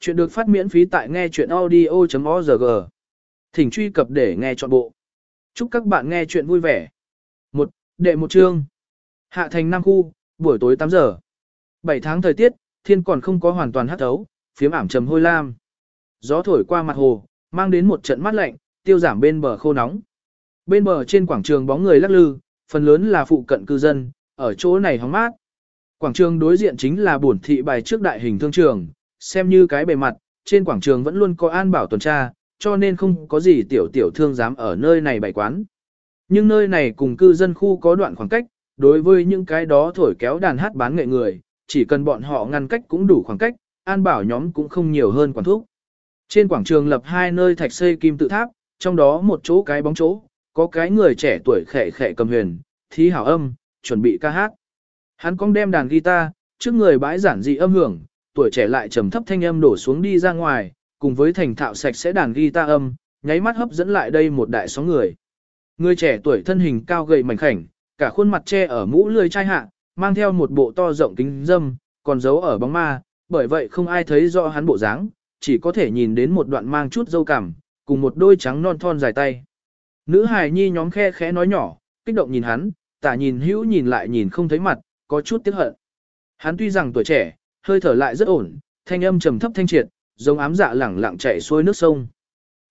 Chuyện được phát miễn phí tại nghe chuyện audio.org. Thỉnh truy cập để nghe trọn bộ. Chúc các bạn nghe chuyện vui vẻ. Một, Đệ một chương. Hạ thành Nam Khu, buổi tối 8 giờ. 7 tháng thời tiết, thiên còn không có hoàn toàn hắt thấu, phiếm ảm trầm hôi lam. Gió thổi qua mặt hồ, mang đến một trận mát lạnh, tiêu giảm bên bờ khô nóng. Bên bờ trên quảng trường bóng người lắc lư, phần lớn là phụ cận cư dân, ở chỗ này hóng mát. Quảng trường đối diện chính là bổn thị bài trước đại hình thương trường, xem như cái bề mặt, trên quảng trường vẫn luôn có an bảo tuần tra, cho nên không có gì tiểu tiểu thương dám ở nơi này bày quán. Nhưng nơi này cùng cư dân khu có đoạn khoảng cách, đối với những cái đó thổi kéo đàn hát bán nghệ người, chỉ cần bọn họ ngăn cách cũng đủ khoảng cách, an bảo nhóm cũng không nhiều hơn quản thuốc. Trên quảng trường lập hai nơi thạch xây kim tự tháp, trong đó một chỗ cái bóng chỗ, có cái người trẻ tuổi khẽ khẽ cầm huyền, thí hảo âm, chuẩn bị ca hát. Hắn cong đem đàn guitar, trước người bãi giản dị âm hưởng, tuổi trẻ lại trầm thấp thanh âm đổ xuống đi ra ngoài, cùng với thành thạo sạch sẽ đàn guitar âm, nháy mắt hấp dẫn lại đây một đại sóng người. Người trẻ tuổi thân hình cao gầy mảnh khảnh, cả khuôn mặt che ở mũ lười chai hạ, mang theo một bộ to rộng kính dâm, còn giấu ở bóng ma, bởi vậy không ai thấy rõ hắn bộ dáng, chỉ có thể nhìn đến một đoạn mang chút dâu cằm, cùng một đôi trắng non thon dài tay. Nữ hài nhi nhóm khe khẽ nói nhỏ, kích động nhìn hắn, tả nhìn hữu nhìn lại nhìn không thấy mặt, có chút tiếc hận. Hắn tuy rằng tuổi trẻ, hơi thở lại rất ổn, thanh âm trầm thấp thanh triệt, giống ám dạ lẳng lặng chảy xuôi nước sông.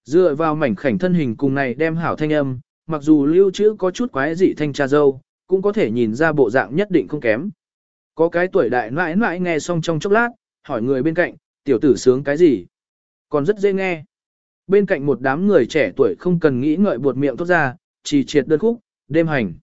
Dựa vào mảnh khảnh thân hình cùng này đem hảo thanh âm, mặc dù lưu trữ có chút quái dị thanh tra dâu, cũng có thể nhìn ra bộ dạng nhất định không kém. Có cái tuổi đại mãi mãi nghe xong trong chốc lát, hỏi người bên cạnh, tiểu tử sướng cái gì? Còn rất dễ nghe. Bên cạnh một đám người trẻ tuổi không cần nghĩ ngợi buột miệng tốt ra, chỉ triệt đơn khúc, đêm hành.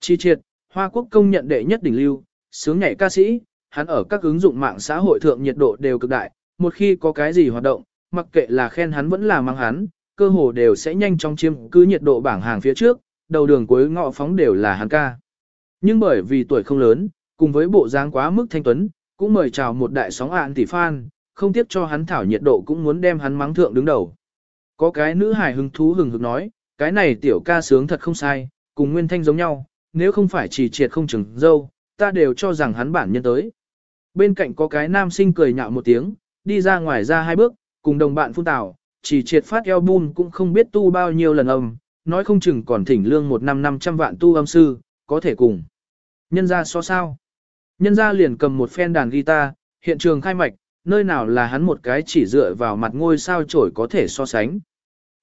Chi triệt, Hoa Quốc công nhận đệ nhất đỉnh lưu, sướng nhảy ca sĩ, hắn ở các ứng dụng mạng xã hội thượng nhiệt độ đều cực đại, một khi có cái gì hoạt động, mặc kệ là khen hắn vẫn là mang hắn, cơ hồ đều sẽ nhanh chóng chiếm cứ nhiệt độ bảng hàng phía trước, đầu đường cuối ngõ phóng đều là hắn ca. Nhưng bởi vì tuổi không lớn, cùng với bộ dáng quá mức thanh tuấn, cũng mời chào một đại sóng ạn tỷ fan, không tiếc cho hắn thảo nhiệt độ cũng muốn đem hắn mắng thượng đứng đầu. Có cái nữ hài hứng thú hừng hực nói, cái này tiểu ca sướng thật không sai, cùng nguyên thanh giống nhau, nếu không phải chỉ triệt không chừng dâu, ta đều cho rằng hắn bản nhân tới. Bên cạnh có cái nam sinh cười nhạo một tiếng, đi ra ngoài ra hai bước, cùng đồng bạn phun tảo, chỉ triệt phát album cũng không biết tu bao nhiêu lần âm, nói không chừng còn thỉnh lương một năm năm trăm vạn tu âm sư, có thể cùng. Nhân ra so sao? Nhân ra liền cầm một phen đàn guitar, hiện trường khai mạch, nơi nào là hắn một cái chỉ dựa vào mặt ngôi sao trổi có thể so sánh.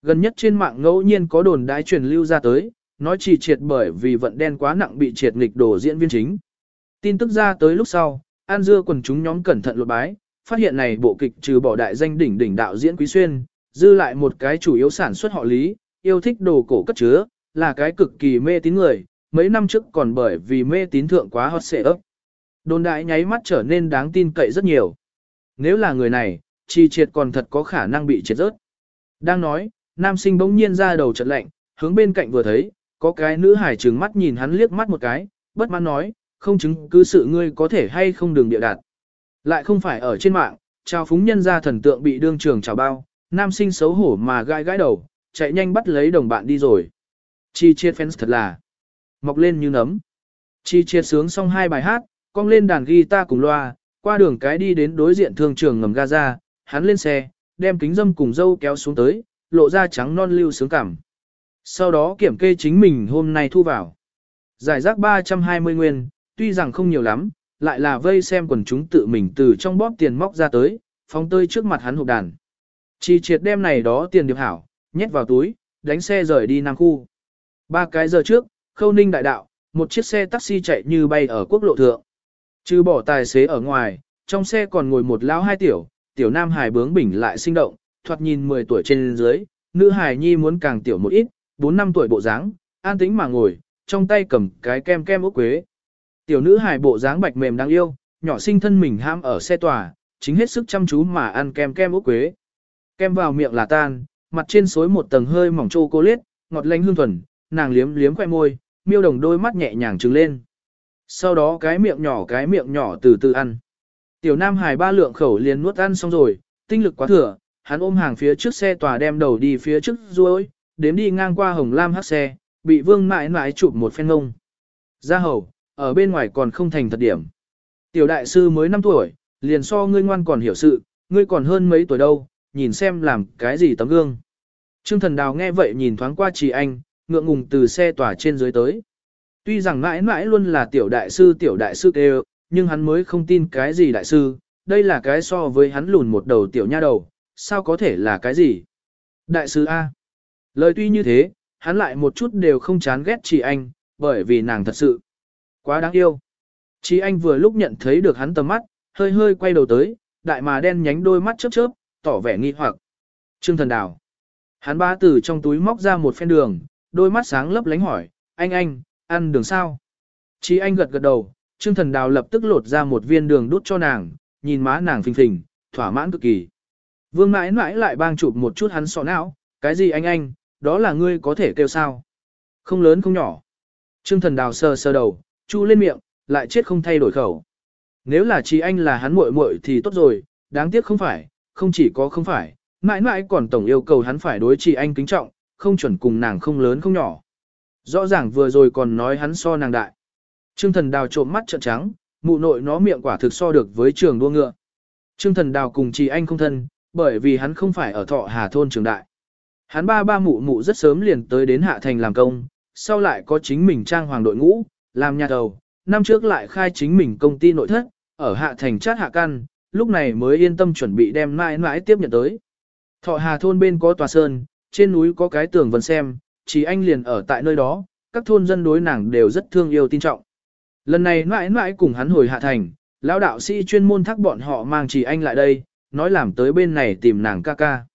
Gần nhất trên mạng ngẫu nhiên có đồn đái truyền lưu ra tới, nói chỉ triệt bởi vì vận đen quá nặng bị triệt nghịch đổ diễn viên chính. Tin tức ra tới lúc sau, An Dưa quần chúng nhóm cẩn thận lột bái, phát hiện này bộ kịch trừ bỏ đại danh đỉnh đỉnh đạo diễn Quý Xuyên, dư lại một cái chủ yếu sản xuất họ lý, yêu thích đồ cổ cất chứa, là cái cực kỳ mê tín người, mấy năm trước còn bởi vì mê tín thượng quá hot xệ ấp. Đồn đại nháy mắt trở nên đáng tin cậy rất nhiều. Nếu là người này, chi triệt còn thật có khả năng bị triệt rớt. Đang nói, nam sinh bỗng nhiên ra đầu chợt lạnh, hướng bên cạnh vừa thấy, có cái nữ hải trừng mắt nhìn hắn liếc mắt một cái, bất mãn nói, không chứng cứ sự ngươi có thể hay không đường địa đạt. Lại không phải ở trên mạng, trao phúng nhân ra thần tượng bị đương trường trào bao, nam sinh xấu hổ mà gai gãi đầu, chạy nhanh bắt lấy đồng bạn đi rồi. Chi chiết fans thật là mọc lên như nấm. Chi chiết sướng xong hai bài hát, cong lên đàn guitar cùng loa, qua đường cái đi đến đối diện thương trường ngầm Gaza, hắn lên xe, đem kính dâm cùng dâu kéo xuống tới, lộ ra trắng non lưu sướng cảm. Sau đó kiểm kê chính mình hôm nay thu vào. Giải rác 320 nguyên, tuy rằng không nhiều lắm, lại là vây xem quần chúng tự mình từ trong bóp tiền móc ra tới, phóng tơi trước mặt hắn hộp đàn. Chỉ triệt đem này đó tiền điệp hảo, nhét vào túi, đánh xe rời đi Nam Khu. Ba cái giờ trước, khâu ninh đại đạo, một chiếc xe taxi chạy như bay ở quốc lộ thượng. Trừ bỏ tài xế ở ngoài, trong xe còn ngồi một lão hai tiểu, tiểu nam hài bướng bỉnh lại sinh động, thoạt nhìn 10 tuổi trên dưới, nữ hài nhi muốn càng tiểu một ít, 4 năm tuổi bộ dáng, an tĩnh mà ngồi, trong tay cầm cái kem kem ốc quế. Tiểu nữ hài bộ dáng bạch mềm đáng yêu, nhỏ sinh thân mình ham ở xe tòa, chính hết sức chăm chú mà ăn kem kem ốc quế. Kem vào miệng là tan, mặt trên xối một tầng hơi mỏng chocolate, ngọt lanh hương thuần, nàng liếm liếm khoe môi, miêu đồng đôi mắt nhẹ nhàng trừng lên. Sau đó cái miệng nhỏ cái miệng nhỏ từ từ ăn. Tiểu Nam Hải ba lượng khẩu liền nuốt ăn xong rồi, tinh lực quá thừa, hắn ôm hàng phía trước xe tòa đem đầu đi phía trước ruôi, đếm đi ngang qua hồng lam hắc xe, bị vương mãi mãi chụp một phen ngông. Ra hầu, ở bên ngoài còn không thành thật điểm. Tiểu đại sư mới 5 tuổi, liền so ngươi ngoan còn hiểu sự, ngươi còn hơn mấy tuổi đâu, nhìn xem làm cái gì tấm gương. Trương thần đào nghe vậy nhìn thoáng qua chị anh, ngượng ngùng từ xe tỏa trên dưới tới. Tuy rằng mãi mãi luôn là tiểu đại sư tiểu đại sư kêu, nhưng hắn mới không tin cái gì đại sư, đây là cái so với hắn lùn một đầu tiểu nha đầu, sao có thể là cái gì? Đại sư A. Lời tuy như thế, hắn lại một chút đều không chán ghét chị anh, bởi vì nàng thật sự quá đáng yêu. Chí anh vừa lúc nhận thấy được hắn tầm mắt, hơi hơi quay đầu tới, đại mà đen nhánh đôi mắt chớp chớp, tỏ vẻ nghi hoặc. Trương thần đào. Hắn ba từ trong túi móc ra một phen đường, đôi mắt sáng lấp lánh hỏi, anh anh, ăn đường sao? Chí anh gật gật đầu, Trương thần đào lập tức lột ra một viên đường đút cho nàng, nhìn má nàng phình phình, thỏa mãn cực kỳ. Vương mãi mãi lại bang chụp một chút hắn sọ não, cái gì anh anh, đó là ngươi có thể kêu sao? Không lớn không nhỏ. Trương thần đào sờ sờ đầu, chu lên miệng, lại chết không thay đổi khẩu. Nếu là chị anh là hắn muội muội thì tốt rồi, đáng tiếc không phải, không chỉ có không phải, mãi mãi còn tổng yêu cầu hắn phải đối chị anh kính trọng, không chuẩn cùng nàng không lớn không nhỏ. Rõ ràng vừa rồi còn nói hắn so nàng đại. Trương thần đào trộm mắt trợn trắng, mụ nội nó miệng quả thực so được với trường đua ngựa. Trương thần đào cùng chị anh không thân, bởi vì hắn không phải ở thọ hà thôn trường đại. Hắn ba ba mụ mụ rất sớm liền tới đến hạ thành làm công, sau lại có chính mình trang hoàng đội ngũ, làm nhà đầu, năm trước lại khai chính mình công ty nội thất, ở hạ thành chát hạ căn, lúc này mới yên tâm chuẩn bị đem mãi mãi tiếp nhận tới. Thọ hà thôn bên có tòa sơn, trên núi có cái tường vân xem, chỉ anh liền ở tại nơi đó, các thôn dân đối nàng đều rất thương yêu tin trọng. Lần này mãi mãi cùng hắn hồi hạ thành, lão đạo sĩ chuyên môn thắc bọn họ mang chỉ anh lại đây, nói làm tới bên này tìm nàng ca ca.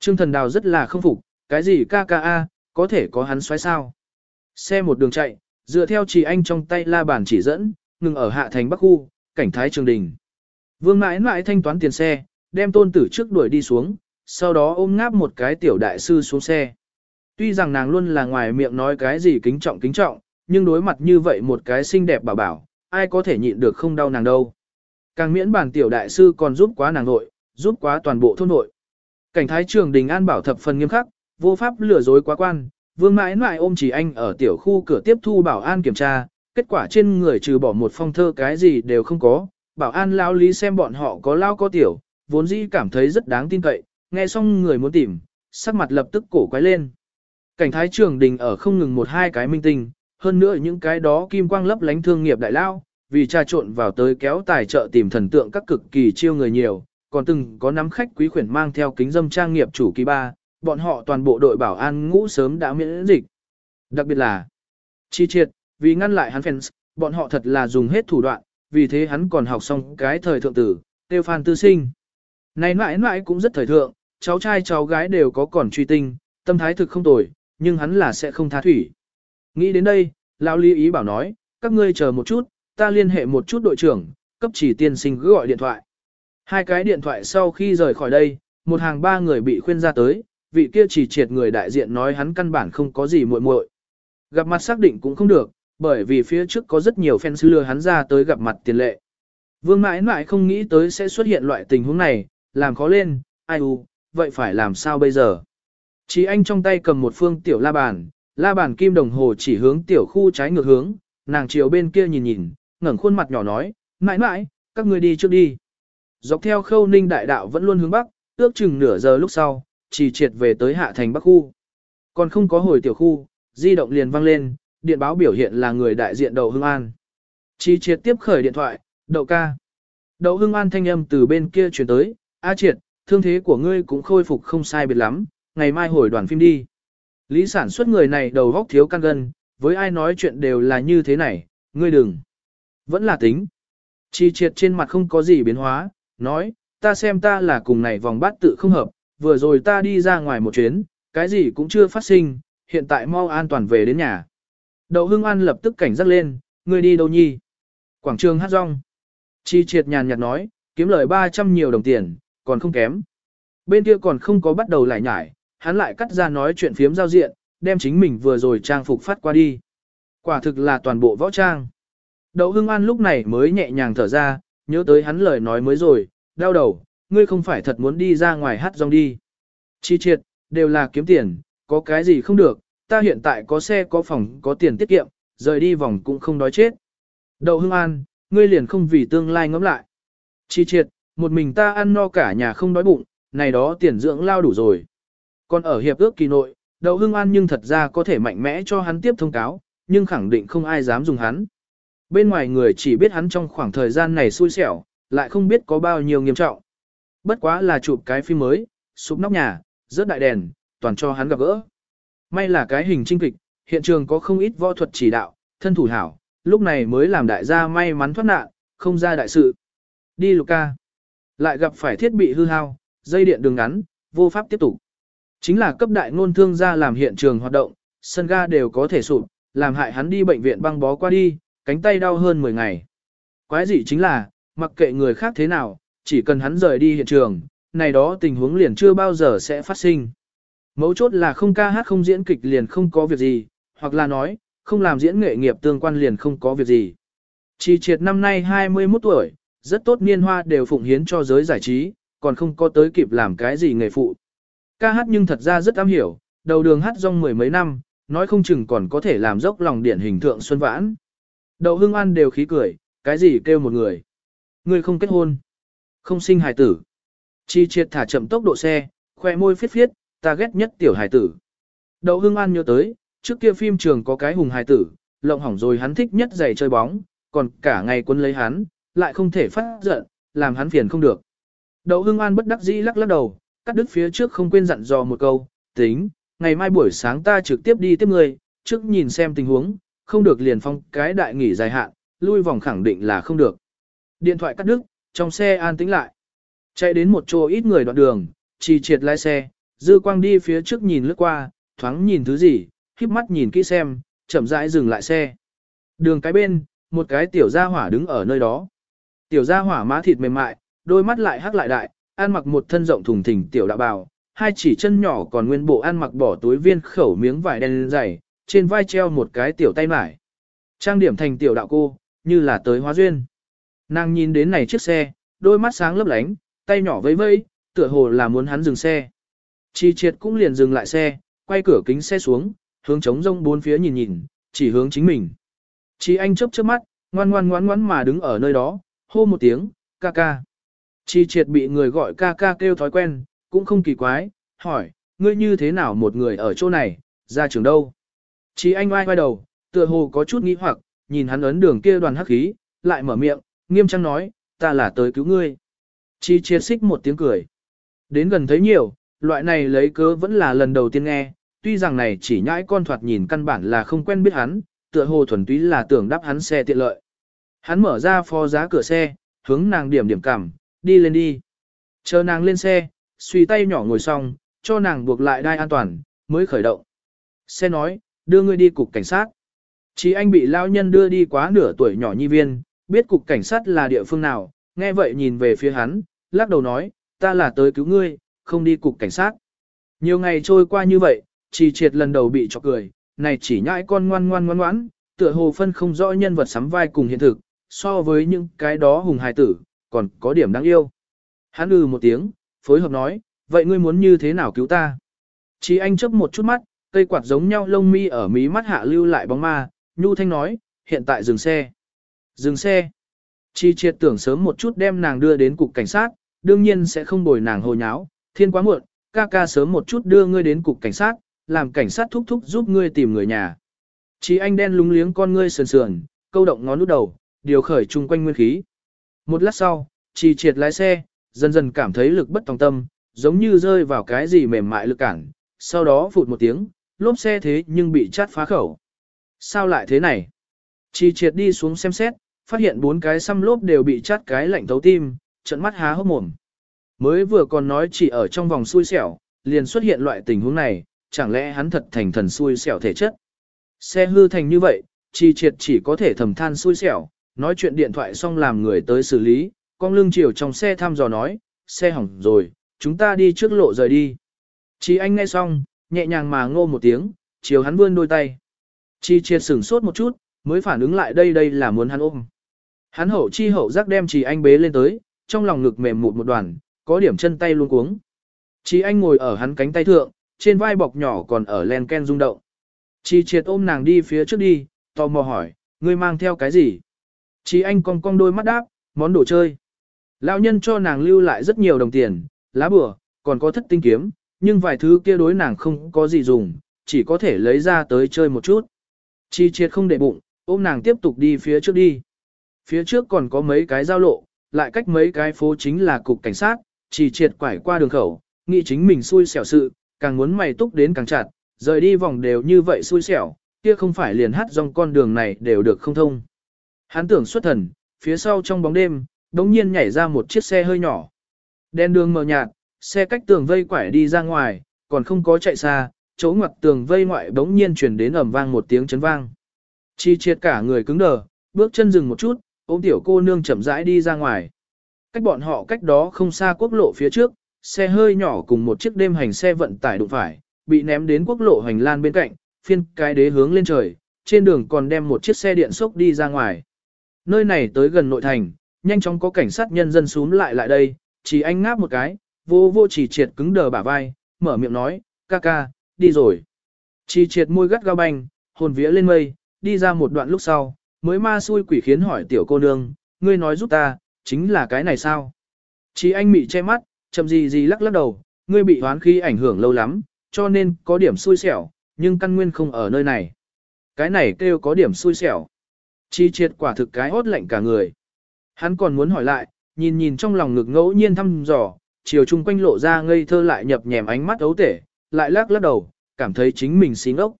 Trương thần đào rất là không phục, cái gì ca ca a, có thể có hắn xoáy sao. Xe một đường chạy, dựa theo chỉ anh trong tay la bàn chỉ dẫn, ngừng ở hạ thành bắc khu, cảnh thái trường đình. Vương mãi mãi thanh toán tiền xe, đem tôn tử trước đuổi đi xuống, sau đó ôm ngáp một cái tiểu đại sư xuống xe. Tuy rằng nàng luôn là ngoài miệng nói cái gì kính trọng kính trọng, nhưng đối mặt như vậy một cái xinh đẹp bảo bảo, ai có thể nhịn được không đau nàng đâu. Càng miễn bản tiểu đại sư còn giúp quá nàng nội, giúp quá toàn bộ thôn nội. Cảnh thái trường đình an bảo thập phần nghiêm khắc, vô pháp lừa dối quá quan, vương mãi mãi ôm chỉ anh ở tiểu khu cửa tiếp thu bảo an kiểm tra, kết quả trên người trừ bỏ một phong thơ cái gì đều không có, bảo an lao lý xem bọn họ có lao có tiểu, vốn dĩ cảm thấy rất đáng tin cậy, nghe xong người muốn tìm, sắc mặt lập tức cổ quái lên. Cảnh thái trường đình ở không ngừng một hai cái minh tinh, hơn nữa những cái đó kim quang lấp lánh thương nghiệp đại lao, vì trà trộn vào tới kéo tài trợ tìm thần tượng các cực kỳ chiêu người nhiều, còn từng có nắm khách quý khuyển mang theo kính dâm trang nghiệp chủ kỳ ba, bọn họ toàn bộ đội bảo an ngũ sớm đã miễn dịch. Đặc biệt là chi triệt, vì ngăn lại hắn fans, bọn họ thật là dùng hết thủ đoạn, vì thế hắn còn học xong cái thời thượng tử, tiêu phan tư sinh. Này mãi mãi cũng rất thời thượng, cháu trai cháu gái đều có còn truy tinh, tâm thái thực không tồi, nhưng hắn là sẽ không tha thủy. Nghĩ đến đây, lão lý ý bảo nói, các ngươi chờ một chút, ta liên hệ một chút đội trưởng, cấp chỉ tiên sinh cứ gọi điện thoại. Hai cái điện thoại sau khi rời khỏi đây, một hàng ba người bị khuyên ra tới, vị kia chỉ triệt người đại diện nói hắn căn bản không có gì muội muội. Gặp mặt xác định cũng không được, bởi vì phía trước có rất nhiều fans lừa hắn ra tới gặp mặt tiền lệ. Vương mãi mãi không nghĩ tới sẽ xuất hiện loại tình huống này, làm khó lên, ai u, vậy phải làm sao bây giờ? Chí anh trong tay cầm một phương tiểu la bàn, la bàn kim đồng hồ chỉ hướng tiểu khu trái ngược hướng, nàng chiều bên kia nhìn nhìn, ngẩng khuôn mặt nhỏ nói, mãi mãi, các ngươi đi trước đi. Dọc theo khâu ninh đại đạo vẫn luôn hướng bắc, ước chừng nửa giờ lúc sau, chỉ triệt về tới hạ thành bắc khu. Còn không có hồi tiểu khu, di động liền vang lên, điện báo biểu hiện là người đại diện Đậu Hưng An. Chỉ triệt tiếp khởi điện thoại, Đậu ca. Đậu Hưng An thanh âm từ bên kia chuyển tới, A triệt, thương thế của ngươi cũng khôi phục không sai biệt lắm, ngày mai hồi đoàn phim đi. Lý sản xuất người này đầu góc thiếu căn gân, với ai nói chuyện đều là như thế này, ngươi đừng. Vẫn là tính. Chi triệt trên mặt không có gì biến hóa, nói, ta xem ta là cùng này vòng bát tự không hợp, vừa rồi ta đi ra ngoài một chuyến, cái gì cũng chưa phát sinh, hiện tại mau an toàn về đến nhà. Đậu Hưng An lập tức cảnh giác lên, ngươi đi đâu nhi? Quảng trường hát rong. Chi triệt nhàn nhạt nói, kiếm lời 300 nhiều đồng tiền, còn không kém. Bên kia còn không có bắt đầu lại nhải, hắn lại cắt ra nói chuyện phiếm giao diện, đem chính mình vừa rồi trang phục phát qua đi. Quả thực là toàn bộ võ trang. Đậu Hưng An lúc này mới nhẹ nhàng thở ra, nhớ tới hắn lời nói mới rồi, đau đầu, ngươi không phải thật muốn đi ra ngoài hát rong đi. Chi triệt, đều là kiếm tiền, có cái gì không được, ta hiện tại có xe có phòng có tiền tiết kiệm, rời đi vòng cũng không đói chết. Đậu Hưng An, ngươi liền không vì tương lai ngẫm lại. Chi triệt, một mình ta ăn no cả nhà không đói bụng, này đó tiền dưỡng lao đủ rồi. Còn ở hiệp ước kỳ nội, Đậu Hưng An nhưng thật ra có thể mạnh mẽ cho hắn tiếp thông cáo, nhưng khẳng định không ai dám dùng hắn. Bên ngoài người chỉ biết hắn trong khoảng thời gian này xui xẻo, lại không biết có bao nhiêu nghiêm trọng. Bất quá là chụp cái phim mới, sụp nóc nhà, rớt đại đèn, toàn cho hắn gặp gỡ. May là cái hình trinh kịch, hiện trường có không ít võ thuật chỉ đạo, thân thủ hảo, lúc này mới làm đại gia may mắn thoát nạn, không ra đại sự. Đi Luca. Lại gặp phải thiết bị hư hao, dây điện đường ngắn, vô pháp tiếp tục. Chính là cấp đại ngôn thương gia làm hiện trường hoạt động, sân ga đều có thể sụp, làm hại hắn đi bệnh viện băng bó qua đi, cánh tay đau hơn 10 ngày. Quái gì chính là, mặc kệ người khác thế nào, chỉ cần hắn rời đi hiện trường, này đó tình huống liền chưa bao giờ sẽ phát sinh. Mấu chốt là không ca hát không diễn kịch liền không có việc gì, hoặc là nói, không làm diễn nghệ nghiệp tương quan liền không có việc gì. Chi triệt năm nay 21 tuổi, rất tốt niên hoa đều phụng hiến cho giới giải trí, còn không có tới kịp làm cái gì nghề phụ. Ca hát nhưng thật ra rất am hiểu, đầu đường hát rong mười mấy năm, nói không chừng còn có thể làm dốc lòng điển hình thượng xuân vãn. Đậu hương an đều khí cười, cái gì kêu một người. Người không kết hôn, không sinh hài tử. Chi triệt thả chậm tốc độ xe, khoe môi phiết phiết, ta ghét nhất tiểu hài tử. Đậu hưng an nhớ tới, trước kia phim trường có cái hùng hài tử, lộng hỏng rồi hắn thích nhất giày chơi bóng, còn cả ngày quân lấy hắn, lại không thể phát giận, làm hắn phiền không được. Đậu hưng an bất đắc dĩ lắc lắc đầu, cắt đứt phía trước không quên dặn dò một câu, tính, ngày mai buổi sáng ta trực tiếp đi tiếp người, trước nhìn xem tình huống, không được liền phong cái đại nghỉ dài hạn, lui vòng khẳng định là không được. Điện thoại cắt đứt, trong xe an tĩnh lại. Chạy đến một chỗ ít người đoạn đường, chỉ triệt lái xe, dư quang đi phía trước nhìn lướt qua, thoáng nhìn thứ gì, híp mắt nhìn kỹ xem, chậm rãi dừng lại xe. Đường cái bên, một cái tiểu gia hỏa đứng ở nơi đó. Tiểu gia hỏa má thịt mềm mại, đôi mắt lại hắc lại đại, ăn mặc một thân rộng thùng thình tiểu đạo bào, hai chỉ chân nhỏ còn nguyên bộ ăn mặc bỏ túi viên khẩu miếng vải đen dày, trên vai treo một cái tiểu tay mải. Trang điểm thành tiểu đạo cô, như là tới hóa duyên. Nàng nhìn đến này chiếc xe, đôi mắt sáng lấp lánh, tay nhỏ vẫy vẫy, tựa hồ là muốn hắn dừng xe. Chi triệt cũng liền dừng lại xe, quay cửa kính xe xuống, hướng trống rông bốn phía nhìn nhìn, chỉ hướng chính mình. Chi anh chớp chớp mắt, ngoan ngoan ngoan ngoan mà đứng ở nơi đó, hô một tiếng, ca ca. Chi triệt bị người gọi ca ca kêu thói quen, cũng không kỳ quái, hỏi, ngươi như thế nào một người ở chỗ này, ra trường đâu? Chi anh oai oai đầu, tựa hồ có chút nghi hoặc, nhìn hắn ấn đường kia đoàn hắc khí, lại mở miệng, nghiêm trang nói, ta là tới cứu ngươi. Chi triệt xích một tiếng cười. Đến gần thấy nhiều, loại này lấy cớ vẫn là lần đầu tiên nghe, tuy rằng này chỉ nhãi con thoạt nhìn căn bản là không quen biết hắn, tựa hồ thuần túy là tưởng đáp hắn xe tiện lợi. Hắn mở ra phó giá cửa xe, hướng nàng điểm điểm cảm, đi lên đi. Chờ nàng lên xe, suy tay nhỏ ngồi xong, cho nàng buộc lại đai an toàn, mới khởi động. Xe nói, đưa ngươi đi cục cảnh sát. Chỉ anh bị lao nhân đưa đi quá nửa tuổi nhỏ nhi viên, biết cục cảnh sát là địa phương nào, nghe vậy nhìn về phía hắn, lắc đầu nói, ta là tới cứu ngươi, không đi cục cảnh sát. Nhiều ngày trôi qua như vậy, trì triệt lần đầu bị chọc cười, này chỉ nhãi con ngoan ngoan ngoan ngoãn, tựa hồ phân không rõ nhân vật sắm vai cùng hiện thực, so với những cái đó hùng hài tử, còn có điểm đáng yêu. Hắn ư một tiếng, phối hợp nói, vậy ngươi muốn như thế nào cứu ta? Chỉ anh chớp một chút mắt, cây quạt giống nhau lông mi ở mí mắt hạ lưu lại bóng ma, nhu thanh nói, hiện tại dừng xe. Dừng xe. Chi triệt tưởng sớm một chút đem nàng đưa đến cục cảnh sát, đương nhiên sẽ không bồi nàng hồ nháo, thiên quá muộn, ca ca sớm một chút đưa ngươi đến cục cảnh sát, làm cảnh sát thúc thúc giúp ngươi tìm người nhà. Chỉ anh đen lúng liếng con ngươi sườn sườn, câu động ngón nút đầu, điều khởi chung quanh nguyên khí. Một lát sau, chỉ triệt lái xe, dần dần cảm thấy lực bất tòng tâm, giống như rơi vào cái gì mềm mại lực cản, sau đó phụt một tiếng, lốp xe thế nhưng bị chát phá khẩu. Sao lại thế này? Chi triệt đi xuống xem xét, phát hiện bốn cái xăm lốp đều bị chát cái lạnh thấu tim, trận mắt há hốc mồm. Mới vừa còn nói chỉ ở trong vòng xui xẻo, liền xuất hiện loại tình huống này, chẳng lẽ hắn thật thành thần xui xẻo thể chất. Xe hư thành như vậy, chi triệt chỉ có thể thầm than xui xẻo, nói chuyện điện thoại xong làm người tới xử lý, con lưng chiều trong xe thăm dò nói, xe hỏng rồi, chúng ta đi trước lộ rời đi. Chi anh nghe xong, nhẹ nhàng mà ngô một tiếng, chiều hắn vươn đôi tay. Chi triệt sửng sốt một chút, mới phản ứng lại đây đây là muốn hắn ôm. Hắn hậu chi hậu giác đem trì anh bế lên tới, trong lòng ngực mềm mụt một đoàn, có điểm chân tay luôn cuống. trì anh ngồi ở hắn cánh tay thượng, trên vai bọc nhỏ còn ở len ken rung động. trì triệt ôm nàng đi phía trước đi, tò mò hỏi, ngươi mang theo cái gì? trì anh cong cong đôi mắt đáp, món đồ chơi. Lão nhân cho nàng lưu lại rất nhiều đồng tiền, lá bùa, còn có thất tinh kiếm, nhưng vài thứ kia đối nàng không có gì dùng, chỉ có thể lấy ra tới chơi một chút. Chi triệt không để bụng, ôm nàng tiếp tục đi phía trước đi. Phía trước còn có mấy cái giao lộ, lại cách mấy cái phố chính là cục cảnh sát, chỉ triệt quải qua đường khẩu, nghĩ chính mình xui xẻo sự, càng muốn mày túc đến càng chặt, rời đi vòng đều như vậy xui xẻo, kia không phải liền hát dòng con đường này đều được không thông. Hắn tưởng xuất thần, phía sau trong bóng đêm, đống nhiên nhảy ra một chiếc xe hơi nhỏ. Đèn đường mờ nhạt, xe cách tường vây quải đi ra ngoài, còn không có chạy xa, chỗ ngoặt tường vây ngoại đống nhiên chuyển đến ầm vang một tiếng chấn vang. Chi triệt cả người cứng đờ, bước chân dừng một chút, ôm tiểu cô nương chậm rãi đi ra ngoài. Cách bọn họ cách đó không xa quốc lộ phía trước, xe hơi nhỏ cùng một chiếc đêm hành xe vận tải đụng phải, bị ném đến quốc lộ hành lan bên cạnh, phiên cái đế hướng lên trời, trên đường còn đem một chiếc xe điện sốc đi ra ngoài. Nơi này tới gần nội thành, nhanh chóng có cảnh sát nhân dân xuống lại lại đây, chỉ anh ngáp một cái, vô vô chỉ triệt cứng đờ bả vai, mở miệng nói, ca ca, đi rồi. Chỉ triệt môi gắt gao banh, hồn vía lên mây, đi ra một đoạn lúc sau, mới ma xui quỷ khiến hỏi tiểu cô nương, ngươi nói giúp ta, chính là cái này sao? Chí anh mị che mắt, chậm gì gì lắc lắc đầu, ngươi bị hoán khí ảnh hưởng lâu lắm, cho nên có điểm xui xẻo, nhưng căn nguyên không ở nơi này. Cái này kêu có điểm xui xẻo. Chi triệt quả thực cái hốt lạnh cả người. Hắn còn muốn hỏi lại, nhìn nhìn trong lòng ngực ngẫu nhiên thăm dò, chiều chung quanh lộ ra ngây thơ lại nhập nhèm ánh mắt ấu tể, lại lắc lắc đầu, cảm thấy chính mình xí ngốc.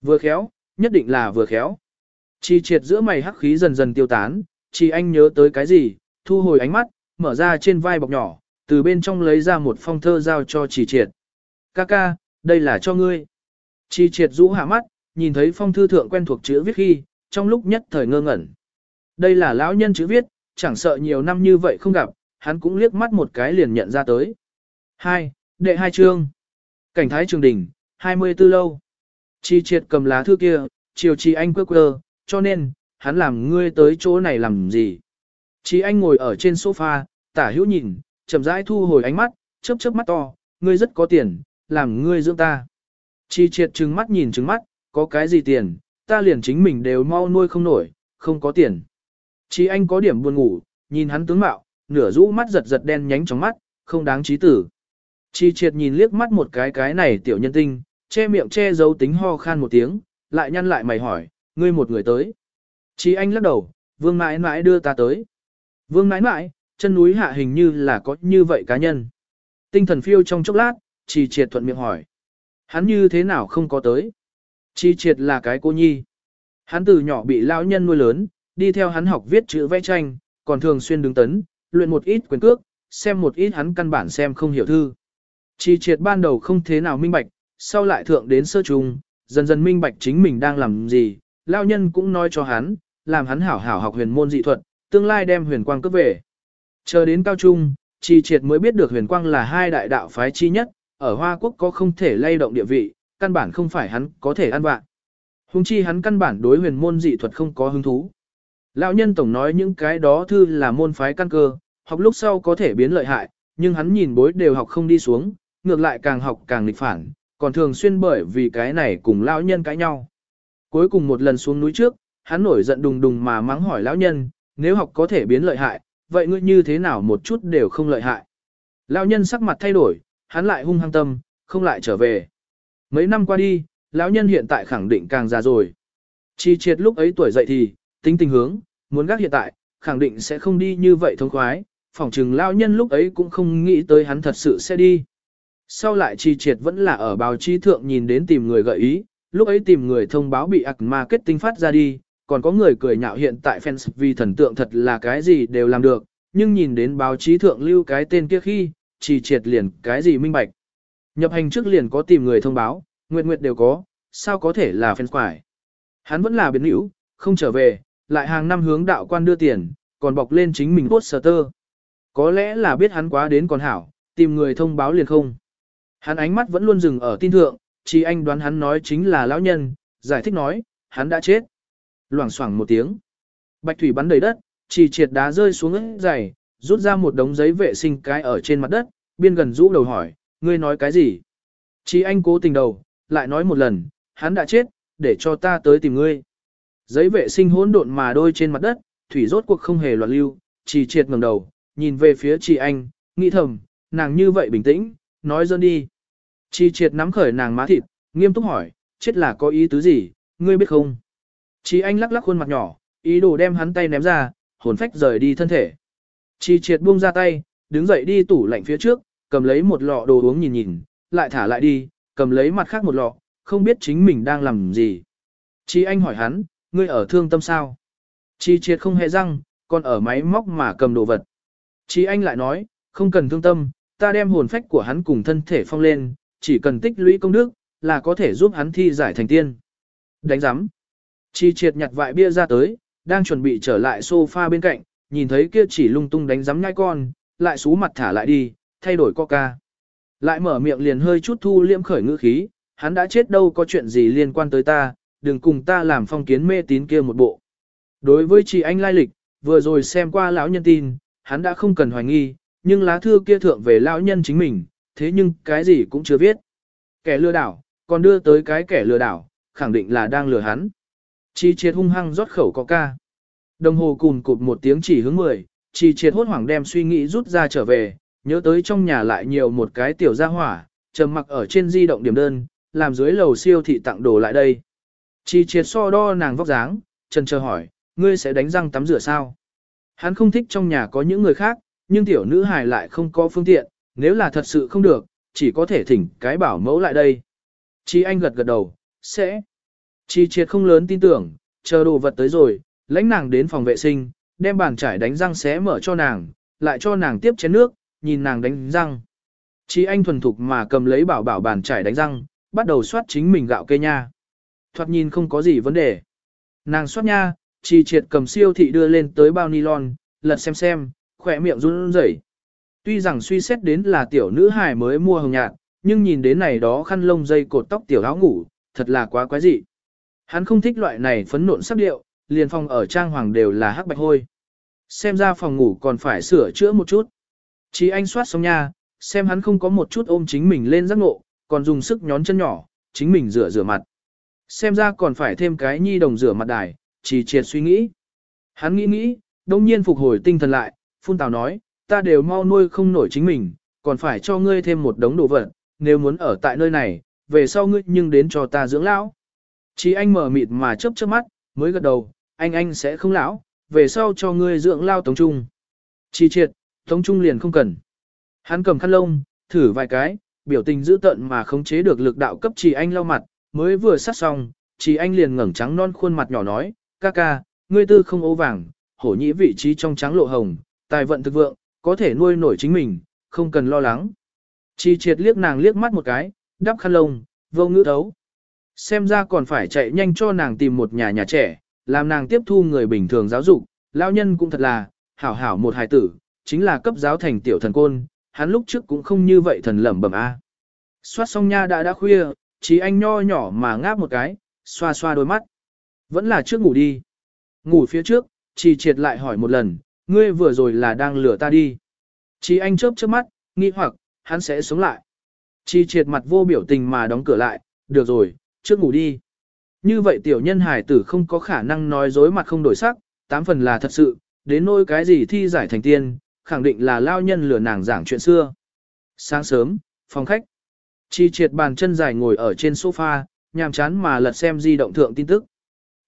Vừa khéo, nhất định là vừa khéo. Chi triệt giữa mày hắc khí dần dần tiêu tán, chi anh nhớ tới cái gì, thu hồi ánh mắt, mở ra trên vai bọc nhỏ, từ bên trong lấy ra một phong thơ giao cho chi triệt. Ca ca, đây là cho ngươi. Chi triệt rũ hạ mắt, nhìn thấy phong thư thượng quen thuộc chữ viết khi, trong lúc nhất thời ngơ ngẩn. Đây là lão nhân chữ viết, chẳng sợ nhiều năm như vậy không gặp, hắn cũng liếc mắt một cái liền nhận ra tới. 2. Đệ hai chương. Cảnh thái trường đỉnh, 24 lâu. Chi triệt cầm lá thư kia, chiều chi anh quơ quơ, cho nên, hắn làm ngươi tới chỗ này làm gì. Chi anh ngồi ở trên sofa, tả hữu nhìn, chậm rãi thu hồi ánh mắt, chớp chớp mắt to, ngươi rất có tiền, làm ngươi dưỡng ta. Chi triệt trừng mắt nhìn trừng mắt, có cái gì tiền, ta liền chính mình đều mau nuôi không nổi, không có tiền. Chi anh có điểm buồn ngủ, nhìn hắn tướng mạo, nửa rũ mắt giật giật đen nhánh trong mắt, không đáng trí tử. Chi triệt nhìn liếc mắt một cái cái này tiểu nhân tinh, che miệng che giấu tính ho khan một tiếng, lại nhăn lại mày hỏi, ngươi một người tới. Chi anh lắc đầu, vương mãi mãi đưa ta tới. Vương mãi mãi, chân núi hạ hình như là có như vậy cá nhân. Tinh thần phiêu trong chốc lát, chi triệt thuận miệng hỏi. Hắn như thế nào không có tới? Chi triệt là cái cô nhi. Hắn từ nhỏ bị lão nhân nuôi lớn, đi theo hắn học viết chữ vẽ tranh, còn thường xuyên đứng tấn, luyện một ít quyền cước, xem một ít hắn căn bản xem không hiểu thư. Chi triệt ban đầu không thế nào minh bạch, sau lại thượng đến sơ trung, dần dần minh bạch chính mình đang làm gì, lao nhân cũng nói cho hắn, làm hắn hảo hảo học huyền môn dị thuật, tương lai đem huyền quang cướp về. Chờ đến cao trung, chi triệt mới biết được huyền quang là hai đại đạo phái chi nhất, ở Hoa Quốc có không thể lay động địa vị, căn bản không phải hắn có thể ăn vạ. Hùng chi hắn căn bản đối huyền môn dị thuật không có hứng thú. Lão nhân tổng nói những cái đó thư là môn phái căn cơ, học lúc sau có thể biến lợi hại, nhưng hắn nhìn bối đều học không đi xuống, ngược lại càng học càng nghịch phản, còn thường xuyên bởi vì cái này cùng lão nhân cãi nhau. Cuối cùng một lần xuống núi trước, hắn nổi giận đùng đùng mà mắng hỏi lão nhân, nếu học có thể biến lợi hại, vậy ngươi như thế nào một chút đều không lợi hại. Lão nhân sắc mặt thay đổi, hắn lại hung hăng tâm, không lại trở về. Mấy năm qua đi, lão nhân hiện tại khẳng định càng già rồi. Chi triệt lúc ấy tuổi dậy thì, tính tình hướng, muốn gác hiện tại, khẳng định sẽ không đi như vậy thông khoái, phỏng chừng lão nhân lúc ấy cũng không nghĩ tới hắn thật sự sẽ đi. Sau lại chi triệt vẫn là ở báo chí thượng nhìn đến tìm người gợi ý, lúc ấy tìm người thông báo bị ạc marketing phát ra đi, còn có người cười nhạo hiện tại fans vì thần tượng thật là cái gì đều làm được, nhưng nhìn đến báo chí thượng lưu cái tên kia khi, chi triệt liền cái gì minh bạch. Nhập hành trước liền có tìm người thông báo, nguyệt nguyệt đều có, sao có thể là fans quải. Hắn vẫn là biến hữu, không trở về, lại hàng năm hướng đạo quan đưa tiền, còn bọc lên chính mình poster. Có lẽ là biết hắn quá đến còn hảo, tìm người thông báo liền không. Hắn ánh mắt vẫn luôn dừng ở tin thượng, chỉ anh đoán hắn nói chính là lão nhân, giải thích nói, hắn đã chết. Loảng xoảng một tiếng. Bạch thủy bắn đầy đất, chỉ triệt đá rơi xuống ức dày, rút ra một đống giấy vệ sinh cái ở trên mặt đất, biên gần rũ đầu hỏi, ngươi nói cái gì? Chỉ anh cố tình đầu, lại nói một lần, hắn đã chết, để cho ta tới tìm ngươi. Giấy vệ sinh hỗn độn mà đôi trên mặt đất, thủy rốt cuộc không hề loạn lưu, chỉ triệt ngẩng đầu, nhìn về phía chị anh, nghĩ thầm, nàng như vậy bình tĩnh, nói dân đi. Chi triệt nắm khởi nàng má thịt, nghiêm túc hỏi, chết là có ý tứ gì, ngươi biết không? Chi anh lắc lắc khuôn mặt nhỏ, ý đồ đem hắn tay ném ra, hồn phách rời đi thân thể. Chi triệt buông ra tay, đứng dậy đi tủ lạnh phía trước, cầm lấy một lọ đồ uống nhìn nhìn, lại thả lại đi, cầm lấy mặt khác một lọ, không biết chính mình đang làm gì. Chi anh hỏi hắn, ngươi ở thương tâm sao? Chi triệt không hề răng, còn ở máy móc mà cầm đồ vật. Chi anh lại nói, không cần thương tâm, ta đem hồn phách của hắn cùng thân thể phong lên, chỉ cần tích lũy công đức, là có thể giúp hắn thi giải thành tiên. Đánh giám. Chi triệt nhặt vại bia ra tới, đang chuẩn bị trở lại sofa bên cạnh, nhìn thấy kia chỉ lung tung đánh giám nhai con, lại xú mặt thả lại đi, thay đổi coca. Lại mở miệng liền hơi chút thu liễm khởi ngữ khí, hắn đã chết đâu có chuyện gì liên quan tới ta, đừng cùng ta làm phong kiến mê tín kia một bộ. Đối với chị anh lai lịch, vừa rồi xem qua lão nhân tin, hắn đã không cần hoài nghi, nhưng lá thư kia thượng về lão nhân chính mình, thế nhưng cái gì cũng chưa viết. Kẻ lừa đảo, còn đưa tới cái kẻ lừa đảo, khẳng định là đang lừa hắn. Chi triệt hung hăng rót khẩu coca. Đồng hồ cùn cụp một tiếng chỉ hướng 10, chi triệt hốt hoảng đem suy nghĩ rút ra trở về, nhớ tới trong nhà lại nhiều một cái tiểu gia hỏa, trầm mặc ở trên di động điểm đơn, làm dưới lầu siêu thị tặng đồ lại đây. Chi triệt so đo nàng vóc dáng, chân chờ hỏi, ngươi sẽ đánh răng tắm rửa sao? Hắn không thích trong nhà có những người khác, nhưng tiểu nữ hài lại không có phương tiện, nếu là thật sự không được, chỉ có thể thỉnh cái bảo mẫu lại đây. Chi anh gật gật đầu, sẽ. Chi triệt không lớn tin tưởng, chờ đồ vật tới rồi, lãnh nàng đến phòng vệ sinh, đem bàn chải đánh răng xé mở cho nàng, lại cho nàng tiếp chén nước, nhìn nàng đánh răng. Chi anh thuần thục mà cầm lấy bảo bảo bàn chải đánh răng, bắt đầu soát chính mình gạo cây nha. Thoạt nhìn không có gì vấn đề. Nàng soát nha, chi triệt cầm siêu thị đưa lên tới bao nylon, lật xem xem, khỏe miệng run rẩy. Tuy rằng suy xét đến là tiểu nữ hài mới mua hồng nhạt, nhưng nhìn đến này đó khăn lông dây cột tóc tiểu áo ngủ, thật là quá quái dị. Hắn không thích loại này phấn nộn sắc điệu, liền phòng ở trang hoàng đều là hắc bạch hôi. Xem ra phòng ngủ còn phải sửa chữa một chút. Chí anh soát xong nha, xem hắn không có một chút ôm chính mình lên giác ngộ, còn dùng sức nhón chân nhỏ, chính mình rửa rửa mặt. Xem ra còn phải thêm cái nhi đồng rửa mặt đài, chỉ triệt suy nghĩ. Hắn nghĩ nghĩ, đông nhiên phục hồi tinh thần lại, phun tào nói, ta đều mau nuôi không nổi chính mình, còn phải cho ngươi thêm một đống đồ vật, nếu muốn ở tại nơi này, về sau ngươi nhưng đến cho ta dưỡng lão. Chỉ anh mở mịt mà chớp chớp mắt, mới gật đầu, anh anh sẽ không lão, về sau cho ngươi dưỡng lao tống trung. Chỉ triệt, tống trung liền không cần. Hắn cầm khăn lông, thử vài cái, biểu tình giữ tận mà không chế được lực đạo cấp chỉ anh lau mặt, mới vừa sát xong, chỉ anh liền ngẩng trắng non khuôn mặt nhỏ nói, ca ca, ngươi tư không ố vàng, hổ nhĩ vị trí trong trắng lộ hồng, tài vận thực vượng, có thể nuôi nổi chính mình, không cần lo lắng. Chi triệt liếc nàng liếc mắt một cái, đắp khăn lông, vô ngữ thấu. Xem ra còn phải chạy nhanh cho nàng tìm một nhà nhà trẻ, làm nàng tiếp thu người bình thường giáo dục, lao nhân cũng thật là, hảo hảo một hài tử, chính là cấp giáo thành tiểu thần côn, hắn lúc trước cũng không như vậy thần lẩm bẩm a. À. Xoát xong nha đã đã khuya, chỉ anh nho nhỏ mà ngáp một cái, xoa xoa đôi mắt. Vẫn là trước ngủ đi. Ngủ phía trước, chỉ triệt lại hỏi một lần, ngươi vừa rồi là đang lừa ta đi. Chí anh chớp chớp mắt, nghĩ hoặc, hắn sẽ sống lại. Chi triệt mặt vô biểu tình mà đóng cửa lại, được rồi, trước ngủ đi. Như vậy tiểu nhân hải tử không có khả năng nói dối mặt không đổi sắc, tám phần là thật sự, đến nỗi cái gì thi giải thành tiên, khẳng định là lao nhân lừa nàng giảng chuyện xưa. Sáng sớm, phòng khách. Chi triệt bàn chân dài ngồi ở trên sofa, nhàm chán mà lật xem di động thượng tin tức.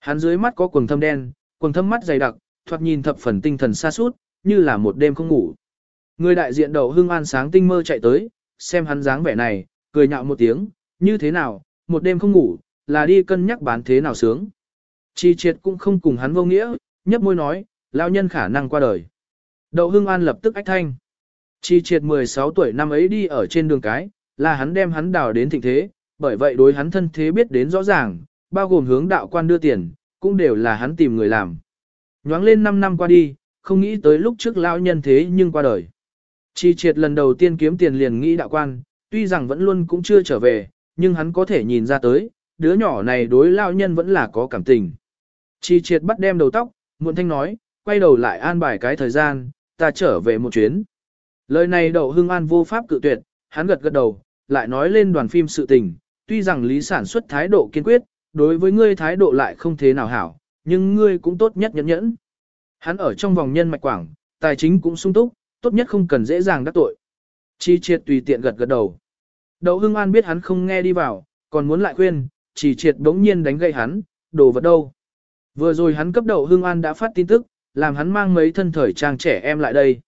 Hắn dưới mắt có quần thâm đen, quần thâm mắt dày đặc, thoạt nhìn thập phần tinh thần xa suốt, như là một đêm không ngủ. Người đại diện đầu hưng an sáng tinh mơ chạy tới, xem hắn dáng vẻ này, cười nhạo một tiếng, như thế nào, một đêm không ngủ, là đi cân nhắc bán thế nào sướng. Chi triệt cũng không cùng hắn vô nghĩa, nhấp môi nói, lao nhân khả năng qua đời. Đậu hưng an lập tức ách thanh. Chi triệt 16 tuổi năm ấy đi ở trên đường cái, là hắn đem hắn đào đến thịnh thế, bởi vậy đối hắn thân thế biết đến rõ ràng, bao gồm hướng đạo quan đưa tiền, cũng đều là hắn tìm người làm. Nhoáng lên 5 năm qua đi, không nghĩ tới lúc trước lão nhân thế nhưng qua đời. Chi triệt lần đầu tiên kiếm tiền liền nghĩ đạo quan, tuy rằng vẫn luôn cũng chưa trở về, nhưng hắn có thể nhìn ra tới, đứa nhỏ này đối lão nhân vẫn là có cảm tình. Chi triệt bắt đem đầu tóc, muộn thanh nói, quay đầu lại an bài cái thời gian, ta trở về một chuyến. Lời này đậu hưng an vô pháp cự tuyệt, hắn gật gật đầu, lại nói lên đoàn phim sự tình, tuy rằng lý sản xuất thái độ kiên quyết, đối với ngươi thái độ lại không thế nào hảo, nhưng ngươi cũng tốt nhất nhẫn nhẫn. Hắn ở trong vòng nhân mạch quảng, tài chính cũng sung túc, tốt nhất không cần dễ dàng đắc tội. Chi triệt tùy tiện gật gật đầu. Đậu Hưng An biết hắn không nghe đi vào, còn muốn lại khuyên, chỉ triệt đống nhiên đánh gậy hắn, đồ vật đâu. Vừa rồi hắn cấp đậu Hưng An đã phát tin tức, làm hắn mang mấy thân thời trang trẻ em lại đây.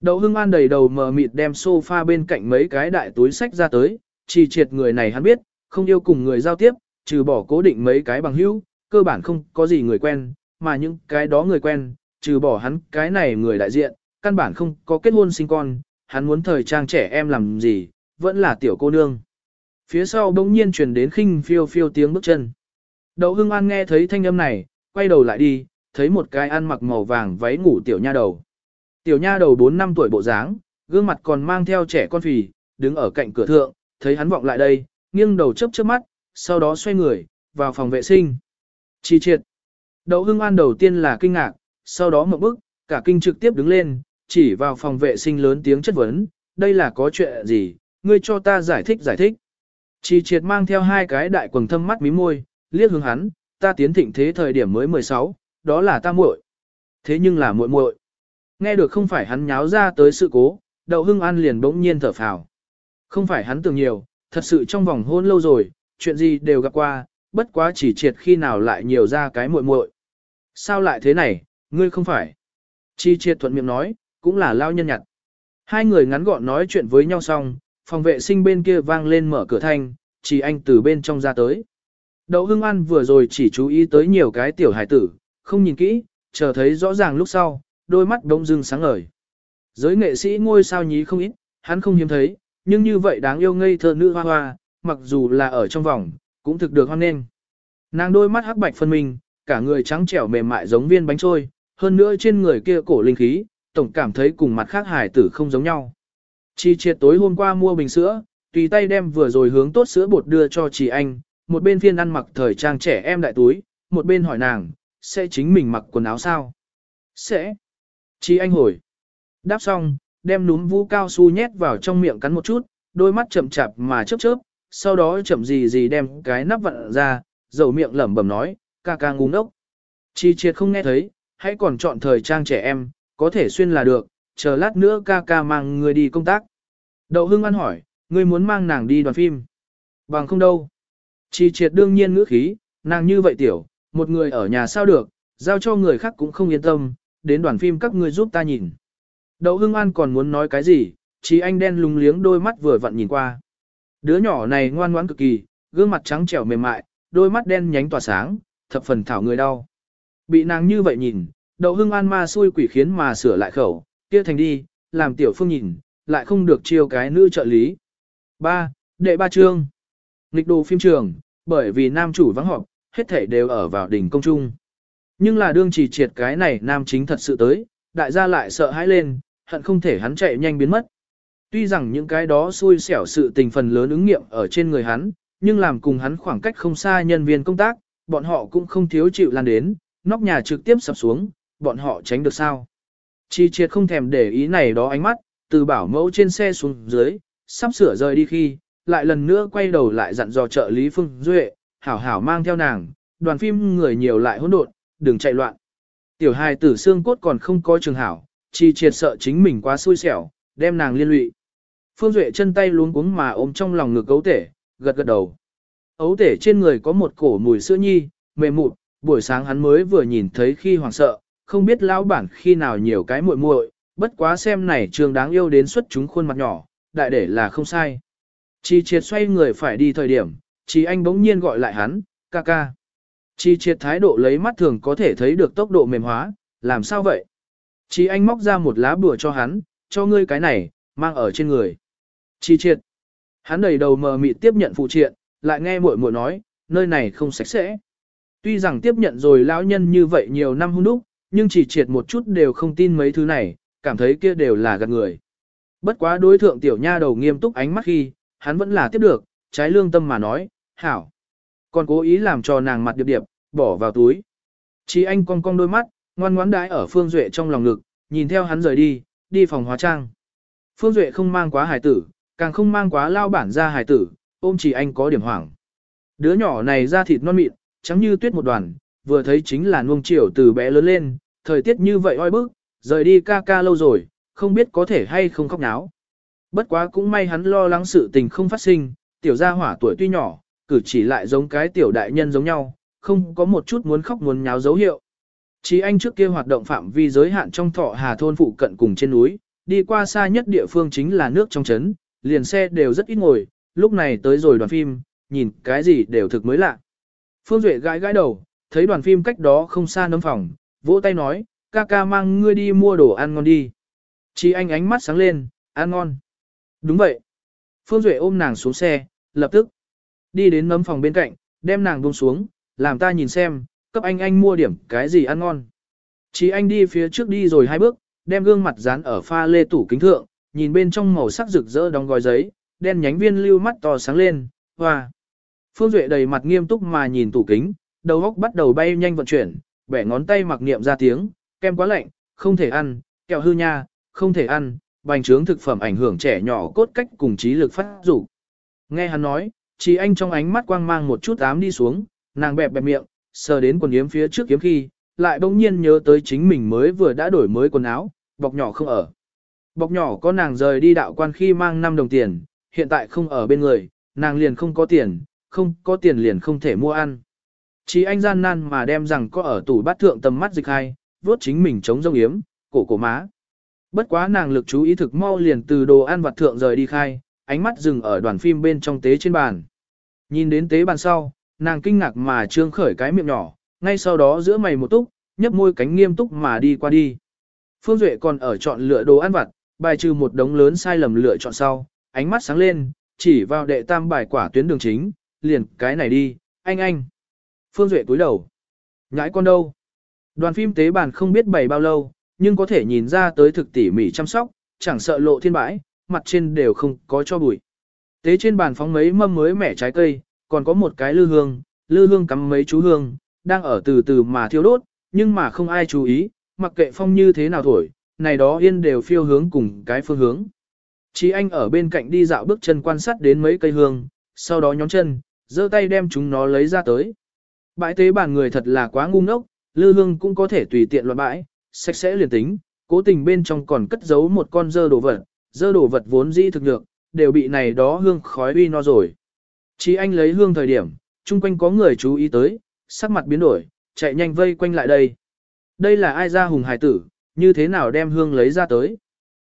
Đậu Hưng An đầy đầu mờ mịt đem sofa bên cạnh mấy cái đại túi sách ra tới, chỉ triệt người này hắn biết, không yêu cùng người giao tiếp, trừ bỏ cố định mấy cái bằng hữu, cơ bản không có gì người quen, mà những cái đó người quen, trừ bỏ hắn cái này người đại diện, căn bản không có kết hôn sinh con, hắn muốn thời trang trẻ em làm gì, vẫn là tiểu cô nương. Phía sau bỗng nhiên truyền đến khinh phiêu phiêu tiếng bước chân. Đậu Hưng An nghe thấy thanh âm này, quay đầu lại đi, thấy một cái ăn mặc màu vàng váy ngủ tiểu nha đầu. Tiểu nha đầu 4 năm tuổi bộ dáng, gương mặt còn mang theo trẻ con phì, đứng ở cạnh cửa thượng, thấy hắn vọng lại đây, nghiêng đầu chớp chớp mắt, sau đó xoay người, vào phòng vệ sinh. Chi triệt. Đậu Hưng An đầu tiên là kinh ngạc, sau đó một bức, cả kinh trực tiếp đứng lên, chỉ vào phòng vệ sinh lớn tiếng chất vấn, đây là có chuyện gì, ngươi cho ta giải thích giải thích. Chi triệt mang theo hai cái đại quần thâm mắt mí môi, liếc hướng hắn, ta tiến thịnh thế thời điểm mới 16, đó là ta muội. Thế nhưng là muội muội. Nghe được không phải hắn nháo ra tới sự cố, đậu hưng an liền bỗng nhiên thở phào. Không phải hắn tưởng nhiều, thật sự trong vòng hôn lâu rồi, chuyện gì đều gặp qua, bất quá chỉ triệt khi nào lại nhiều ra cái muội muội. Sao lại thế này, ngươi không phải. Chi triệt thuận miệng nói, cũng là lao nhân nhặt. Hai người ngắn gọn nói chuyện với nhau xong, phòng vệ sinh bên kia vang lên mở cửa thanh, chỉ anh từ bên trong ra tới. Đậu Hưng An vừa rồi chỉ chú ý tới nhiều cái tiểu hải tử, không nhìn kỹ, chờ thấy rõ ràng lúc sau, đôi mắt đông dưng sáng ngời. Giới nghệ sĩ ngôi sao nhí không ít, hắn không hiếm thấy, nhưng như vậy đáng yêu ngây thơ nữ hoa hoa, mặc dù là ở trong vòng, cũng thực được hoan nghênh. Nàng đôi mắt hắc bạch phân minh, cả người trắng trẻo mềm mại giống viên bánh trôi, hơn nữa trên người kia cổ linh khí, tổng cảm thấy cùng mặt khác hải tử không giống nhau. Chi triệt tối hôm qua mua bình sữa, tùy tay đem vừa rồi hướng tốt sữa bột đưa cho chị anh, một bên phiên ăn mặc thời trang trẻ em đại túi, một bên hỏi nàng, sẽ chính mình mặc quần áo sao? Sẽ. Chị anh hồi. Đáp xong, đem núm vũ cao su nhét vào trong miệng cắn một chút, đôi mắt chậm chạp mà chớp chớp, sau đó chậm gì gì đem cái nắp vặn ra, dầu miệng lẩm bẩm nói, ca ca ngu ngốc. Chi triệt không nghe thấy, hãy còn chọn thời trang trẻ em, có thể xuyên là được, chờ lát nữa ca ca mang người đi công tác. Đậu Hưng An hỏi, ngươi muốn mang nàng đi đoàn phim? Bằng không đâu. Chi triệt đương nhiên ngữ khí, nàng như vậy tiểu, một người ở nhà sao được, giao cho người khác cũng không yên tâm, đến đoàn phim các ngươi giúp ta nhìn. Đậu Hưng An còn muốn nói cái gì, chỉ anh đen lúng liếng đôi mắt vừa vặn nhìn qua. Đứa nhỏ này ngoan ngoãn cực kỳ, gương mặt trắng trẻo mềm mại, đôi mắt đen nhánh tỏa sáng, thập phần thảo người đau. Bị nàng như vậy nhìn, đậu hưng an ma xui quỷ khiến mà sửa lại khẩu, kia thành đi, làm tiểu phương nhìn, lại không được chiêu cái nữ trợ lý. 3. Đệ ba chương. Nghịch đồ phim trường, bởi vì nam chủ vắng họp, hết thể đều ở vào đỉnh công trung. Nhưng là đương chỉ triệt cái này nam chính thật sự tới, đại gia lại sợ hãi lên, hận không thể hắn chạy nhanh biến mất. Tuy rằng những cái đó xui xẻo sự tình phần lớn ứng nghiệm ở trên người hắn, nhưng làm cùng hắn khoảng cách không xa nhân viên công tác, bọn họ cũng không thiếu chịu lan đến, nóc nhà trực tiếp sập xuống, bọn họ tránh được sao. Chi triệt không thèm để ý này đó ánh mắt, từ bảo mẫu trên xe xuống dưới, sắp sửa rời đi khi, lại lần nữa quay đầu lại dặn dò trợ lý Phương Duệ, hảo hảo mang theo nàng, đoàn phim người nhiều lại hỗn độn, đừng chạy loạn. Tiểu hài tử xương cốt còn không có trường hảo, chi triệt sợ chính mình quá xui xẻo, đem nàng liên lụy. Phương Duệ chân tay luống cuống mà ôm trong lòng ngực ấu tể, gật gật đầu. Ấu tể trên người có một cổ mùi sữa nhi, mềm mụt, buổi sáng hắn mới vừa nhìn thấy khi hoảng sợ, không biết lão bản khi nào nhiều cái muội muội, bất quá xem này trường đáng yêu đến xuất chúng khuôn mặt nhỏ, đại để là không sai. Chi triệt xoay người phải đi thời điểm, chi anh bỗng nhiên gọi lại hắn, ca ca. Chi triệt thái độ lấy mắt thường có thể thấy được tốc độ mềm hóa, làm sao vậy? Chi anh móc ra một lá bùa cho hắn, cho ngươi cái này, mang ở trên người. Chi triệt. Hắn đầy đầu mờ mịt tiếp nhận phụ triện, lại nghe muội muội nói, nơi này không sạch sẽ. Tuy rằng tiếp nhận rồi lão nhân như vậy nhiều năm hung đúc, nhưng chỉ triệt một chút đều không tin mấy thứ này, cảm thấy kia đều là gạt người. Bất quá đối thượng tiểu nha đầu nghiêm túc ánh mắt khi, hắn vẫn là tiếp được, trái lương tâm mà nói, hảo. Còn cố ý làm cho nàng mặt điệp điệp, bỏ vào túi. Chí anh cong cong đôi mắt, ngoan ngoãn đái ở Phương Duệ trong lòng ngực, nhìn theo hắn rời đi, đi phòng hóa trang. Phương Duệ không mang quá hài tử, càng không mang quá lao bản ra hài tử, ôm chỉ anh có điểm hoảng. Đứa nhỏ này da thịt non mịn, trắng như tuyết một đoàn, vừa thấy chính là nuông chiều từ bé lớn lên, thời tiết như vậy oi bức, rời đi ca ca lâu rồi, không biết có thể hay không khóc náo. Bất quá cũng may hắn lo lắng sự tình không phát sinh, tiểu gia hỏa tuổi tuy nhỏ, cử chỉ lại giống cái tiểu đại nhân giống nhau, không có một chút muốn khóc muốn nháo dấu hiệu. Chí anh trước kia hoạt động phạm vi giới hạn trong thọ hà thôn phụ cận cùng trên núi, đi qua xa nhất địa phương chính là nước trong trấn, liền xe đều rất ít ngồi, lúc này tới rồi đoàn phim, nhìn cái gì đều thực mới lạ. Phương Duệ gãi gãi đầu, thấy đoàn phim cách đó không xa nấm phòng, vỗ tay nói, ca ca mang ngươi đi mua đồ ăn ngon đi. Chí anh ánh mắt sáng lên, ăn ngon. Đúng vậy. Phương Duệ ôm nàng xuống xe, lập tức đi đến nấm phòng bên cạnh, đem nàng buông xuống, làm ta nhìn xem, cấp anh anh mua điểm cái gì ăn ngon. Chí anh đi phía trước đi rồi hai bước, đem gương mặt dán ở pha lê tủ kính thượng, nhìn bên trong màu sắc rực rỡ đóng gói giấy, đen nhánh viên lưu mắt to sáng lên, hoa. Phương Duệ đầy mặt nghiêm túc mà nhìn tủ kính, đầu óc bắt đầu bay nhanh vận chuyển, bẻ ngón tay mặc niệm ra tiếng, kem quá lạnh, không thể ăn, kẹo hư nha, không thể ăn, bành trướng thực phẩm ảnh hưởng trẻ nhỏ cốt cách cùng trí lực phát dục. Nghe hắn nói, chỉ anh trong ánh mắt quang mang một chút ám đi xuống, nàng bẹp bẹp miệng, sờ đến quần yếm phía trước kiếm khi, lại bỗng nhiên nhớ tới chính mình mới vừa đã đổi mới quần áo, bọc nhỏ không ở. Bọc nhỏ có nàng rời đi đạo quan khi mang 5 đồng tiền, hiện tại không ở bên người, nàng liền không có tiền, không có tiền liền không thể mua ăn. Chỉ anh gian nan mà đem rằng có ở tủ bát thượng tầm mắt dịch hai, vốt chính mình chống rông yếm, cổ cổ má. Bất quá nàng lực chú ý thực mau liền từ đồ ăn vặt thượng rời đi khai, ánh mắt dừng ở đoàn phim bên trong tế trên bàn. Nhìn đến tế bàn sau, nàng kinh ngạc mà trương khởi cái miệng nhỏ, ngay sau đó giữa mày một túc, nhấp môi cánh nghiêm túc mà đi qua đi. Phương Duệ còn ở chọn lựa đồ ăn vặt, bài trừ một đống lớn sai lầm lựa chọn sau, ánh mắt sáng lên, chỉ vào đệ tam bài quả tuyến đường chính, liền cái này đi, anh anh. Phương Duệ cúi đầu. Nhãi con đâu? Đoàn phim tế bàn không biết bày bao lâu, nhưng có thể nhìn ra tới thực tỉ mỉ chăm sóc, chẳng sợ lộ thiên bãi, mặt trên đều không có cho bụi. Tế trên bàn phóng mấy mâm mới mẻ trái cây, còn có một cái lư hương, lư hương cắm mấy chú hương, đang ở từ từ mà thiêu đốt, nhưng mà không ai chú ý, mặc kệ phong như thế nào thổi, này đó yên đều phiêu hướng cùng cái phương hướng. Chí anh ở bên cạnh đi dạo bước chân quan sát đến mấy cây hương, sau đó nhóm chân, giơ tay đem chúng nó lấy ra tới. Bãi tế bàn người thật là quá ngu ngốc, lư hương cũng có thể tùy tiện loạn bãi, sạch sẽ liền tính, cố tình bên trong còn cất giấu một con dơ đồ vật, dơ đồ vật vốn dĩ thực nhược, đều bị này đó hương khói uy no rồi. Chí anh lấy hương thời điểm, chung quanh có người chú ý tới, sắc mặt biến đổi, chạy nhanh vây quanh lại đây. Đây là ai ra hùng hải tử, như thế nào đem hương lấy ra tới?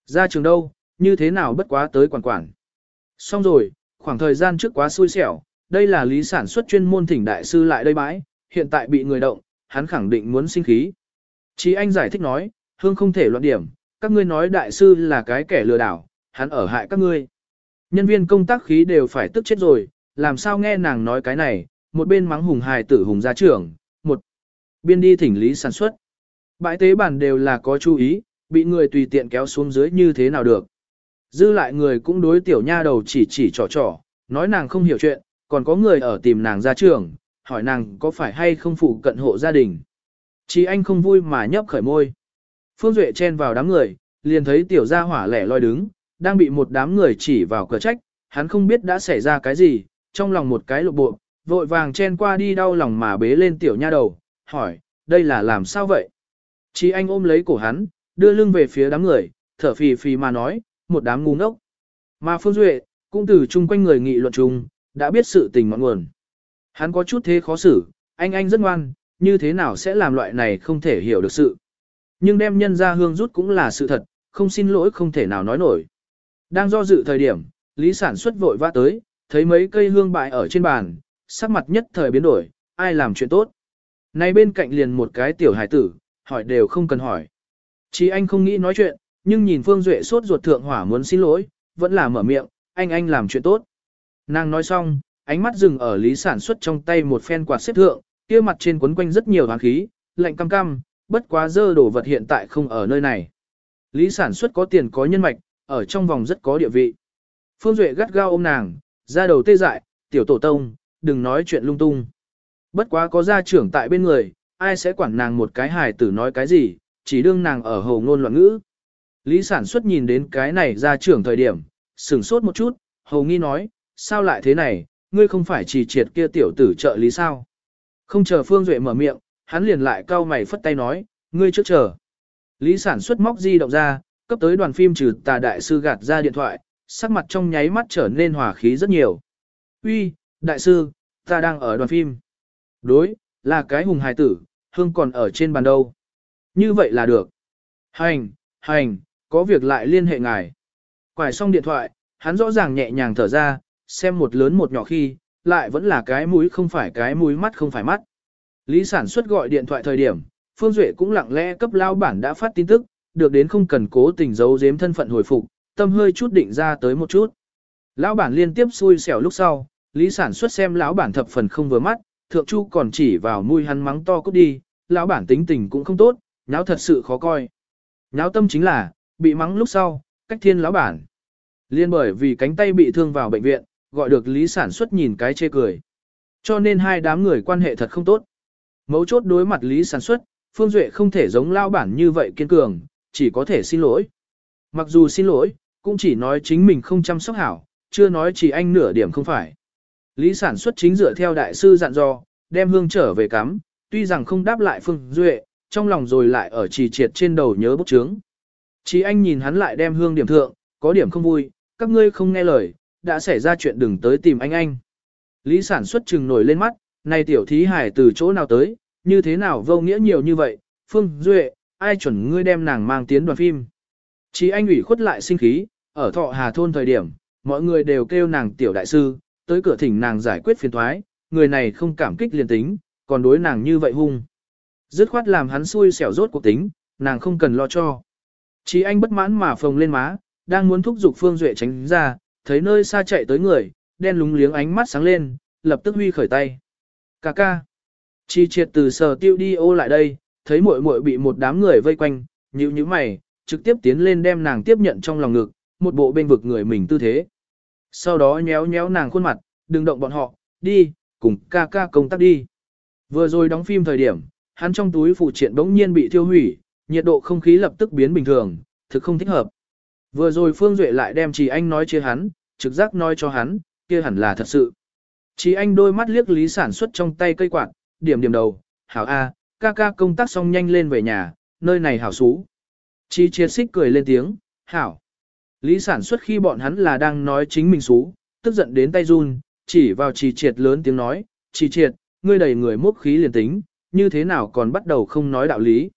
Ra trường đâu, như thế nào bất quá tới quản quản? Xong rồi, khoảng thời gian trước quá xui xẻo, đây là lý sản xuất chuyên môn thỉnh đại sư lại đây bãi, hiện tại bị người động, hắn khẳng định muốn sinh khí. Chí anh giải thích nói, hương không thể loạn điểm, các ngươi nói đại sư là cái kẻ lừa đảo, hắn ở hại các ngươi. Nhân viên công tác khí đều phải tức chết rồi, làm sao nghe nàng nói cái này, một bên mắng hùng hài tử hùng gia trưởng, một biên đi thỉnh lý sản xuất. Bãi tế bản đều là có chú ý, bị người tùy tiện kéo xuống dưới như thế nào được. Dư lại người cũng đối tiểu nha đầu chỉ chỉ trò trò, nói nàng không hiểu chuyện, còn có người ở tìm nàng ra trường, hỏi nàng có phải hay không phụ cận hộ gia đình. Chỉ anh không vui mà nhấp khởi môi. Phương Duệ chen vào đám người, liền thấy tiểu gia hỏa lẻ loi đứng, đang bị một đám người chỉ vào cửa trách, hắn không biết đã xảy ra cái gì, trong lòng một cái lộ bộ, vội vàng chen qua đi đau lòng mà bế lên tiểu nha đầu, hỏi, đây là làm sao vậy? Chí anh ôm lấy cổ hắn, đưa lưng về phía đám người, thở phì phì mà nói, một đám ngu ngốc. Mà Phương Duệ, cũng từ chung quanh người nghị luận chung, đã biết sự tình ngọn nguồn. Hắn có chút thế khó xử, anh anh rất ngoan, như thế nào sẽ làm loại này không thể hiểu được sự. Nhưng đem nhân ra hương rút cũng là sự thật, không xin lỗi không thể nào nói nổi. Đang do dự thời điểm, Lý sản xuất vội vã tới, thấy mấy cây hương bại ở trên bàn, sắc mặt nhất thời biến đổi, ai làm chuyện tốt. Này bên cạnh liền một cái tiểu hải tử, hỏi đều không cần hỏi. Chí anh không nghĩ nói chuyện, nhưng nhìn Phương Duệ sốt ruột thượng hỏa muốn xin lỗi, vẫn là mở miệng, anh anh làm chuyện tốt. Nàng nói xong, ánh mắt dừng ở lý sản xuất trong tay một phen quạt xếp thượng, kia mặt trên quấn quanh rất nhiều hoàng khí, lạnh cam cam, bất quá dơ đổ vật hiện tại không ở nơi này. Lý sản xuất có tiền có nhân mạch, ở trong vòng rất có địa vị. Phương Duệ gắt gao ôm nàng, ra đầu tê dại, tiểu tổ tông, đừng nói chuyện lung tung. Bất quá có gia trưởng tại bên người, ai sẽ quản nàng một cái hài tử nói cái gì, chỉ đương nàng ở hồ ngôn loạn ngữ. Lý sản xuất nhìn đến cái này ra trưởng thời điểm, sửng sốt một chút, hầu nghi nói, sao lại thế này, ngươi không phải chỉ triệt kia tiểu tử trợ lý sao. Không chờ Phương Duệ mở miệng, hắn liền lại cau mày phất tay nói, ngươi trước chờ. Lý sản xuất móc di động ra, cấp tới đoàn phim trừ tà đại sư gạt ra điện thoại, sắc mặt trong nháy mắt trở nên hòa khí rất nhiều. Uy, đại sư, ta đang ở đoàn phim. Đối, là cái hùng hài tử, hương còn ở trên bàn đâu. Như vậy là được. Hành, hành, có việc lại liên hệ ngài. Quải xong điện thoại, hắn rõ ràng nhẹ nhàng thở ra, xem một lớn một nhỏ khi, lại vẫn là cái mũi không phải cái mũi mắt không phải mắt. Lý sản xuất gọi điện thoại thời điểm, Phương Duệ cũng lặng lẽ cấp lao bản đã phát tin tức, được đến không cần cố tình giấu giếm thân phận hồi phục, tâm hơi chút định ra tới một chút. Lão bản liên tiếp xui xẻo lúc sau, Lý sản xuất xem lão bản thập phần không vừa mắt, thượng chu còn chỉ vào mũi hắn mắng to cút đi, lão bản tính tình cũng không tốt, nháo thật sự khó coi. Nháo tâm chính là, bị mắng lúc sau, cách thiên lão bản. Liên bởi vì cánh tay bị thương vào bệnh viện, gọi được lý sản xuất nhìn cái chê cười. Cho nên hai đám người quan hệ thật không tốt. Mấu chốt đối mặt lý sản xuất, Phương Duệ không thể giống lao bản như vậy kiên cường, chỉ có thể xin lỗi. Mặc dù xin lỗi, cũng chỉ nói chính mình không chăm sóc hảo, chưa nói chỉ anh nửa điểm không phải. Lý sản xuất chính dựa theo đại sư dặn dò, đem hương trở về cắm, tuy rằng không đáp lại Phương Duệ, trong lòng rồi lại ở trì triệt trên đầu nhớ bút chướng. Chỉ anh nhìn hắn lại đem hương điểm thượng, có điểm không vui, các ngươi không nghe lời, đã xảy ra chuyện đừng tới tìm anh anh. Lý sản xuất trừng nổi lên mắt, này tiểu thí hải từ chỗ nào tới, như thế nào vô nghĩa nhiều như vậy, Phương Duệ, ai chuẩn ngươi đem nàng mang tiến đoàn phim. Chỉ anh ủy khuất lại sinh khí, ở thọ hà thôn thời điểm, mọi người đều kêu nàng tiểu đại sư, tới cửa thỉnh nàng giải quyết phiền thoái, người này không cảm kích liền tính, còn đối nàng như vậy hung. Dứt khoát làm hắn xui xẻo rốt cuộc tính, nàng không cần lo cho. Chí anh bất mãn mà phồng lên má, đang muốn thúc giục Phương Duệ tránh ra, thấy nơi xa chạy tới người, đen lúng liếng ánh mắt sáng lên, lập tức huy khởi tay. Cà ca. Chi triệt từ sở tiêu đi ô lại đây, thấy muội muội bị một đám người vây quanh, nhíu nhíu mày, trực tiếp tiến lên đem nàng tiếp nhận trong lòng ngực, một bộ bên vực người mình tư thế. Sau đó nhéo nhéo nàng khuôn mặt, đừng động bọn họ, đi, cùng ca ca công tác đi. Vừa rồi đóng phim thời điểm, hắn trong túi phụ triện bỗng nhiên bị thiêu hủy, nhiệt độ không khí lập tức biến bình thường, thực không thích hợp. Vừa rồi Phương Duệ lại đem Trì Anh nói chia hắn, trực giác nói cho hắn, kia hẳn là thật sự. Trì Anh đôi mắt liếc lý sản xuất trong tay cây quạt, điểm điểm đầu, hảo A, ca ca công tác xong nhanh lên về nhà, nơi này hảo xú. Trì triệt xích cười lên tiếng, hảo. Lý sản xuất khi bọn hắn là đang nói chính mình xú, tức giận đến tay run, chỉ vào trì triệt lớn tiếng nói, trì triệt, ngươi đầy người mốc khí liền tính, như thế nào còn bắt đầu không nói đạo lý.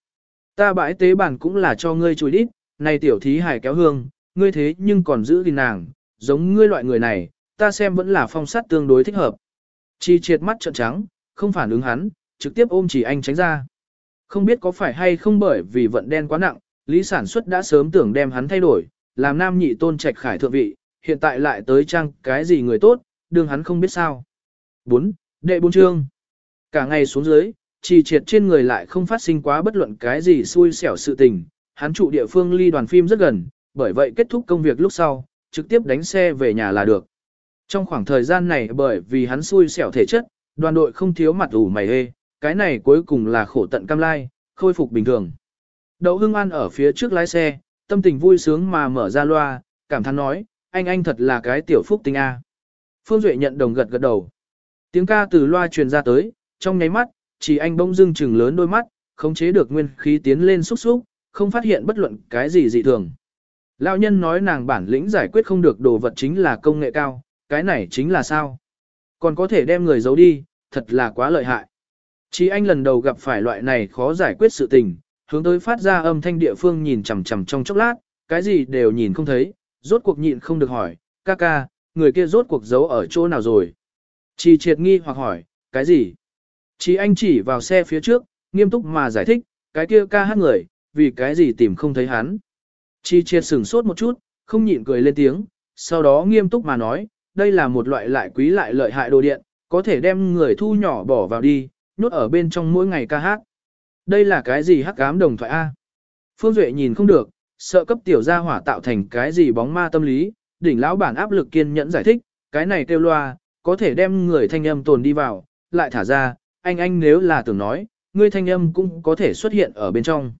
Ta bãi tế bản cũng là cho ngươi chùi đít, này tiểu thí hài kéo hương, ngươi thế nhưng còn giữ gìn nàng, giống ngươi loại người này, ta xem vẫn là phong sát tương đối thích hợp. Chi triệt mắt trợn trắng, không phản ứng hắn, trực tiếp ôm chỉ anh tránh ra. Không biết có phải hay không bởi vì vận đen quá nặng, lý sản xuất đã sớm tưởng đem hắn thay đổi, làm nam nhị tôn trạch khải thượng vị, hiện tại lại tới trang cái gì người tốt, đương hắn không biết sao. 4. Đệ bốn chương. Cả ngày xuống dưới, trì triệt trên người lại không phát sinh quá bất luận cái gì xui xẻo sự tình, hắn trụ địa phương ly đoàn phim rất gần, bởi vậy kết thúc công việc lúc sau, trực tiếp đánh xe về nhà là được. Trong khoảng thời gian này bởi vì hắn xui xẻo thể chất, đoàn đội không thiếu mặt ủ mày hê, cái này cuối cùng là khổ tận cam lai, khôi phục bình thường. Đậu Hưng An ở phía trước lái xe, tâm tình vui sướng mà mở ra loa, cảm thán nói, anh anh thật là cái tiểu phúc tinh A. Phương Duệ nhận đồng gật gật đầu. Tiếng ca từ loa truyền ra tới, trong nháy mắt, chỉ anh bỗng dưng chừng lớn đôi mắt, khống chế được nguyên khí tiến lên xúc xúc, không phát hiện bất luận cái gì dị thường. Lão nhân nói nàng bản lĩnh giải quyết không được đồ vật chính là công nghệ cao, cái này chính là sao? Còn có thể đem người giấu đi, thật là quá lợi hại. Chỉ anh lần đầu gặp phải loại này khó giải quyết sự tình, hướng tới phát ra âm thanh địa phương nhìn chằm chằm trong chốc lát, cái gì đều nhìn không thấy, rốt cuộc nhịn không được hỏi, ca ca, người kia rốt cuộc giấu ở chỗ nào rồi? Chỉ triệt nghi hoặc hỏi, cái gì? Chỉ anh chỉ vào xe phía trước, nghiêm túc mà giải thích, cái kia ca hát người, vì cái gì tìm không thấy hắn. Chi triệt sửng sốt một chút, không nhịn cười lên tiếng, sau đó nghiêm túc mà nói, đây là một loại lại quý lại lợi hại đồ điện, có thể đem người thu nhỏ bỏ vào đi, nhốt ở bên trong mỗi ngày ca hát. Đây là cái gì hắc ám đồng thoại A? Phương Duệ nhìn không được, sợ cấp tiểu gia hỏa tạo thành cái gì bóng ma tâm lý, đỉnh lão bản áp lực kiên nhẫn giải thích, cái này kêu loa, có thể đem người thanh âm tồn đi vào, lại thả ra, anh anh nếu là tưởng nói, người thanh âm cũng có thể xuất hiện ở bên trong.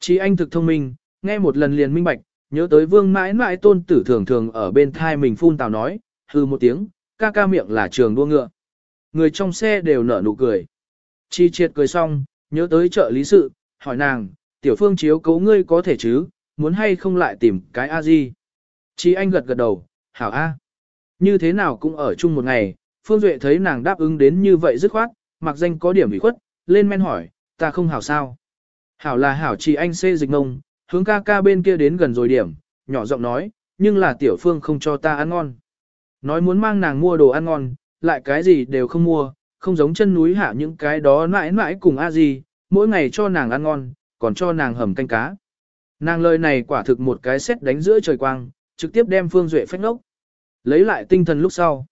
Chí anh thực thông minh, nghe một lần liền minh bạch, nhớ tới vương mãi mãi tôn tử thường thường ở bên thai mình phun tào nói, hư một tiếng, ca ca miệng là trường đua ngựa. Người trong xe đều nở nụ cười. Chi triệt cười xong, nhớ tới trợ lý sự, hỏi nàng, tiểu phương chiếu cấu ngươi có thể chứ, muốn hay không lại tìm cái a gì? Chi anh gật gật đầu, hảo a. Như thế nào cũng ở chung một ngày, Phương Duệ thấy nàng đáp ứng đến như vậy dứt khoát, mặc danh có điểm ủy khuất, lên men hỏi, ta không hảo sao. Hảo là hảo chỉ anh xê dịch ngông, hướng ca ca bên kia đến gần rồi điểm, nhỏ giọng nói, nhưng là tiểu phương không cho ta ăn ngon. Nói muốn mang nàng mua đồ ăn ngon, lại cái gì đều không mua, không giống chân núi hạ những cái đó mãi mãi cùng a gì, mỗi ngày cho nàng ăn ngon, còn cho nàng hầm canh cá. Nàng lời này quả thực một cái xét đánh giữa trời quang, trực tiếp đem Phương Duệ phách ngốc. Lấy lại tinh thần lúc sau.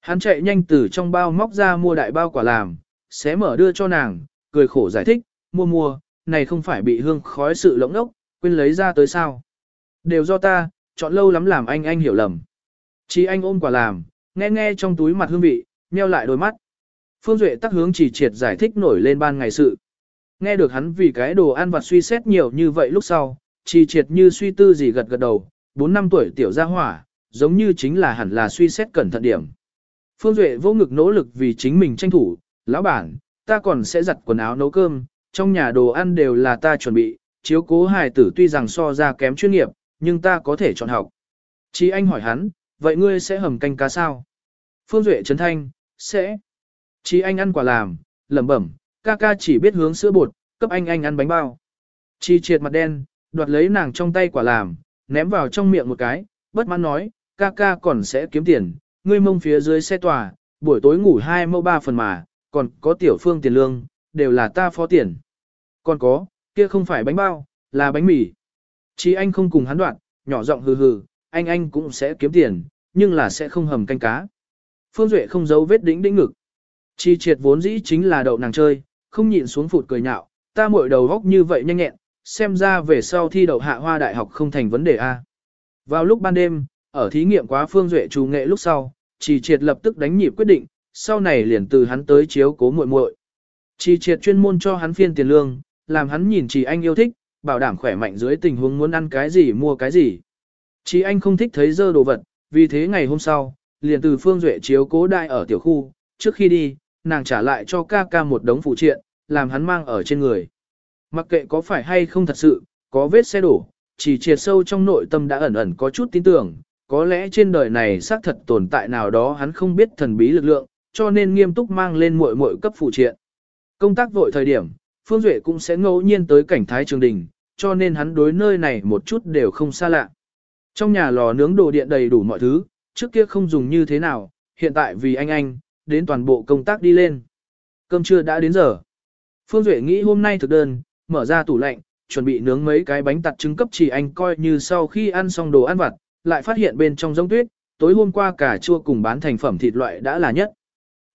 Hắn chạy nhanh từ trong bao móc ra mua đại bao quả làm, xé mở đưa cho nàng, cười khổ giải thích, mua mua, này không phải bị hương khói sự lỗng ốc, quên lấy ra tới sao. Đều do ta, chọn lâu lắm làm anh anh hiểu lầm. Chỉ anh ôm quả làm, nghe nghe trong túi mặt hương vị, nheo lại đôi mắt. Phương Duệ tắc hướng chỉ triệt giải thích nổi lên ban ngày sự. Nghe được hắn vì cái đồ ăn vặt suy xét nhiều như vậy lúc sau, chỉ triệt như suy tư gì gật gật đầu, 4 năm tuổi tiểu gia hỏa, giống như chính là hẳn là suy xét cẩn thận điểm. Phương Duệ vô ngực nỗ lực vì chính mình tranh thủ, lão bản, ta còn sẽ giặt quần áo nấu cơm, trong nhà đồ ăn đều là ta chuẩn bị, chiếu cố hài tử tuy rằng so ra kém chuyên nghiệp, nhưng ta có thể chọn học. Chí anh hỏi hắn, vậy ngươi sẽ hầm canh cá sao? Phương Duệ trấn thanh, sẽ. Chí anh ăn quả làm, lẩm bẩm, ca ca chỉ biết hướng sữa bột, cấp anh anh ăn bánh bao. Chi triệt mặt đen, đoạt lấy nàng trong tay quả làm, ném vào trong miệng một cái, bất mãn nói, ca ca còn sẽ kiếm tiền, ngươi mông phía dưới xe tòa, buổi tối ngủ hai mẫu ba phần mà, còn có tiểu phương tiền lương, đều là ta phó tiền. Còn có, kia không phải bánh bao, là bánh mì. Chỉ anh không cùng hắn đoạn, nhỏ giọng hừ hừ, anh anh cũng sẽ kiếm tiền, nhưng là sẽ không hầm canh cá. Phương Duệ không giấu vết đĩnh đĩnh ngực. Chi triệt vốn dĩ chính là đậu nàng chơi, không nhịn xuống phụt cười nhạo, ta mội đầu góc như vậy nhanh nhẹn, xem ra về sau thi đậu hạ hoa đại học không thành vấn đề a. Vào lúc ban đêm, ở thí nghiệm quá Phương Duệ trù nghệ lúc sau, Chỉ triệt lập tức đánh nhịp quyết định, sau này liền từ hắn tới chiếu cố muội muội. Chỉ triệt chuyên môn cho hắn phiên tiền lương, làm hắn nhìn chỉ anh yêu thích, bảo đảm khỏe mạnh dưới tình huống muốn ăn cái gì mua cái gì. Chỉ anh không thích thấy dơ đồ vật, vì thế ngày hôm sau, liền từ Phương Duệ chiếu cố đại ở tiểu khu, trước khi đi, nàng trả lại cho ca ca một đống phụ triện, làm hắn mang ở trên người. Mặc kệ có phải hay không thật sự, có vết xe đổ, chỉ triệt sâu trong nội tâm đã ẩn ẩn có chút tin tưởng, có lẽ trên đời này xác thật tồn tại nào đó hắn không biết thần bí lực lượng, cho nên nghiêm túc mang lên muội muội cấp phụ triện. Công tác vội thời điểm, Phương Duệ cũng sẽ ngẫu nhiên tới cảnh thái trường đình, cho nên hắn đối nơi này một chút đều không xa lạ. Trong nhà lò nướng đồ điện đầy đủ mọi thứ, trước kia không dùng như thế nào, hiện tại vì anh anh, đến toàn bộ công tác đi lên. Cơm trưa đã đến giờ. Phương Duệ nghĩ hôm nay thực đơn, mở ra tủ lạnh, chuẩn bị nướng mấy cái bánh tặt trứng cấp chỉ anh coi như sau khi ăn xong đồ ăn vặt, lại phát hiện bên trong giống tuyết, tối hôm qua cả chua cùng bán thành phẩm thịt loại đã là nhất.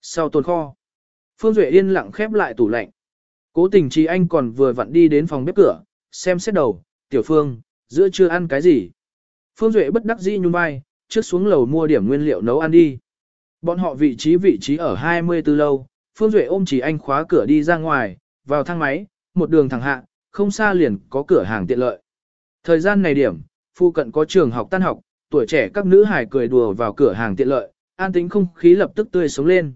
Sau tồn kho, Phương Duệ yên lặng khép lại tủ lạnh. Cố tình trí anh còn vừa vặn đi đến phòng bếp cửa, xem xét đầu, tiểu phương, giữa chưa ăn cái gì. Phương Duệ bất đắc dĩ nhung vai, trước xuống lầu mua điểm nguyên liệu nấu ăn đi. Bọn họ vị trí vị trí ở 24 lâu, Phương Duệ ôm chỉ anh khóa cửa đi ra ngoài, vào thang máy, một đường thẳng hạ, không xa liền có cửa hàng tiện lợi. Thời gian này điểm, phu cận có trường học tan học, tuổi trẻ các nữ hải cười đùa vào cửa hàng tiện lợi, an tính không khí lập tức tươi sống lên.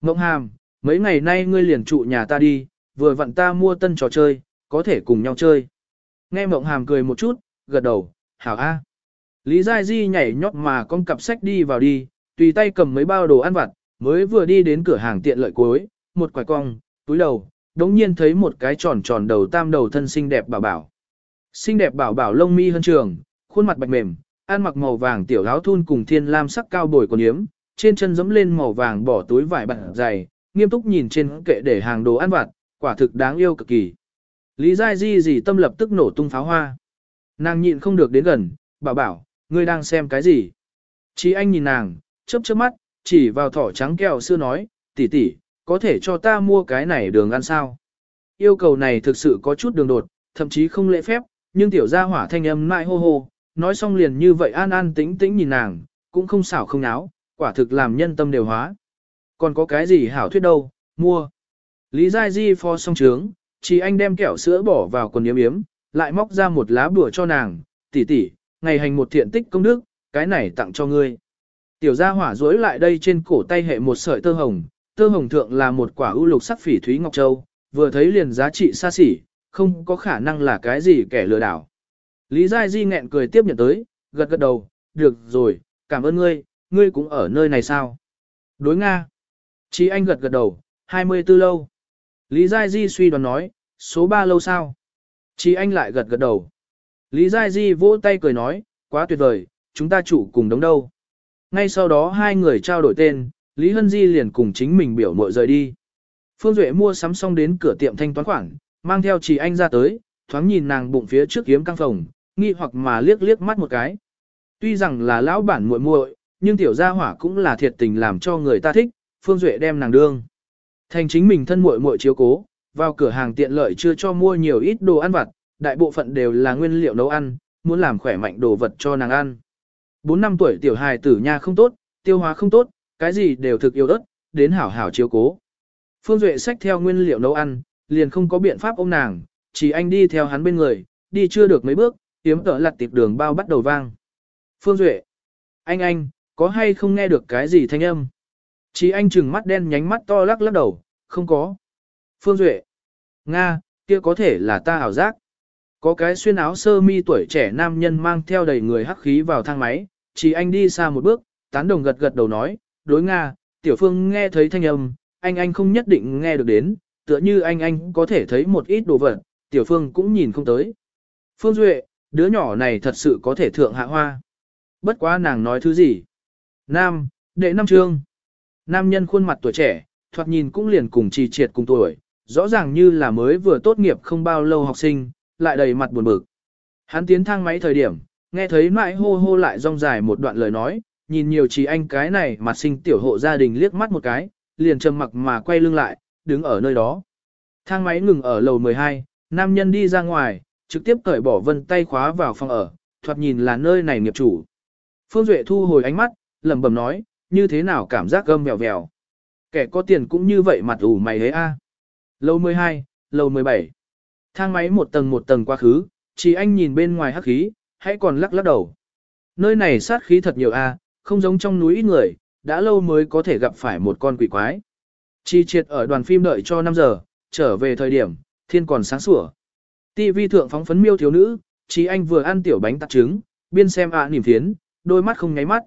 Ngộng hàm, mấy ngày nay ngươi liền trụ nhà ta đi, vừa vặn ta mua tân trò chơi, có thể cùng nhau chơi. Nghe mộng hàm cười một chút, gật đầu, hảo a. Lý Giai Di nhảy nhót mà con cặp sách đi vào đi, tùy tay cầm mấy bao đồ ăn vặt, mới vừa đi đến cửa hàng tiện lợi cuối, một quải cong, túi đầu, đống nhiên thấy một cái tròn tròn đầu tam đầu thân xinh đẹp bảo bảo. Xinh đẹp bảo bảo lông mi hơn trường, khuôn mặt bạch mềm, ăn mặc màu vàng tiểu áo thun cùng thiên lam sắc cao bồi còn yếm, trên chân giẫm lên màu vàng bỏ túi vải bạc dày, nghiêm túc nhìn trên kệ để hàng đồ ăn vặt, quả thực đáng yêu cực kỳ. Lý Giai Di gì tâm lập tức nổ tung pháo hoa. Nàng nhịn không được đến gần, bảo bảo, ngươi đang xem cái gì? Chí anh nhìn nàng, chớp chớp mắt, chỉ vào thỏ trắng kẹo xưa nói, tỷ tỷ, có thể cho ta mua cái này đường ăn sao? Yêu cầu này thực sự có chút đường đột, thậm chí không lễ phép, nhưng tiểu gia hỏa thanh âm mại hô hô, nói xong liền như vậy an an tĩnh tĩnh nhìn nàng, cũng không xảo không náo, quả thực làm nhân tâm đều hóa. Còn có cái gì hảo thuyết đâu, mua. Lý Giai Di pho xong trướng, chỉ anh đem kẹo sữa bỏ vào quần yếm yếm, lại móc ra một lá bùa cho nàng, tỷ tỷ, ngày hành một thiện tích công đức, cái này tặng cho ngươi. Tiểu gia hỏa rối lại đây trên cổ tay hệ một sợi tơ hồng, tơ hồng thượng là một quả ưu lục sắc phỉ thúy ngọc châu, vừa thấy liền giá trị xa xỉ, không có khả năng là cái gì kẻ lừa đảo. Lý Giai Di nghẹn cười tiếp nhận tới, gật gật đầu, được rồi, cảm ơn ngươi, ngươi cũng ở nơi này sao? Đối Nga. Chí anh gật gật đầu, 24 lâu. Lý Giai Di suy đoán nói, số 3 lâu sao? Chí anh lại gật gật đầu. Lý Giai Di vỗ tay cười nói, quá tuyệt vời, chúng ta chủ cùng đống đâu. Ngay sau đó hai người trao đổi tên, Lý Hân Di liền cùng chính mình biểu mội rời đi. Phương Duệ mua sắm xong đến cửa tiệm thanh toán khoản, mang theo chị anh ra tới, thoáng nhìn nàng bụng phía trước kiếm căng phòng, nghi hoặc mà liếc liếc mắt một cái. Tuy rằng là lão bản muội muội, nhưng tiểu gia hỏa cũng là thiệt tình làm cho người ta thích, Phương Duệ đem nàng đương. Thành chính mình thân muội muội chiếu cố, vào cửa hàng tiện lợi chưa cho mua nhiều ít đồ ăn vặt, đại bộ phận đều là nguyên liệu nấu ăn, muốn làm khỏe mạnh đồ vật cho nàng ăn. 4 năm tuổi tiểu hài tử nha không tốt, tiêu hóa không tốt, cái gì đều thực yêu đất, đến hảo hảo chiếu cố. Phương Duệ xách theo nguyên liệu nấu ăn, liền không có biện pháp ôm nàng, chỉ anh đi theo hắn bên người, đi chưa được mấy bước, tiếm tở lặt tiệp đường bao bắt đầu vang. Phương Duệ, anh anh, có hay không nghe được cái gì thanh âm? Chỉ anh trừng mắt đen nhánh mắt to lắc lắc đầu, không có. Phương Duệ, Nga, kia có thể là ta ảo giác. Có cái xuyên áo sơ mi tuổi trẻ nam nhân mang theo đầy người hắc khí vào thang máy, chỉ anh đi xa một bước, tán đồng gật gật đầu nói, đối Nga, tiểu phương nghe thấy thanh âm, anh anh không nhất định nghe được đến, tựa như anh anh có thể thấy một ít đồ vật, tiểu phương cũng nhìn không tới. Phương Duệ, đứa nhỏ này thật sự có thể thượng hạ hoa. Bất quá nàng nói thứ gì? Nam, đệ năm trương. Nam nhân khuôn mặt tuổi trẻ, thoạt nhìn cũng liền cùng trì triệt cùng tuổi, rõ ràng như là mới vừa tốt nghiệp không bao lâu học sinh, lại đầy mặt buồn bực. Hắn tiến thang máy thời điểm, nghe thấy mãi hô hô lại rong dài một đoạn lời nói, nhìn nhiều chỉ anh cái này mặt sinh tiểu hộ gia đình liếc mắt một cái, liền trầm mặc mà quay lưng lại, đứng ở nơi đó. Thang máy ngừng ở lầu 12, nam nhân đi ra ngoài, trực tiếp cởi bỏ vân tay khóa vào phòng ở, thoạt nhìn là nơi này nghiệp chủ. Phương Duệ thu hồi ánh mắt, lẩm bẩm nói, như thế nào cảm giác gâm vèo vèo. Kẻ có tiền cũng như vậy mặt ủ mày hế a. Lầu 12, lầu 17. Thang máy một tầng một tầng qua khứ, chỉ anh nhìn bên ngoài hắc khí, hãy còn lắc lắc đầu. Nơi này sát khí thật nhiều a, không giống trong núi ít người, đã lâu mới có thể gặp phải một con quỷ quái. Chi triệt ở đoàn phim đợi cho 5 giờ, trở về thời điểm, thiên còn sáng sủa. TV thượng phóng phấn miêu thiếu nữ, Chi anh vừa ăn tiểu bánh tạt trứng, biên xem ạ à niềm phiến, đôi mắt không nháy mắt.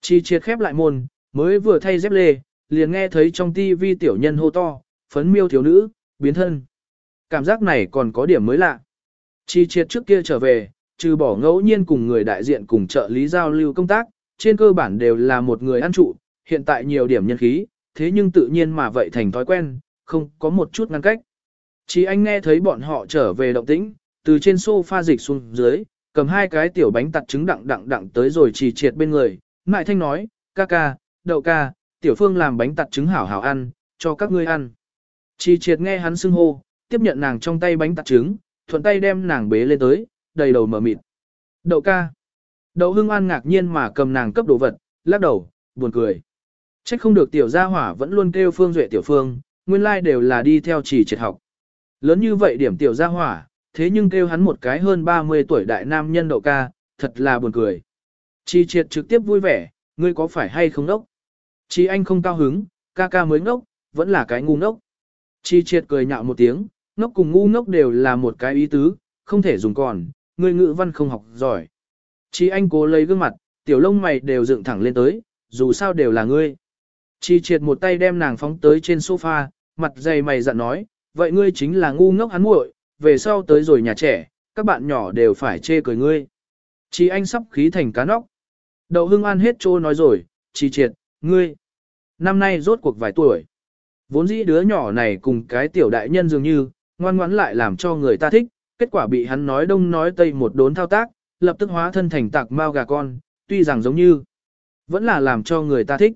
Chi triệt khép lại môn, mới vừa thay dép lê, liền nghe thấy trong TV tiểu nhân hô to, phấn miêu thiếu nữ, biến thân. Cảm giác này còn có điểm mới lạ. Chi triệt trước kia trở về, trừ bỏ ngẫu nhiên cùng người đại diện cùng trợ lý giao lưu công tác, trên cơ bản đều là một người ăn trụ, hiện tại nhiều điểm nhân khí, thế nhưng tự nhiên mà vậy thành thói quen, không có một chút ngăn cách. Chỉ anh nghe thấy bọn họ trở về động tĩnh, từ trên sofa dịch xuống dưới, cầm hai cái tiểu bánh tặt trứng đặng đặng đặng tới rồi chỉ triệt bên người, ngại Thanh nói, ca ca, đậu ca, tiểu phương làm bánh tặt trứng hảo hảo ăn, cho các ngươi ăn. Chỉ triệt nghe hắn xưng hô, tiếp nhận nàng trong tay bánh tặt trứng, thuận tay đem nàng bế lên tới, đầy đầu mở mịt. Đậu ca. Đậu hưng an ngạc nhiên mà cầm nàng cấp đồ vật, lắc đầu, buồn cười. Trách không được tiểu gia hỏa vẫn luôn kêu phương duệ tiểu phương, nguyên lai đều là đi theo chỉ triệt học. Lớn như vậy điểm tiểu gia hỏa, thế nhưng kêu hắn một cái hơn 30 tuổi đại nam nhân đậu ca, thật là buồn cười. Chi triệt trực tiếp vui vẻ, ngươi có phải hay không nốc? Chi anh không cao hứng, ca ca mới ngốc, vẫn là cái ngu ngốc. Chi triệt cười nhạo một tiếng, ngốc cùng ngu ngốc đều là một cái ý tứ, không thể dùng còn, ngươi ngữ văn không học giỏi. Chi anh cố lấy gương mặt, tiểu lông mày đều dựng thẳng lên tới, dù sao đều là ngươi. Chi triệt một tay đem nàng phóng tới trên sofa, mặt dày mày dặn nói, vậy ngươi chính là ngu ngốc hắn muội, về sau tới rồi nhà trẻ, các bạn nhỏ đều phải chê cười ngươi. Chi anh sắp khí thành cá nóc. Đậu hưng an hết trô nói rồi, chỉ triệt, ngươi. Năm nay rốt cuộc vài tuổi. Vốn dĩ đứa nhỏ này cùng cái tiểu đại nhân dường như, ngoan ngoãn lại làm cho người ta thích, kết quả bị hắn nói đông nói tây một đốn thao tác, lập tức hóa thân thành tạc mao gà con, tuy rằng giống như, vẫn là làm cho người ta thích.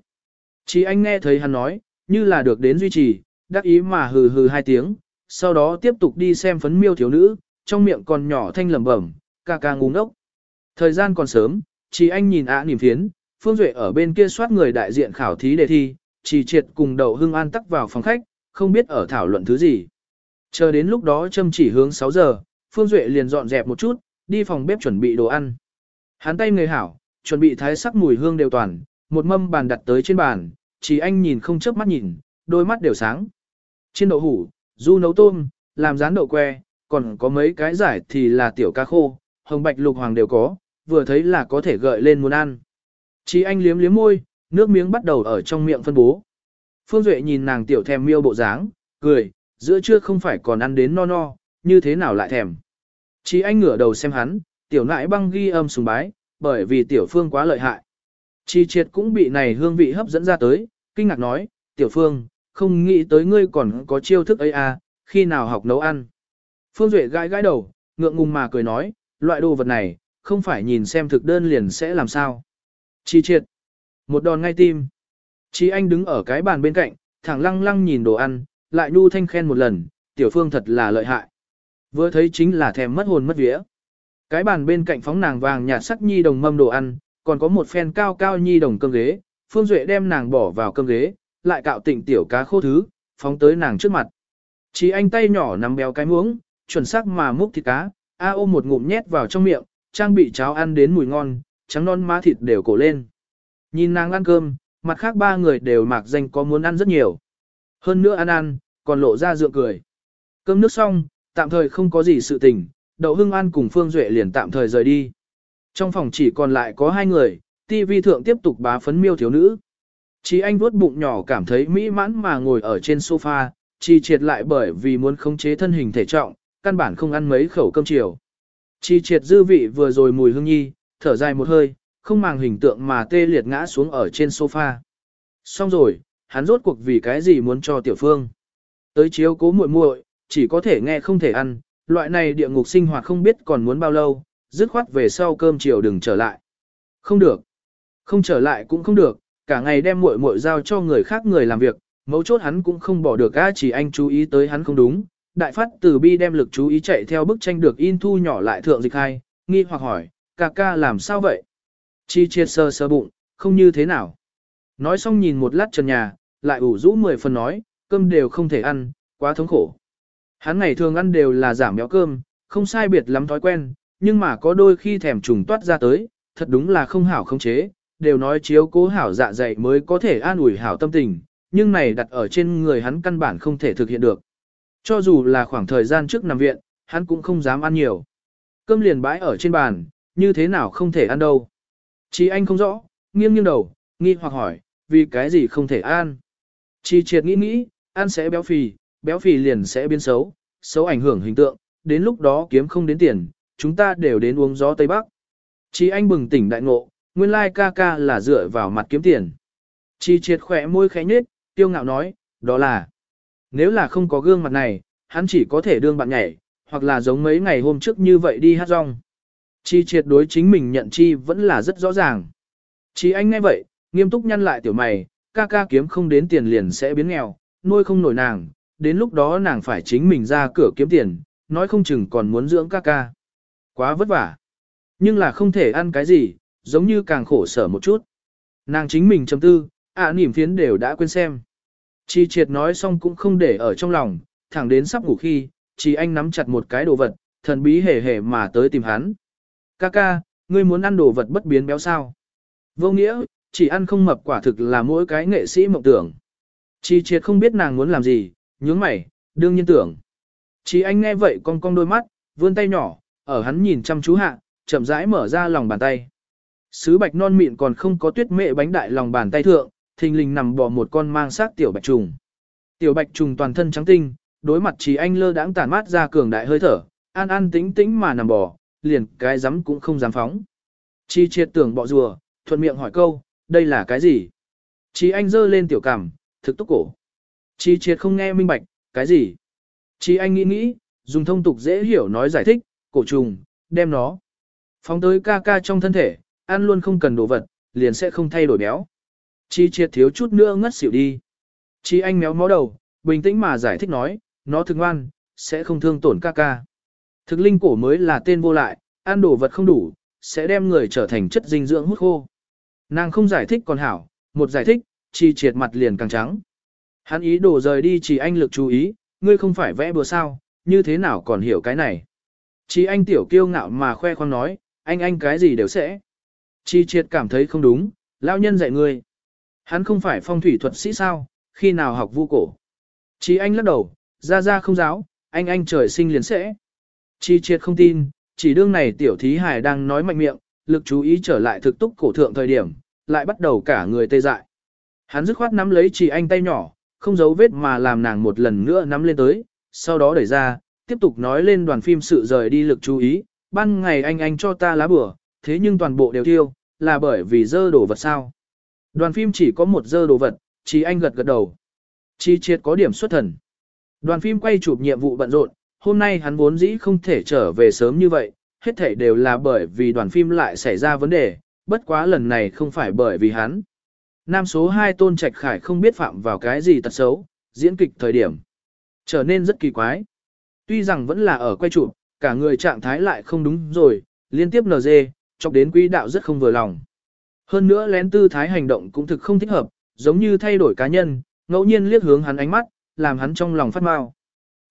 Chỉ anh nghe thấy hắn nói, như là được đến duy trì, đắc ý mà hừ hừ hai tiếng, sau đó tiếp tục đi xem phấn miêu thiếu nữ, trong miệng còn nhỏ thanh lẩm bẩm, ca ca ngu ngốc. Thời gian còn sớm, chỉ anh nhìn ạ niềm phiến, Phương Duệ ở bên kia soát người đại diện khảo thí đề thi, chỉ triệt cùng đầu hưng an tắc vào phòng khách, không biết ở thảo luận thứ gì. Chờ đến lúc đó châm chỉ hướng 6 giờ, Phương Duệ liền dọn dẹp một chút, đi phòng bếp chuẩn bị đồ ăn. Hắn tay người hảo, chuẩn bị thái sắc mùi hương đều toàn, một mâm bàn đặt tới trên bàn, chỉ anh nhìn không chớp mắt nhìn, đôi mắt đều sáng. Trên đậu hủ, du nấu tôm, làm rán đậu que, còn có mấy cái giải thì là tiểu cá khô, hồng bạch lục hoàng đều có, vừa thấy là có thể gợi lên muốn ăn. Chí anh liếm liếm môi, nước miếng bắt đầu ở trong miệng phân bố. Phương Duệ nhìn nàng tiểu thèm miêu bộ dáng, cười, giữa trưa không phải còn ăn đến no no, như thế nào lại thèm. Chí anh ngửa đầu xem hắn, tiểu nãi băng ghi âm sùng bái, bởi vì tiểu phương quá lợi hại. Chi triệt cũng bị này hương vị hấp dẫn ra tới, kinh ngạc nói, tiểu phương, không nghĩ tới ngươi còn có chiêu thức ấy à, khi nào học nấu ăn. Phương Duệ gãi gãi đầu, ngượng ngùng mà cười nói, loại đồ vật này, không phải nhìn xem thực đơn liền sẽ làm sao. Chi triệt, một đòn ngay tim. Chi anh đứng ở cái bàn bên cạnh, thẳng lăng lăng nhìn đồ ăn, lại nu thanh khen một lần, tiểu phương thật là lợi hại. Vừa thấy chính là thèm mất hồn mất vía. Cái bàn bên cạnh phóng nàng vàng nhạt sắc nhi đồng mâm đồ ăn, còn có một phen cao cao nhi đồng cơm ghế, Phương Duệ đem nàng bỏ vào cơm ghế, lại cạo tịnh tiểu cá khô thứ, phóng tới nàng trước mặt. Chỉ anh tay nhỏ nắm béo cái muỗng, chuẩn xác mà múc thịt cá, a ôm một ngụm nhét vào trong miệng, trang bị cháo ăn đến mùi ngon, trắng non má thịt đều cổ lên. Nhìn nàng ăn cơm, mặt khác ba người đều mạc danh có muốn ăn rất nhiều. Hơn nữa ăn ăn, còn lộ ra dựa cười. Cơm nước xong, tạm thời không có gì sự tình, Đậu Hưng An cùng Phương Duệ liền tạm thời rời đi. Trong phòng chỉ còn lại có hai người, TV thượng tiếp tục bá phấn miêu thiếu nữ. Chi anh vuốt bụng nhỏ cảm thấy mỹ mãn mà ngồi ở trên sofa, chi triệt lại bởi vì muốn khống chế thân hình thể trọng, căn bản không ăn mấy khẩu cơm chiều. Chi triệt dư vị vừa rồi mùi hương nhi, thở dài một hơi, không màng hình tượng mà tê liệt ngã xuống ở trên sofa. Xong rồi, hắn rốt cuộc vì cái gì muốn cho tiểu phương. Tới chiếu cố muội muội, chỉ có thể nghe không thể ăn, loại này địa ngục sinh hoạt không biết còn muốn bao lâu, dứt khoát về sau cơm chiều đừng trở lại. Không được. Không trở lại cũng không được, cả ngày đem muội muội giao cho người khác người làm việc, mấu chốt hắn cũng không bỏ được a chỉ anh chú ý tới hắn không đúng. Đại phát từ bi đem lực chú ý chạy theo bức tranh được in thu nhỏ lại thượng dịch hai, nghi hoặc hỏi, ca ca làm sao vậy? Chi triệt sơ sơ bụng, không như thế nào. Nói xong nhìn một lát trần nhà, lại ủ rũ mười phần nói, cơm đều không thể ăn, quá thống khổ. Hắn ngày thường ăn đều là giảm béo cơm, không sai biệt lắm thói quen, nhưng mà có đôi khi thèm trùng toát ra tới, thật đúng là không hảo không chế, đều nói chiếu cố hảo dạ dày mới có thể an ủi hảo tâm tình, nhưng này đặt ở trên người hắn căn bản không thể thực hiện được. Cho dù là khoảng thời gian trước nằm viện, hắn cũng không dám ăn nhiều. Cơm liền bãi ở trên bàn, như thế nào không thể ăn đâu. Chí anh không rõ, nghiêng nghiêng đầu, nghi hoặc hỏi, vì cái gì không thể ăn. Chỉ triệt nghĩ nghĩ, ăn sẽ béo phì, béo phì liền sẽ biến xấu, xấu ảnh hưởng hình tượng, đến lúc đó kiếm không đến tiền, chúng ta đều đến uống gió Tây Bắc. Chí anh bừng tỉnh đại ngộ, nguyên lai ca ca là dựa vào mặt kiếm tiền. Chi triệt khỏe môi khẽ nhếch, tiêu ngạo nói, đó là, nếu là không có gương mặt này, hắn chỉ có thể đương bạn nhảy, hoặc là giống mấy ngày hôm trước như vậy đi hát rong. Chi triệt đối chính mình nhận chi vẫn là rất rõ ràng. Chi anh nghe vậy, nghiêm túc nhăn lại tiểu mày, ca ca kiếm không đến tiền liền sẽ biến nghèo, nuôi không nổi nàng, đến lúc đó nàng phải chính mình ra cửa kiếm tiền, nói không chừng còn muốn dưỡng ca ca. Quá vất vả. Nhưng là không thể ăn cái gì, giống như càng khổ sở một chút. Nàng chính mình chấm tư, ạ à, niềm phiến đều đã quên xem. Chi triệt nói xong cũng không để ở trong lòng, thẳng đến sắp ngủ khi, chỉ anh nắm chặt một cái đồ vật, thần bí hề hề mà tới tìm hắn. Ca ca, ngươi muốn ăn đồ vật bất biến béo sao? Vô nghĩa, chỉ ăn không mập quả thực là mỗi cái nghệ sĩ mộng tưởng. Chi triệt không biết nàng muốn làm gì, nhướng mày, đương nhiên tưởng. Chỉ anh nghe vậy cong cong đôi mắt, vươn tay nhỏ, ở hắn nhìn chăm chú hạ, chậm rãi mở ra lòng bàn tay. Sứ bạch non mịn còn không có tuyết mệ bánh đại lòng bàn tay thượng, thình lình nằm bò một con mang xác tiểu bạch trùng. Tiểu bạch trùng toàn thân trắng tinh, đối mặt chỉ anh lơ đãng tản mát ra cường đại hơi thở, an an tĩnh tĩnh mà nằm bò, liền cái dám cũng không dám phóng. Chi triệt tưởng bọ rùa, thuận miệng hỏi câu, đây là cái gì? Chi anh giơ lên tiểu cảm, thực túc cổ. Chi triệt không nghe minh bạch, cái gì? Chi anh nghĩ nghĩ, dùng thông tục dễ hiểu nói giải thích, cổ trùng, đem nó. Phóng tới ca ca trong thân thể, ăn luôn không cần đồ vật, liền sẽ không thay đổi béo. Chi triệt thiếu chút nữa ngất xỉu đi. Chi anh méo mó đầu, bình tĩnh mà giải thích nói, nó thương ngoan, sẽ không thương tổn ca ca. Thực linh cổ mới là tên vô lại, ăn đồ vật không đủ, sẽ đem người trở thành chất dinh dưỡng hút khô. Nàng không giải thích còn hảo, một giải thích, chi triệt mặt liền càng trắng. Hắn ý đồ rời đi chỉ anh lực chú ý, ngươi không phải vẽ bừa sao, như thế nào còn hiểu cái này. Chỉ anh tiểu kiêu ngạo mà khoe khoang nói, anh anh cái gì đều sẽ. Chi triệt cảm thấy không đúng, lão nhân dạy ngươi. Hắn không phải phong thủy thuật sĩ sao, khi nào học vu cổ. Chi anh lắc đầu, ra ra không giáo, anh anh trời sinh liền sẽ. Chi triệt không tin, chỉ đương này tiểu thí hài đang nói mạnh miệng, lực chú ý trở lại thực túc cổ thượng thời điểm, lại bắt đầu cả người tê dại. Hắn dứt khoát nắm lấy chỉ anh tay nhỏ, không giấu vết mà làm nàng một lần nữa nắm lên tới, sau đó đẩy ra, tiếp tục nói lên đoàn phim sự rời đi lực chú ý, ban ngày anh anh cho ta lá bửa, thế nhưng toàn bộ đều tiêu, là bởi vì dơ đồ vật sao. Đoàn phim chỉ có một dơ đồ vật, chỉ anh gật gật đầu. Chi triệt có điểm xuất thần. Đoàn phim quay chụp nhiệm vụ bận rộn, hôm nay hắn vốn dĩ không thể trở về sớm như vậy, hết thảy đều là bởi vì đoàn phim lại xảy ra vấn đề, bất quá lần này không phải bởi vì hắn. Nam số 2 Tôn Trạch Khải không biết phạm vào cái gì tật xấu, diễn kịch thời điểm. Trở nên rất kỳ quái. Tuy rằng vẫn là ở quay chụp, cả người trạng thái lại không đúng rồi, liên tiếp NG, chọc đến quỹ đạo rất không vừa lòng. Hơn nữa lén tư thái hành động cũng thực không thích hợp, giống như thay đổi cá nhân, ngẫu nhiên liếc hướng hắn ánh mắt, làm hắn trong lòng phát mau.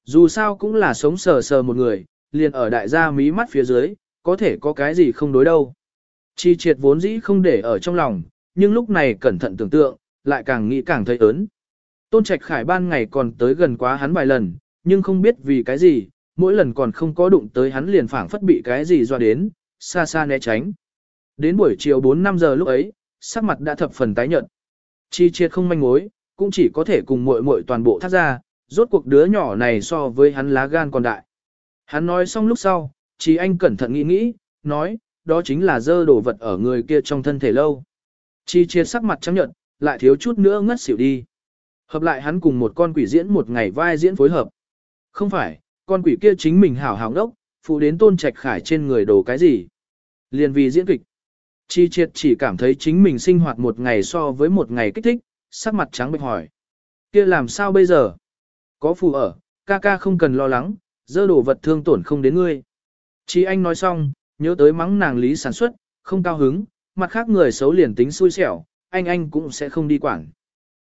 Dù sao cũng là sống sờ sờ một người, liền ở đại gia mí mắt phía dưới, có thể có cái gì không đối đâu. Chi triệt vốn dĩ không để ở trong lòng, nhưng lúc này cẩn thận tưởng tượng, lại càng nghĩ càng thấy ớn. Tôn Trạch Khải ban ngày còn tới gần quá hắn vài lần, nhưng không biết vì cái gì, mỗi lần còn không có đụng tới hắn liền phảng phất bị cái gì dọa đến, xa xa né tránh. Đến buổi chiều 4-5 giờ lúc ấy, sắc mặt đã thập phần tái nhợt. Chi triệt không manh mối, cũng chỉ có thể cùng muội muội toàn bộ thắt ra, rốt cuộc đứa nhỏ này so với hắn lá gan còn đại. Hắn nói xong lúc sau, chỉ anh cẩn thận nghĩ nghĩ, nói, đó chính là dơ đồ vật ở người kia trong thân thể lâu. Chi triệt sắc mặt trắng nhợt, lại thiếu chút nữa ngất xỉu đi. Hợp lại hắn cùng một con quỷ diễn một ngày vai diễn phối hợp. Không phải, con quỷ kia chính mình hảo hảo đốc, phụ đến tôn trạch khải trên người đồ cái gì. Liền vì diễn kịch. Chi triệt chỉ cảm thấy chính mình sinh hoạt một ngày so với một ngày kích thích, sắc mặt trắng bệch hỏi. kia làm sao bây giờ? Có phù ở, ca ca không cần lo lắng, dơ đồ vật thương tổn không đến ngươi. Chi anh nói xong, nhớ tới mắng nàng lý sản xuất, không cao hứng, mặt khác người xấu liền tính xui xẻo, anh anh cũng sẽ không đi quản.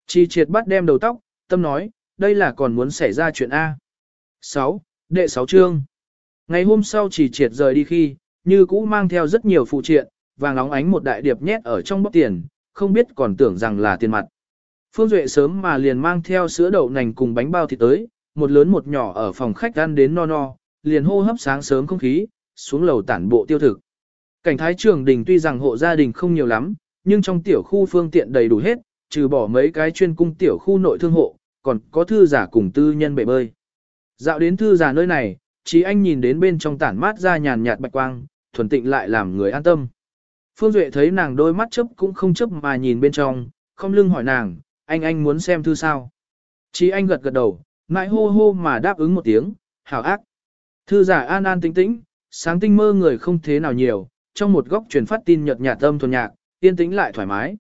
Chi triệt bắt đem đầu tóc, tâm nói, đây là còn muốn xảy ra chuyện A. 6. Đệ 6 chương Ngày hôm sau chỉ triệt rời đi khi, như cũ mang theo rất nhiều phụ triện, vàng ngóng ánh một đại điệp nhét ở trong bóc tiền, không biết còn tưởng rằng là tiền mặt. Phương Duệ sớm mà liền mang theo sữa đậu nành cùng bánh bao thịt tới, một lớn một nhỏ ở phòng khách ăn đến no no, liền hô hấp sáng sớm không khí, xuống lầu tản bộ tiêu thực. Cảnh thái trường đình tuy rằng hộ gia đình không nhiều lắm, nhưng trong tiểu khu phương tiện đầy đủ hết, trừ bỏ mấy cái chuyên cung tiểu khu nội thương hộ, còn có thư giả cùng tư nhân bể bơi. Dạo đến thư giả nơi này, chỉ anh nhìn đến bên trong tản mát ra nhàn nhạt bạch quang, thuần tịnh lại làm người an tâm. Phương Duệ thấy nàng đôi mắt chấp cũng không chấp mà nhìn bên trong, không lưng hỏi nàng, anh anh muốn xem thư sao. Chỉ anh gật gật đầu, mãi hô hô mà đáp ứng một tiếng, hảo ác. Thư giả an an tĩnh tĩnh, sáng tinh mơ người không thế nào nhiều, trong một góc truyền phát tin nhợt nhạt âm thuần nhạc, yên tĩnh lại thoải mái.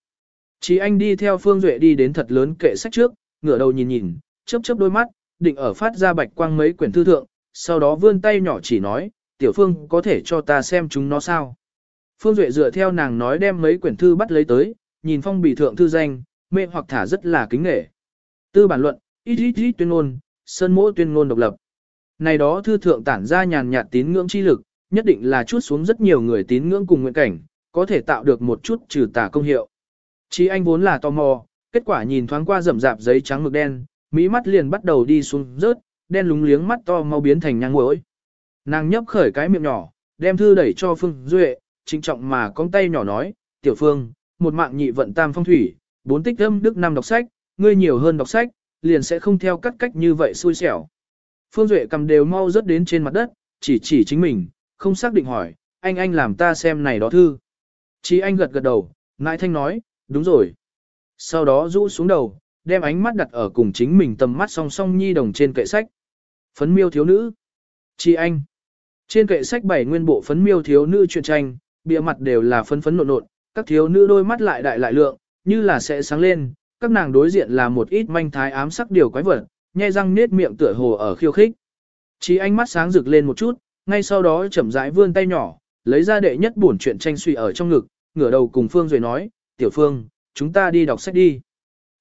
Chỉ anh đi theo Phương Duệ đi đến thật lớn kệ sách trước, ngửa đầu nhìn nhìn, chớp chớp đôi mắt, định ở phát ra bạch quang mấy quyển thư thượng, sau đó vươn tay nhỏ chỉ nói, tiểu phương có thể cho ta xem chúng nó sao. Phương Duệ dựa theo nàng nói đem mấy quyển thư bắt lấy tới, nhìn phong bì thượng thư danh, mê hoặc thả rất là kính nghệ. Tư bản luận, ít ít ít tuyên ngôn, sơn mỗ tuyên ngôn độc lập. Này đó thư thượng tản ra nhàn nhạt tín ngưỡng chi lực, nhất định là chút xuống rất nhiều người tín ngưỡng cùng nguyện cảnh, có thể tạo được một chút trừ tà công hiệu. Chí anh vốn là tò mò, kết quả nhìn thoáng qua rậm rạp giấy trắng mực đen, mỹ mắt liền bắt đầu đi xuống rớt, đen lúng liếng mắt to mau biến thành nhang muỗi. Nàng nhấp khởi cái miệng nhỏ, đem thư đẩy cho Phương Duệ, trịnh trọng mà cong tay nhỏ nói, tiểu phương, một mạng nhị vận tam phong thủy, bốn tích âm đức năm đọc sách, ngươi nhiều hơn đọc sách, liền sẽ không theo cắt cách như vậy xui xẻo. Phương Duệ cầm đều mau rớt đến trên mặt đất, chỉ chỉ chính mình, không xác định hỏi, anh anh làm ta xem này đó thư. Chí anh gật gật đầu, ngại thanh nói, đúng rồi. Sau đó rũ xuống đầu, đem ánh mắt đặt ở cùng chính mình tầm mắt song song nhi đồng trên kệ sách. Phấn miêu thiếu nữ. Chi anh. Trên kệ sách bảy nguyên bộ phấn miêu thiếu nữ truyện tranh, bìa mặt đều là phấn phấn nộn nộn, các thiếu nữ đôi mắt lại đại lại lượng, như là sẽ sáng lên, các nàng đối diện là một ít manh thái ám sắc điều quái vật, nhai răng nết miệng tựa hồ ở khiêu khích. Chí anh mắt sáng rực lên một chút, ngay sau đó chậm rãi vươn tay nhỏ, lấy ra đệ nhất bổn truyện tranh suy ở trong ngực, ngửa đầu cùng Phương Duệ nói, tiểu Phương, chúng ta đi đọc sách đi.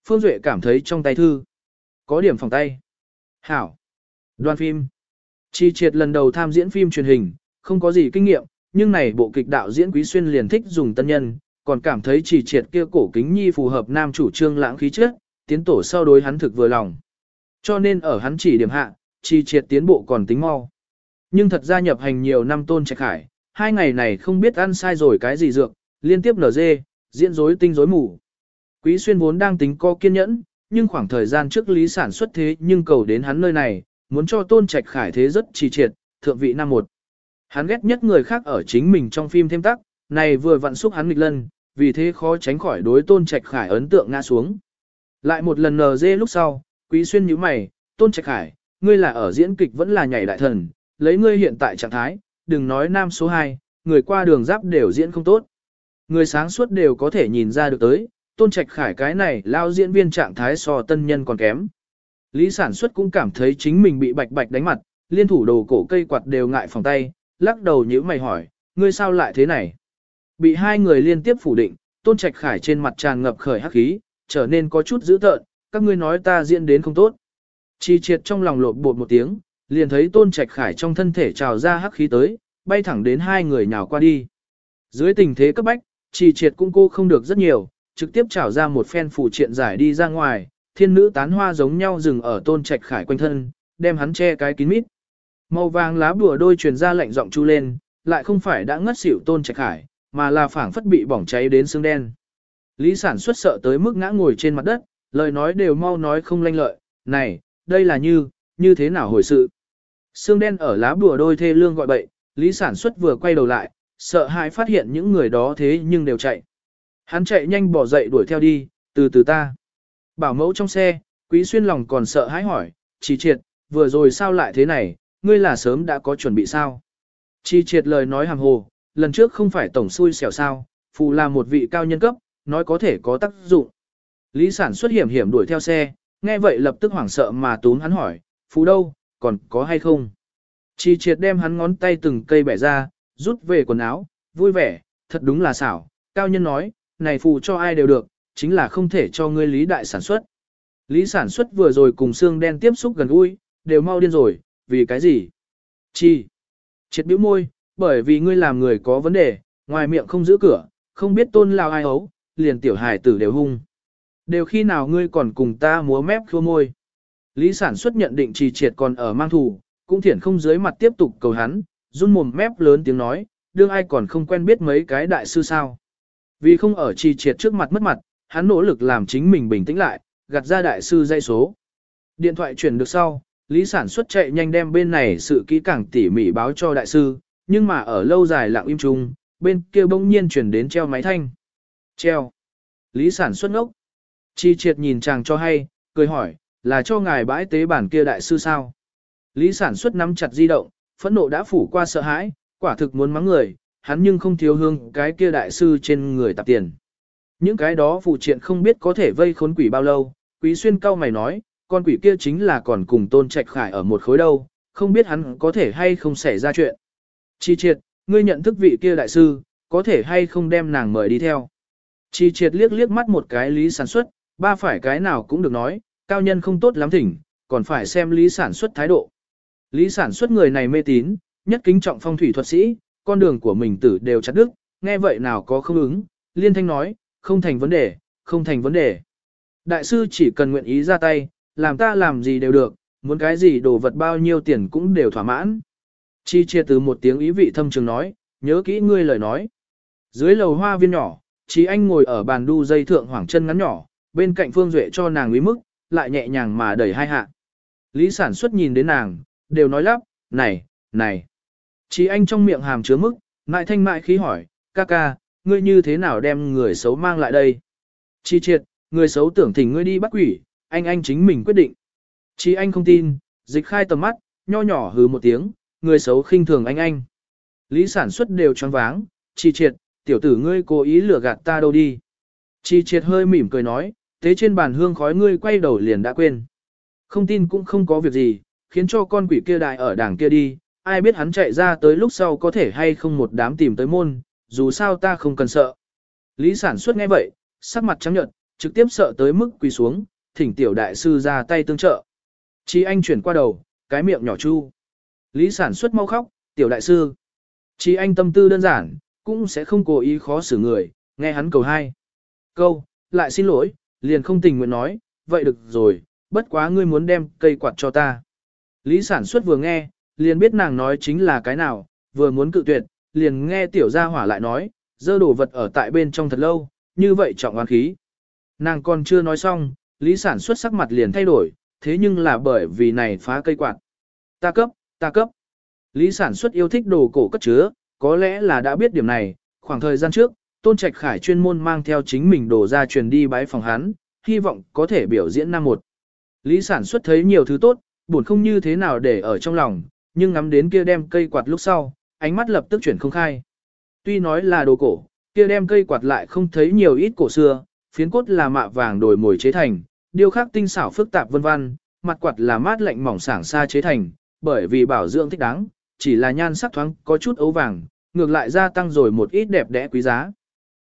Phương Duệ cảm thấy trong tay thư, có điểm phòng tay. Hảo. Đoàn phim. Chi triệt lần đầu tham diễn phim truyền hình, không có gì kinh nghiệm, nhưng này bộ kịch đạo diễn Quý Xuyên liền thích dùng tân nhân, còn cảm thấy chỉ triệt kia cổ kính nhi phù hợp nam chủ trương lãng khí trước, tiến tổ sau đối hắn thực vừa lòng. Cho nên ở hắn chỉ điểm hạ, chi triệt tiến bộ còn tính mau. Nhưng thật ra nhập hành nhiều năm tôn trạch khải, hai ngày này không biết ăn sai rồi cái gì dược, liên tiếp nở dê, diễn rối tinh rối mù. Quý xuyên vốn đang tính co kiên nhẫn, nhưng khoảng thời gian trước lý sản xuất thế nhưng cầu đến hắn nơi này, muốn cho tôn trạch khải thế rất trì triệt, thượng vị năm một. Hắn ghét nhất người khác ở chính mình trong phim thêm tắc, này vừa vặn xúc hắn nghịch lân, vì thế khó tránh khỏi đối tôn trạch khải ấn tượng ngã xuống. Lại một lần nờ dê lúc sau, quý xuyên nhíu mày, tôn trạch khải, ngươi là ở diễn kịch vẫn là nhảy đại thần, lấy ngươi hiện tại trạng thái, đừng nói nam số 2, người qua đường giáp đều diễn không tốt. Người sáng suốt đều có thể nhìn ra được tới, tôn trạch khải cái này lao diễn viên trạng thái so tân nhân còn kém. Lý sản xuất cũng cảm thấy chính mình bị bạch bạch đánh mặt, liên thủ đồ cổ cây quạt đều ngại phòng tay, lắc đầu nhíu mày hỏi, ngươi sao lại thế này? Bị hai người liên tiếp phủ định, tôn trạch khải trên mặt tràn ngập khởi hắc khí, trở nên có chút dữ tợn, các ngươi nói ta diễn đến không tốt. Chi triệt trong lòng lột bột một tiếng, liền thấy tôn trạch khải trong thân thể trào ra hắc khí tới, bay thẳng đến hai người nhào qua đi. Dưới tình thế cấp bách, chi triệt cũng cô không được rất nhiều, trực tiếp trào ra một phen phủ triện giải đi ra ngoài, thiên nữ tán hoa giống nhau dừng ở tôn trạch khải quanh thân, đem hắn che cái kín mít. Màu vàng lá bùa đôi truyền ra lạnh giọng chu lên, lại không phải đã ngất xỉu tôn trạch khải, mà là phảng phất bị bỏng cháy đến xương đen. Lý sản xuất sợ tới mức ngã ngồi trên mặt đất, lời nói đều mau nói không lanh lợi, này, đây là như, như thế nào hồi sự. Xương đen ở lá bùa đôi thê lương gọi bậy, Lý sản xuất vừa quay đầu lại, sợ hãi phát hiện những người đó thế nhưng đều chạy. Hắn chạy nhanh bỏ dậy đuổi theo đi, từ từ ta. Bảo mẫu trong xe, quý xuyên lòng còn sợ hãi hỏi, chỉ triệt, vừa rồi sao lại thế này, ngươi là sớm đã có chuẩn bị sao? Chỉ triệt lời nói hàng hồ, lần trước không phải tổng xui xẻo sao, phù là một vị cao nhân cấp, nói có thể có tác dụng. Lý sản xuất hiểm hiểm đuổi theo xe, nghe vậy lập tức hoảng sợ mà túm hắn hỏi, phù đâu, còn có hay không? Chỉ triệt đem hắn ngón tay từng cây bẻ ra, rút về quần áo, vui vẻ, thật đúng là xảo, cao nhân nói, này phù cho ai đều được, chính là không thể cho ngươi lý đại sản xuất. Lý sản xuất vừa rồi cùng xương đen tiếp xúc gần gũi, đều mau điên rồi, vì cái gì? Chi? Triệt bĩu môi, bởi vì ngươi làm người có vấn đề, ngoài miệng không giữ cửa, không biết tôn lao ai ấu, liền tiểu hài tử đều hung. Đều khi nào ngươi còn cùng ta múa mép khô môi. Lý sản xuất nhận định trì triệt còn ở mang thù, cũng thiển không dưới mặt tiếp tục cầu hắn, run mồm mép lớn tiếng nói, đương ai còn không quen biết mấy cái đại sư sao. Vì không ở trì triệt trước mặt mất mặt, hắn nỗ lực làm chính mình bình tĩnh lại, gặt ra đại sư dây số. Điện thoại chuyển được sau, Lý sản xuất chạy nhanh đem bên này sự kỹ càng tỉ mỉ báo cho đại sư, nhưng mà ở lâu dài lặng im chung, bên kia bỗng nhiên chuyển đến treo máy thanh. Treo. Lý sản xuất ngốc. Chi triệt nhìn chàng cho hay, cười hỏi, là cho ngài bãi tế bản kia đại sư sao? Lý sản xuất nắm chặt di động, phẫn nộ đã phủ qua sợ hãi, quả thực muốn mắng người, hắn nhưng không thiếu hương cái kia đại sư trên người tạp tiền. Những cái đó phụ triện không biết có thể vây khốn quỷ bao lâu, quý xuyên cao mày nói, con quỷ kia chính là còn cùng tôn trạch khải ở một khối đâu, không biết hắn có thể hay không xảy ra chuyện. Chi triệt, ngươi nhận thức vị kia đại sư, có thể hay không đem nàng mời đi theo. Chi triệt liếc liếc mắt một cái lý sản xuất, ba phải cái nào cũng được nói, cao nhân không tốt lắm thỉnh, còn phải xem lý sản xuất thái độ. Lý sản xuất người này mê tín, nhất kính trọng phong thủy thuật sĩ, con đường của mình tử đều chặt đứt, nghe vậy nào có không ứng, liên thanh nói, không thành vấn đề, không thành vấn đề. Đại sư chỉ cần nguyện ý ra tay, làm ta làm gì đều được, muốn cái gì đồ vật bao nhiêu tiền cũng đều thỏa mãn. Chi chia từ một tiếng ý vị thâm trường nói, nhớ kỹ ngươi lời nói. Dưới lầu hoa viên nhỏ, Chí Anh ngồi ở bàn đu dây thượng hoảng chân ngắn nhỏ, bên cạnh Phương Duệ cho nàng uy mức, lại nhẹ nhàng mà đẩy hai hạ. Lý sản xuất nhìn đến nàng, đều nói lắp, này, này. Chí Anh trong miệng hàm chứa mức, mại thanh mại khí hỏi, ca ca, ngươi như thế nào đem người xấu mang lại đây? Chi triệt, người xấu tưởng thỉnh ngươi đi bắt quỷ, anh anh chính mình quyết định. Chi Anh không tin, dịch khai tầm mắt, nho nhỏ hừ một tiếng, người xấu khinh thường anh anh. Lý sản xuất đều choáng váng, chi triệt, tiểu tử ngươi cố ý lừa gạt ta đâu đi. Chi triệt hơi mỉm cười nói, thế trên bàn hương khói ngươi quay đầu liền đã quên. Không tin cũng không có việc gì, khiến cho con quỷ kia đại ở đảng kia đi, ai biết hắn chạy ra tới lúc sau có thể hay không một đám tìm tới môn, dù sao ta không cần sợ. Lý sản xuất nghe vậy, sắc mặt trắng nhợt, trực tiếp sợ tới mức quỳ xuống, thỉnh tiểu đại sư ra tay tương trợ. Chi anh chuyển qua đầu, cái miệng nhỏ chu. Lý sản xuất mau khóc, tiểu đại sư. Chi anh tâm tư đơn giản, cũng sẽ không cố ý khó xử người, nghe hắn cầu hai. Câu, lại xin lỗi, liền không tình nguyện nói, vậy được rồi, bất quá ngươi muốn đem cây quạt cho ta. Lý sản xuất vừa nghe, liền biết nàng nói chính là cái nào, vừa muốn cự tuyệt, liền nghe tiểu gia hỏa lại nói, dơ đồ vật ở tại bên trong thật lâu, như vậy trọng oán khí. Nàng còn chưa nói xong, lý sản xuất sắc mặt liền thay đổi, thế nhưng là bởi vì này phá cây quạt. Ta cấp, ta cấp. Lý sản xuất yêu thích đồ cổ cất chứa, có lẽ là đã biết điểm này, khoảng thời gian trước, Tôn Trạch Khải chuyên môn mang theo chính mình đồ ra truyền đi bái phòng hắn, hy vọng có thể biểu diễn năm một. Lý sản xuất thấy nhiều thứ tốt, buồn không như thế nào để ở trong lòng, nhưng ngắm đến kia đem cây quạt lúc sau, ánh mắt lập tức chuyển không khai. Tuy nói là đồ cổ, kia đem cây quạt lại không thấy nhiều ít cổ xưa, phiến cốt là mạ vàng đổi mồi chế thành, điêu khắc tinh xảo phức tạp vân vân, mặt quạt là mát lạnh mỏng sảng xa chế thành, bởi vì bảo dưỡng thích đáng, chỉ là nhan sắc thoáng có chút ấu vàng, ngược lại gia tăng rồi một ít đẹp đẽ quý giá.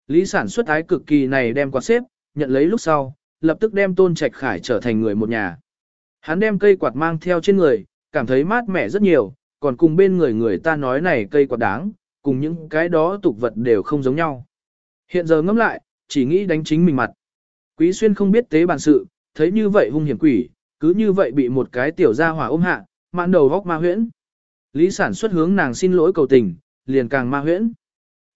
Lý sản xuất ái cực kỳ này đem quạt xếp, nhận lấy lúc sau, lập tức đem Tôn Trạch Khải trở thành người một nhà. Hắn đem cây quạt mang theo trên người, cảm thấy mát mẻ rất nhiều, còn cùng bên người người ta nói này cây quạt đáng, cùng những cái đó tục vật đều không giống nhau. Hiện giờ ngẫm lại, chỉ nghĩ đánh chính mình mặt. Quý xuyên không biết tế bản sự, thấy như vậy hung hiểm quỷ, cứ như vậy bị một cái tiểu gia hỏa ôm hạ, mạn đầu vóc ma huyễn. Lý sản xuất hướng nàng xin lỗi cầu tình, liền càng ma huyễn.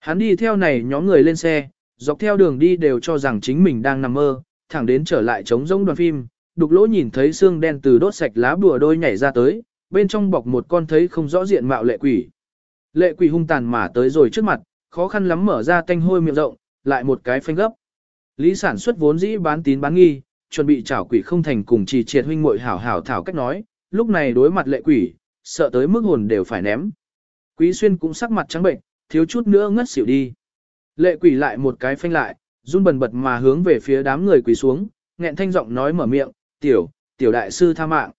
Hắn đi theo này nhóm người lên xe, dọc theo đường đi đều cho rằng chính mình đang nằm mơ, thẳng đến trở lại trống rỗng đoàn phim, đục lỗ nhìn thấy xương đen từ đốt sạch lá bùa đôi nhảy ra tới, bên trong bọc một con thấy không rõ diện mạo lệ quỷ. Lệ quỷ hung tàn mà tới rồi trước mặt, khó khăn lắm mở ra tanh hôi miệng rộng, lại một cái phanh gấp. Lý sản xuất vốn dĩ bán tín bán nghi, chuẩn bị chảo quỷ không thành cùng trì triệt huynh muội hảo hảo thảo cách nói, lúc này đối mặt lệ quỷ, sợ tới mức hồn đều phải ném. Quý xuyên cũng sắc mặt trắng bệnh, thiếu chút nữa ngất xỉu đi. Lệ quỷ lại một cái phanh lại, run bần bật mà hướng về phía đám người quỳ xuống, nghẹn thanh giọng nói mở miệng, tiểu, tiểu đại sư tha mạng.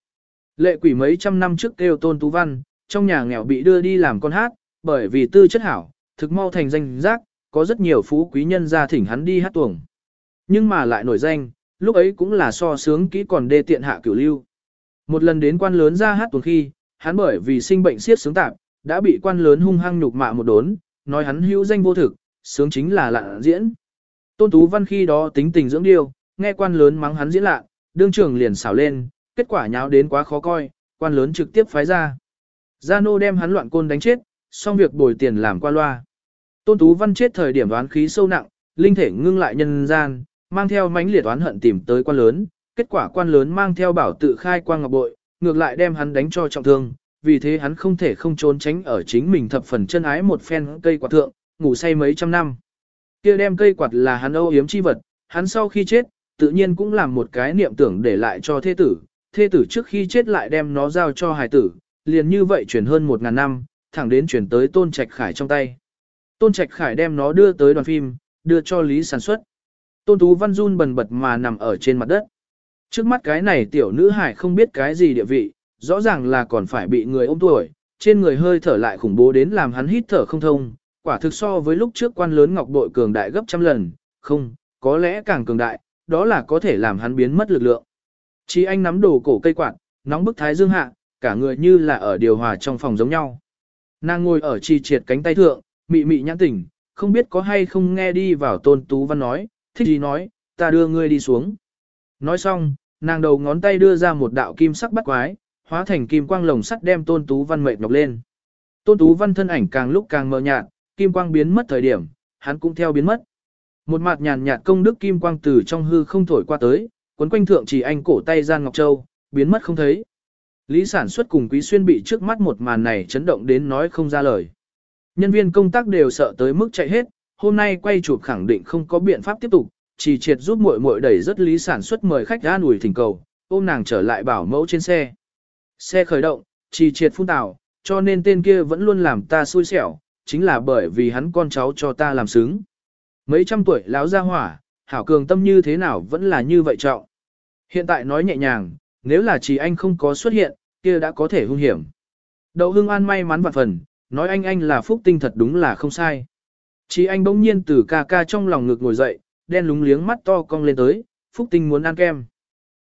Lệ quỷ mấy trăm năm trước kêu tôn tú văn, trong nhà nghèo bị đưa đi làm con hát, bởi vì tư chất hảo, thực mau thành danh giác, có rất nhiều phú quý nhân ra thỉnh hắn đi hát tuồng. Nhưng mà lại nổi danh, lúc ấy cũng là so sướng kỹ còn đê tiện hạ cửu lưu. Một lần đến quan lớn ra hát tuồng khi, hắn bởi vì sinh bệnh siết sướng tạp, đã bị quan lớn hung hăng nhục mạ một đốn, nói hắn hữu danh vô thực, sướng chính là lạ diễn. Tôn Tú Văn khi đó tính tình dưỡng điêu, nghe quan lớn mắng hắn diễn lạ, đương trưởng liền xảo lên, kết quả nháo đến quá khó coi, quan lớn trực tiếp phái ra. Gia Nô đem hắn loạn côn đánh chết, xong việc bồi tiền làm qua loa. Tôn Tú Văn chết thời điểm đoán khí sâu nặng, linh thể ngưng lại nhân gian, mang theo mãnh liệt oán hận tìm tới quan lớn, kết quả quan lớn mang theo bảo tự khai quang ngọc bội, ngược lại đem hắn đánh cho trọng thương, vì thế hắn không thể không trốn tránh ở chính mình thập phần chân ái một phen cây quạt thượng, ngủ say mấy trăm năm. Kia đem cây quạt là hắn âu yếm chi vật, hắn sau khi chết, tự nhiên cũng làm một cái niệm tưởng để lại cho thế tử, thế tử trước khi chết lại đem nó giao cho hài tử, liền như vậy chuyển hơn một ngàn năm, thẳng đến chuyển tới Tôn Trạch Khải trong tay. Tôn Trạch Khải đem nó đưa tới đoàn phim, đưa cho Lý sản xuất. Tôn Tú Văn run bần bật mà nằm ở trên mặt đất. Trước mắt cái này tiểu nữ hải không biết cái gì địa vị, rõ ràng là còn phải bị người ôm tuổi, trên người hơi thở lại khủng bố đến làm hắn hít thở không thông, quả thực so với lúc trước quan lớn ngọc bội cường đại gấp trăm lần, không, có lẽ càng cường đại, đó là có thể làm hắn biến mất lực lượng. Chí anh nắm đồ cổ cây quạt, nóng bức thái dương hạ, cả người như là ở điều hòa trong phòng giống nhau. Nàng ngồi ở chi triệt cánh tay thượng, mị mị nhãn tỉnh, không biết có hay không nghe đi vào tôn tú văn nói, thích gì nói, ta đưa ngươi đi xuống. Nói xong, nàng đầu ngón tay đưa ra một đạo kim sắc bắt quái, hóa thành kim quang lồng sắt đem tôn tú văn mệt nhọc lên. Tôn tú văn thân ảnh càng lúc càng mờ nhạt, kim quang biến mất thời điểm, hắn cũng theo biến mất. Một mặt nhàn nhạt công đức kim quang từ trong hư không thổi qua tới, quấn quanh thượng chỉ anh cổ tay gian ngọc châu, biến mất không thấy. Lý sản xuất cùng quý xuyên bị trước mắt một màn này chấn động đến nói không ra lời. Nhân viên công tác đều sợ tới mức chạy hết, hôm nay quay chụp khẳng định không có biện pháp tiếp tục, chỉ triệt giúp muội muội đẩy rất lý sản xuất mời khách ra ủi thỉnh cầu, ôm nàng trở lại bảo mẫu trên xe. Xe khởi động, chỉ triệt phun tào, cho nên tên kia vẫn luôn làm ta xui xẻo, chính là bởi vì hắn con cháu cho ta làm xứng. Mấy trăm tuổi lão gia hỏa, hảo cường tâm như thế nào vẫn là như vậy trọng. Hiện tại nói nhẹ nhàng, nếu là chỉ anh không có xuất hiện, kia đã có thể hung hiểm. Đậu hưng an may mắn vạn phần, nói anh anh là phúc tinh thật đúng là không sai. Chỉ anh bỗng nhiên từ ca ca trong lòng ngực ngồi dậy, đen lúng liếng mắt to cong lên tới, phúc tinh muốn ăn kem.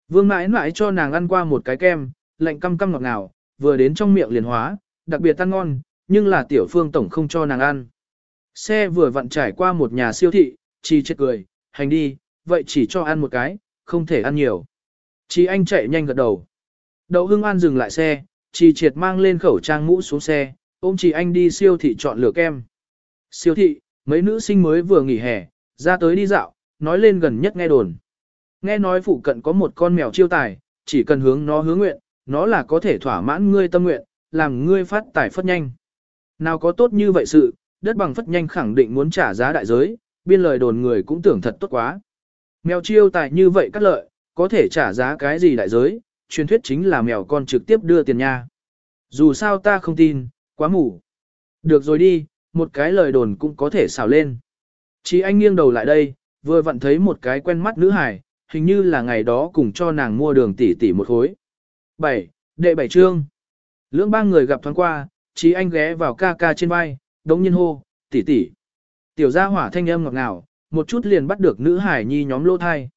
Vương mãi mãi cho nàng ăn qua một cái kem, lạnh căm căm ngọt ngào, vừa đến trong miệng liền hóa, đặc biệt ăn ngon, nhưng là tiểu phương tổng không cho nàng ăn. Xe vừa vặn trải qua một nhà siêu thị, chỉ chết cười, hành đi, vậy chỉ cho ăn một cái, không thể ăn nhiều. Chi anh chạy nhanh gật đầu. Đậu hưng an dừng lại xe, Chi triệt mang lên khẩu trang mũ xuống xe, ôm chi anh đi siêu thị chọn lựa kem. Siêu thị, mấy nữ sinh mới vừa nghỉ hè, ra tới đi dạo, nói lên gần nhất nghe đồn. Nghe nói phụ cận có một con mèo chiêu tài, chỉ cần hướng nó hướng nguyện, nó là có thể thỏa mãn ngươi tâm nguyện, làm ngươi phát tài phất nhanh. Nào có tốt như vậy sự, đất bằng phất nhanh khẳng định muốn trả giá đại giới, biên lời đồn người cũng tưởng thật tốt quá. Mèo chiêu tài như vậy cắt lợi, có thể trả giá cái gì đại giới, truyền thuyết chính là mèo con trực tiếp đưa tiền nha. Dù sao ta không tin, quá mù. Được rồi đi, một cái lời đồn cũng có thể xào lên. Chỉ anh nghiêng đầu lại đây, vừa vặn thấy một cái quen mắt nữ hải, hình như là ngày đó cùng cho nàng mua đường tỷ tỷ một khối. 7. Đệ bảy trương. Lưỡng ba người gặp thoáng qua, chỉ anh ghé vào ca ca trên vai, đống nhiên hô, tỷ tỷ. Tiểu gia hỏa thanh âm ngọt ngào, một chút liền bắt được nữ hải nhi nhóm lô thai.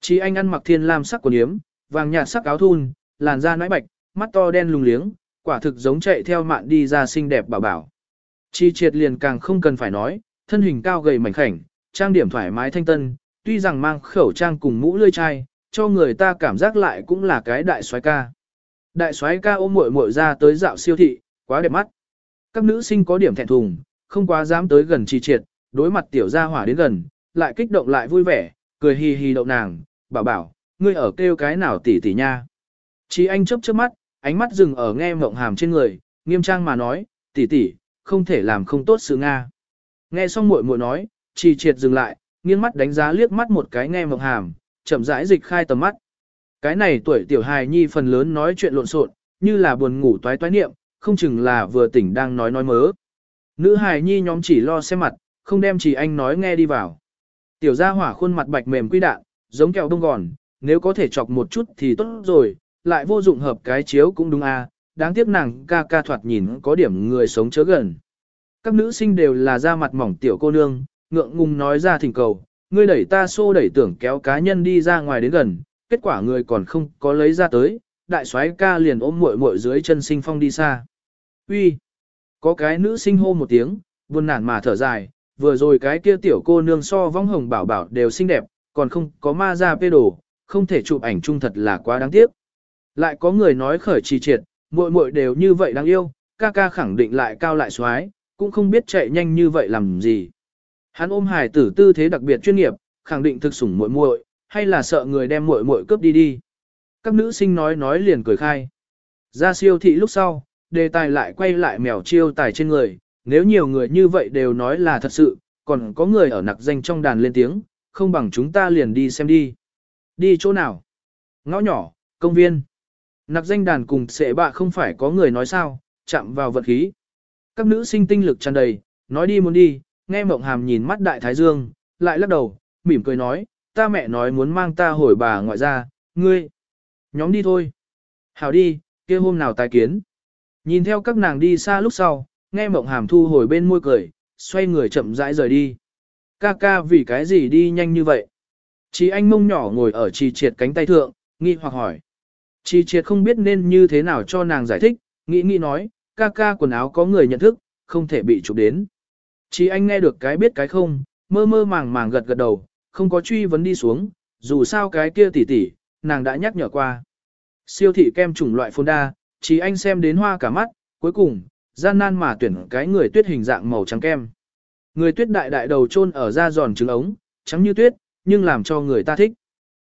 Chỉ anh ăn mặc thiên lam sắc quần yếm, vàng nhạt sắc áo thun, làn da nãi bạch, mắt to đen lùng liếng, quả thực giống chạy theo mạn đi ra xinh đẹp bảo bảo. Chi triệt liền càng không cần phải nói, thân hình cao gầy mảnh khảnh, trang điểm thoải mái thanh tân, tuy rằng mang khẩu trang cùng mũ lươi chai, cho người ta cảm giác lại cũng là cái đại soái ca. Đại soái ca ôm muội muội ra tới dạo siêu thị, quá đẹp mắt. Các nữ sinh có điểm thẹn thùng, không quá dám tới gần chi triệt, đối mặt tiểu gia hỏa đến gần, lại kích động lại vui vẻ, cười hì hì đậu nàng, bảo bảo, ngươi ở kêu cái nào tỷ tỷ nha. Chi anh chớp chớp mắt, ánh mắt dừng ở nghe mộng hàm trên người, nghiêm trang mà nói, tỷ tỷ, không thể làm không tốt sự Nga. Nghe xong muội muội nói, chi triệt dừng lại, nghiêng mắt đánh giá liếc mắt một cái nghe mộng hàm, chậm rãi dịch khai tầm mắt. Cái này tuổi tiểu hài nhi phần lớn nói chuyện lộn xộn, như là buồn ngủ toái toái niệm, không chừng là vừa tỉnh đang nói nói mớ. Nữ hài nhi nhóm chỉ lo xem mặt, không đem chỉ anh nói nghe đi vào. Tiểu gia hỏa khuôn mặt bạch mềm quy đạn, giống kẹo đông gòn, nếu có thể chọc một chút thì tốt rồi, lại vô dụng hợp cái chiếu cũng đúng à, đáng tiếc nàng ca ca thoạt nhìn có điểm người sống chớ gần. Các nữ sinh đều là da mặt mỏng tiểu cô nương, ngượng ngùng nói ra thỉnh cầu, ngươi đẩy ta xô đẩy tưởng kéo cá nhân đi ra ngoài đến gần, kết quả người còn không có lấy ra tới, đại soái ca liền ôm muội muội dưới chân sinh phong đi xa. Uy, có cái nữ sinh hô một tiếng, buồn nản mà thở dài, vừa rồi cái kia tiểu cô nương so vong hồng bảo bảo đều xinh đẹp, còn không có ma ra pê đồ, không thể chụp ảnh chung thật là quá đáng tiếc. Lại có người nói khởi trì triệt, muội muội đều như vậy đáng yêu, ca ca khẳng định lại cao lại xoái, cũng không biết chạy nhanh như vậy làm gì. Hắn ôm hài tử tư thế đặc biệt chuyên nghiệp, khẳng định thực sủng muội muội, hay là sợ người đem muội muội cướp đi đi. Các nữ sinh nói nói liền cười khai. Ra siêu thị lúc sau, đề tài lại quay lại mèo chiêu tài trên người, nếu nhiều người như vậy đều nói là thật sự, còn có người ở nặc danh trong đàn lên tiếng, không bằng chúng ta liền đi xem đi. Đi chỗ nào? Ngõ nhỏ, công viên. Nặc danh đàn cùng sệ bạ không phải có người nói sao, chạm vào vật khí. Các nữ sinh tinh lực tràn đầy, nói đi muốn đi, nghe mộng hàm nhìn mắt đại thái dương, lại lắc đầu, mỉm cười nói, ta mẹ nói muốn mang ta hồi bà ngoại ra, ngươi. Nhóm đi thôi. Hảo đi, kia hôm nào tài kiến. Nhìn theo các nàng đi xa lúc sau, nghe mộng hàm thu hồi bên môi cười, xoay người chậm rãi rời đi. Ca ca vì cái gì đi nhanh như vậy? Chí anh mông nhỏ ngồi ở trì triệt cánh tay thượng, nghi hoặc hỏi. Trì triệt không biết nên như thế nào cho nàng giải thích, nghĩ nghĩ nói, ca ca quần áo có người nhận thức, không thể bị chụp đến. Chí anh nghe được cái biết cái không, mơ mơ màng màng gật gật đầu, không có truy vấn đi xuống, dù sao cái kia tỉ tỉ, nàng đã nhắc nhở qua. Siêu thị kem chủng loại phôn đa, chí anh xem đến hoa cả mắt, cuối cùng, gian nan mà tuyển cái người tuyết hình dạng màu trắng kem. Người tuyết đại đại đầu chôn ở da giòn trứng ống, trắng như tuyết, nhưng làm cho người ta thích.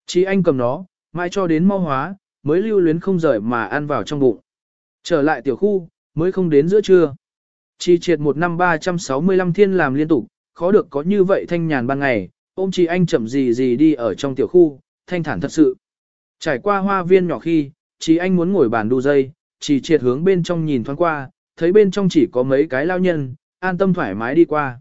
Chí anh cầm nó, mãi cho đến mau hóa, mới lưu luyến không rời mà ăn vào trong bụng. Trở lại tiểu khu, mới không đến giữa trưa. Chi triệt một năm 365 thiên làm liên tục, khó được có như vậy thanh nhàn ban ngày, ôm chị anh chậm gì gì đi ở trong tiểu khu, thanh thản thật sự. Trải qua hoa viên nhỏ khi, chị anh muốn ngồi bàn đu dây, chỉ triệt hướng bên trong nhìn thoáng qua, thấy bên trong chỉ có mấy cái lao nhân, an tâm thoải mái đi qua.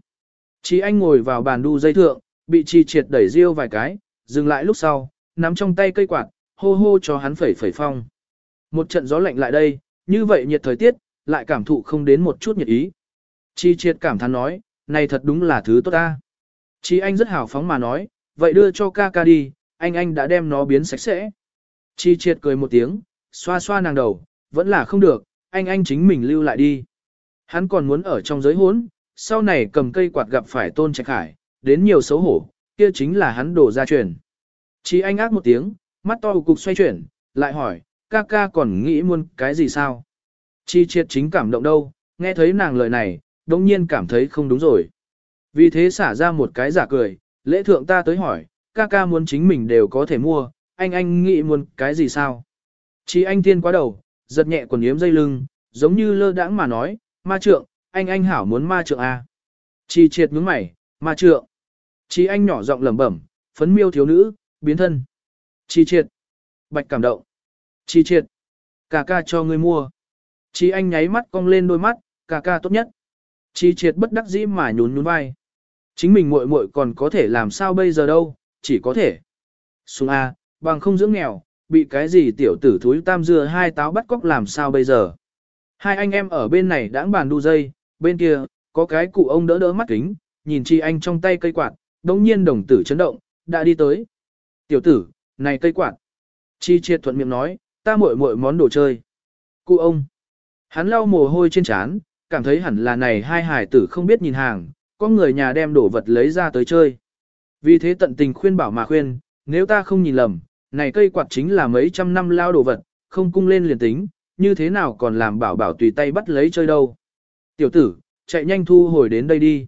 Chí anh ngồi vào bàn đu dây thượng, bị trì triệt đẩy riêu vài cái, dừng lại lúc sau, nắm trong tay cây quạt, hô hô cho hắn phẩy phẩy phong. Một trận gió lạnh lại đây, như vậy nhiệt thời tiết, lại cảm thụ không đến một chút nhiệt ý. Chi triệt cảm thán nói, này thật đúng là thứ tốt ta. Chi anh rất hào phóng mà nói, vậy đưa cho ca ca đi, anh anh đã đem nó biến sạch sẽ. Chi triệt cười một tiếng, xoa xoa nàng đầu, vẫn là không được, anh anh chính mình lưu lại đi. Hắn còn muốn ở trong giới hốn, sau này cầm cây quạt gặp phải tôn trạch hải, đến nhiều xấu hổ, kia chính là hắn đổ ra truyền. Chi anh ác một tiếng, mắt to cục xoay chuyển, lại hỏi, ca ca còn nghĩ muốn cái gì sao? Chi triệt chính cảm động đâu, nghe thấy nàng lời này, đồng nhiên cảm thấy không đúng rồi. Vì thế xả ra một cái giả cười, lễ thượng ta tới hỏi, ca ca muốn chính mình đều có thể mua, anh anh nghĩ muốn cái gì sao? Chi anh tiên quá đầu, giật nhẹ quần yếm dây lưng, giống như lơ đãng mà nói, ma trượng, anh anh hảo muốn ma trượng à. Chi triệt nhướng mày, ma trượng. Chi anh nhỏ giọng lẩm bẩm, phấn miêu thiếu nữ, biến thân. Chi triệt. Bạch cảm động. Chi triệt. Ca ca cho ngươi mua. Chi anh nháy mắt cong lên đôi mắt, ca ca tốt nhất. Chi triệt bất đắc dĩ mà nhún nhún vai. Chính mình muội muội còn có thể làm sao bây giờ đâu, chỉ có thể. Xuân A, à, bằng không dưỡng nghèo, bị cái gì tiểu tử thúi tam dưa hai táo bắt cóc làm sao bây giờ. Hai anh em ở bên này đãng bàn đu dây, bên kia, có cái cụ ông đỡ đỡ mắt kính, nhìn chi anh trong tay cây quạt, đống nhiên đồng tử chấn động, đã đi tới. Tiểu tử, này cây quạt. Chi triệt thuận miệng nói, ta muội muội món đồ chơi. Cụ ông. Hắn lau mồ hôi trên trán, cảm thấy hẳn là này hai hải tử không biết nhìn hàng, có người nhà đem đồ vật lấy ra tới chơi. Vì thế tận tình khuyên bảo mà khuyên, nếu ta không nhìn lầm, này cây quạt chính là mấy trăm năm lao đồ vật, không cung lên liền tính, như thế nào còn làm bảo bảo tùy tay bắt lấy chơi đâu. Tiểu tử, chạy nhanh thu hồi đến đây đi.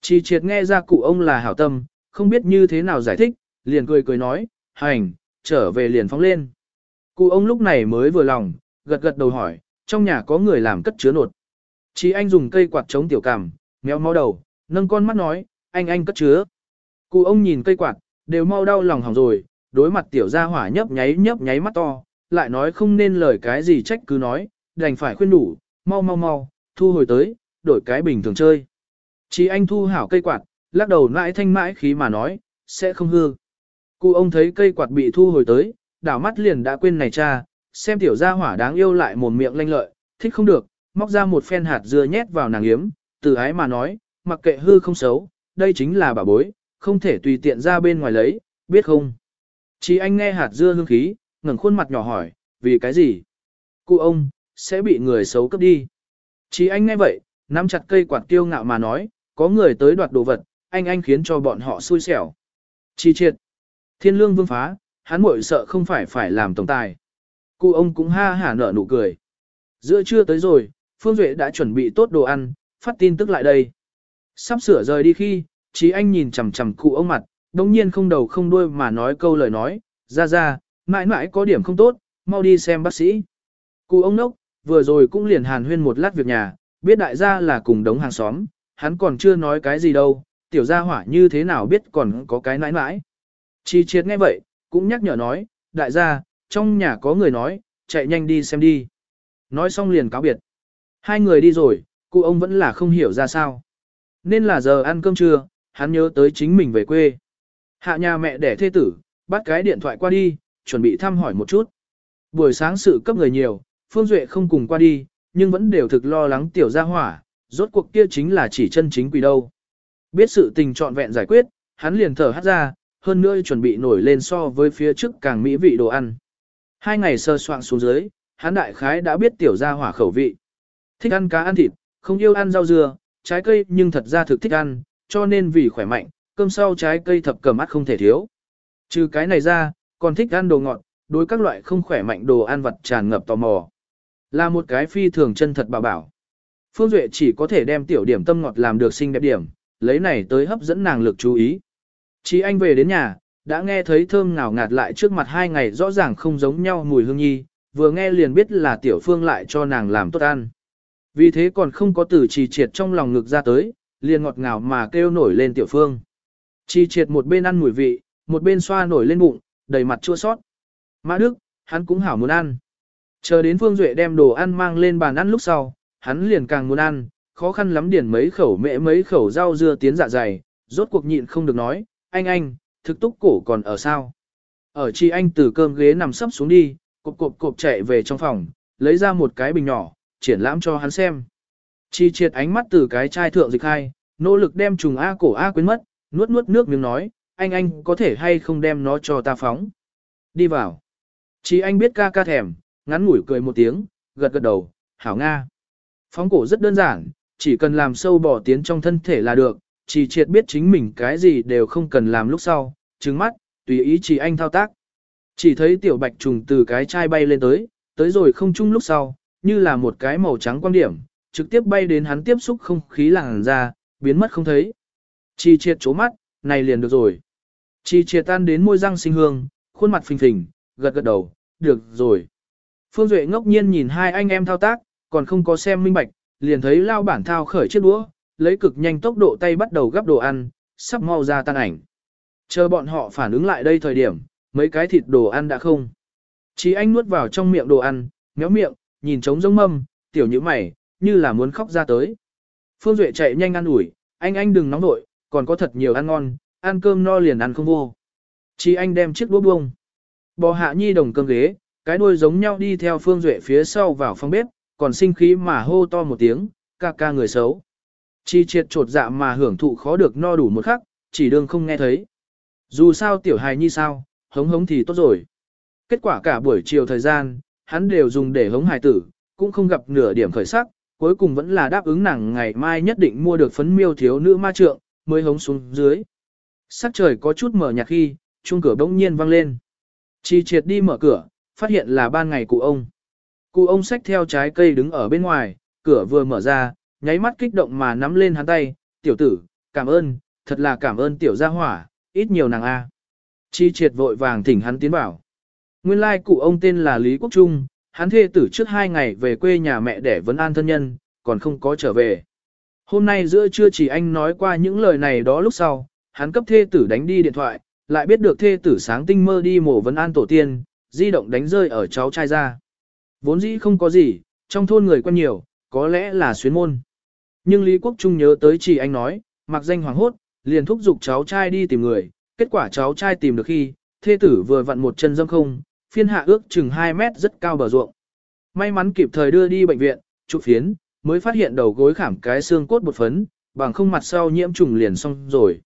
Chi triệt nghe ra cụ ông là hảo tâm, không biết như thế nào giải thích, liền cười cười nói, hành, trở về liền phóng lên. Cụ ông lúc này mới vừa lòng, gật gật đầu hỏi, trong nhà có người làm cất chứa nột. Chi anh dùng cây quạt chống tiểu cảm, méo máu đầu, nâng con mắt nói, anh anh cất chứa. Cụ ông nhìn cây quạt, đều mau đau lòng hỏng rồi, đối mặt tiểu gia hỏa nhấp nháy nhấp nháy mắt to, lại nói không nên lời cái gì trách cứ nói, đành phải khuyên đủ, mau mau mau, thu hồi tới, đổi cái bình thường chơi. Chỉ anh thu hảo cây quạt, lắc đầu mãi thanh mãi khí mà nói, sẽ không hư. Cụ ông thấy cây quạt bị thu hồi tới, đảo mắt liền đã quên này cha, xem tiểu gia hỏa đáng yêu lại mồm miệng lanh lợi, thích không được, móc ra một phen hạt dưa nhét vào nàng yếm, từ ái mà nói, mặc kệ hư không xấu, đây chính là bà bối, không thể tùy tiện ra bên ngoài lấy, biết không? Chỉ anh nghe hạt dưa hương khí, ngẩng khuôn mặt nhỏ hỏi, vì cái gì? Cụ ông, sẽ bị người xấu cướp đi. Chỉ anh nghe vậy, nắm chặt cây quạt tiêu ngạo mà nói, có người tới đoạt đồ vật, anh anh khiến cho bọn họ xui xẻo. Chi triệt. Thiên lương vương phá, hắn muội sợ không phải phải làm tổng tài. Cụ ông cũng ha hả nở nụ cười. Giữa trưa tới rồi, Phương Duệ đã chuẩn bị tốt đồ ăn, phát tin tức lại đây. Sắp sửa rời đi khi, Chí anh nhìn chằm chằm cụ ông mặt, đồng nhiên không đầu không đuôi mà nói câu lời nói, ra ra, mãi mãi có điểm không tốt, mau đi xem bác sĩ. Cụ ông nốc, vừa rồi cũng liền hàn huyên một lát việc nhà, biết đại gia là cùng đống hàng xóm, hắn còn chưa nói cái gì đâu, tiểu gia hỏa như thế nào biết còn có cái nãi nãi. Chi triệt nghe vậy, cũng nhắc nhở nói, đại gia, trong nhà có người nói, chạy nhanh đi xem đi. Nói xong liền cáo biệt. Hai người đi rồi, cụ ông vẫn là không hiểu ra sao. Nên là giờ ăn cơm trưa, hắn nhớ tới chính mình về quê. Hạ nhà mẹ đẻ thê tử, bắt cái điện thoại qua đi, chuẩn bị thăm hỏi một chút. Buổi sáng sự cấp người nhiều, Phương Duệ không cùng qua đi, nhưng vẫn đều thực lo lắng tiểu gia hỏa, rốt cuộc kia chính là chỉ chân chính quỷ đâu. Biết sự tình trọn vẹn giải quyết, hắn liền thở hát ra, hơn nữa chuẩn bị nổi lên so với phía trước càng mỹ vị đồ ăn. Hai ngày sơ soạn xuống dưới, hắn đại khái đã biết tiểu gia hỏa khẩu vị. Thích ăn cá ăn thịt, không yêu ăn rau dưa, trái cây nhưng thật ra thực thích ăn, cho nên vì khỏe mạnh, cơm sau trái cây thập cầm mắt không thể thiếu. Trừ cái này ra, còn thích ăn đồ ngọt, đối các loại không khỏe mạnh đồ ăn vặt tràn ngập tò mò. Là một cái phi thường chân thật bảo bảo. Phương Duệ chỉ có thể đem tiểu điểm tâm ngọt làm được xinh đẹp điểm, lấy này tới hấp dẫn nàng lực chú ý. Chỉ anh về đến nhà, đã nghe thấy thơm ngào ngạt lại trước mặt hai ngày rõ ràng không giống nhau mùi hương nhi, vừa nghe liền biết là tiểu phương lại cho nàng làm tốt ăn. Vì thế còn không có từ trì triệt trong lòng ngực ra tới, liền ngọt ngào mà kêu nổi lên tiểu phương. Chi triệt một bên ăn mùi vị, một bên xoa nổi lên bụng, đầy mặt chua sót. Mã Đức, hắn cũng hảo muốn ăn. Chờ đến Phương Duệ đem đồ ăn mang lên bàn ăn lúc sau, hắn liền càng muốn ăn, khó khăn lắm điển mấy khẩu mễ mấy khẩu rau dưa tiến dạ dày, rốt cuộc nhịn không được nói, anh anh, thực túc cổ còn ở sao? Ở chi anh từ cơm ghế nằm sấp xuống đi, cộp cộp cộp chạy về trong phòng, lấy ra một cái bình nhỏ, triển lãm cho hắn xem. Chi triệt ánh mắt từ cái chai thượng dịch hai, nỗ lực đem trùng A cổ A quên mất, nuốt nuốt nước miếng nói, anh anh có thể hay không đem nó cho ta phóng. Đi vào. Chỉ anh biết ca ca thèm, ngắn ngủi cười một tiếng, gật gật đầu, hảo Nga. Phóng cổ rất đơn giản, chỉ cần làm sâu bỏ tiến trong thân thể là được, chỉ triệt biết chính mình cái gì đều không cần làm lúc sau, trứng mắt, tùy ý chỉ anh thao tác. Chỉ thấy tiểu bạch trùng từ cái chai bay lên tới, tới rồi không chung lúc sau, như là một cái màu trắng quan điểm, trực tiếp bay đến hắn tiếp xúc không khí làng ra, biến mất không thấy. Chi triệt chố mắt, này liền được rồi. Chi triệt tan đến môi răng sinh hương, khuôn mặt phình phình, gật gật đầu, được rồi. Phương Duệ ngốc nhiên nhìn hai anh em thao tác, còn không có xem minh bạch, liền thấy lao bản thao khởi chiếc đũa, lấy cực nhanh tốc độ tay bắt đầu gắp đồ ăn, sắp mau ra tan ảnh. Chờ bọn họ phản ứng lại đây thời điểm, mấy cái thịt đồ ăn đã không. Chi anh nuốt vào trong miệng đồ ăn, méo miệng, nhìn trống giống mâm, tiểu như mày, như là muốn khóc ra tới. Phương Duệ chạy nhanh ăn ủi, anh anh đừng nóng nội, còn có thật nhiều ăn ngon, ăn cơm no liền ăn không vô. Chỉ anh đem chiếc đũa buông. Bò hạ nhi đồng cơm ghế, cái đuôi giống nhau đi theo Phương Duệ phía sau vào phòng bếp, còn sinh khí mà hô to một tiếng, ca ca người xấu. Chi triệt trột dạ mà hưởng thụ khó được no đủ một khắc, chỉ đương không nghe thấy. Dù sao tiểu hài nhi sao, hống hống thì tốt rồi. Kết quả cả buổi chiều thời gian, hắn đều dùng để hống hài tử, cũng không gặp nửa điểm khởi sắc, cuối cùng vẫn là đáp ứng nàng ngày mai nhất định mua được phấn miêu thiếu nữ ma trượng, mới hống xuống dưới. Sắc trời có chút mở nhạt khi, chuông cửa bỗng nhiên vang lên. Chi triệt đi mở cửa, phát hiện là ban ngày cụ ông. Cụ ông xách theo trái cây đứng ở bên ngoài, cửa vừa mở ra, nháy mắt kích động mà nắm lên hắn tay, tiểu tử, cảm ơn, thật là cảm ơn tiểu gia hỏa, ít nhiều nàng A. Chi triệt vội vàng thỉnh hắn tiến vào. Nguyên lai cụ ông tên là Lý Quốc Trung, hắn thê tử trước hai ngày về quê nhà mẹ để vấn an thân nhân, còn không có trở về. Hôm nay giữa trưa chỉ anh nói qua những lời này đó lúc sau, hắn cấp thê tử đánh đi điện thoại, lại biết được thê tử sáng tinh mơ đi mổ vấn an tổ tiên, di động đánh rơi ở cháu trai ra. Vốn dĩ không có gì, trong thôn người quen nhiều, có lẽ là xuyến môn. Nhưng Lý Quốc Trung nhớ tới chỉ anh nói, mặc danh hoàng hốt, liền thúc giục cháu trai đi tìm người, kết quả cháu trai tìm được khi, thê tử vừa vặn một chân dâm không, phiên hạ ước chừng 2 mét rất cao bờ ruộng. May mắn kịp thời đưa đi bệnh viện, chụp phiến, mới phát hiện đầu gối khảm cái xương cốt bột phấn, bằng không mặt sau nhiễm trùng liền xong rồi.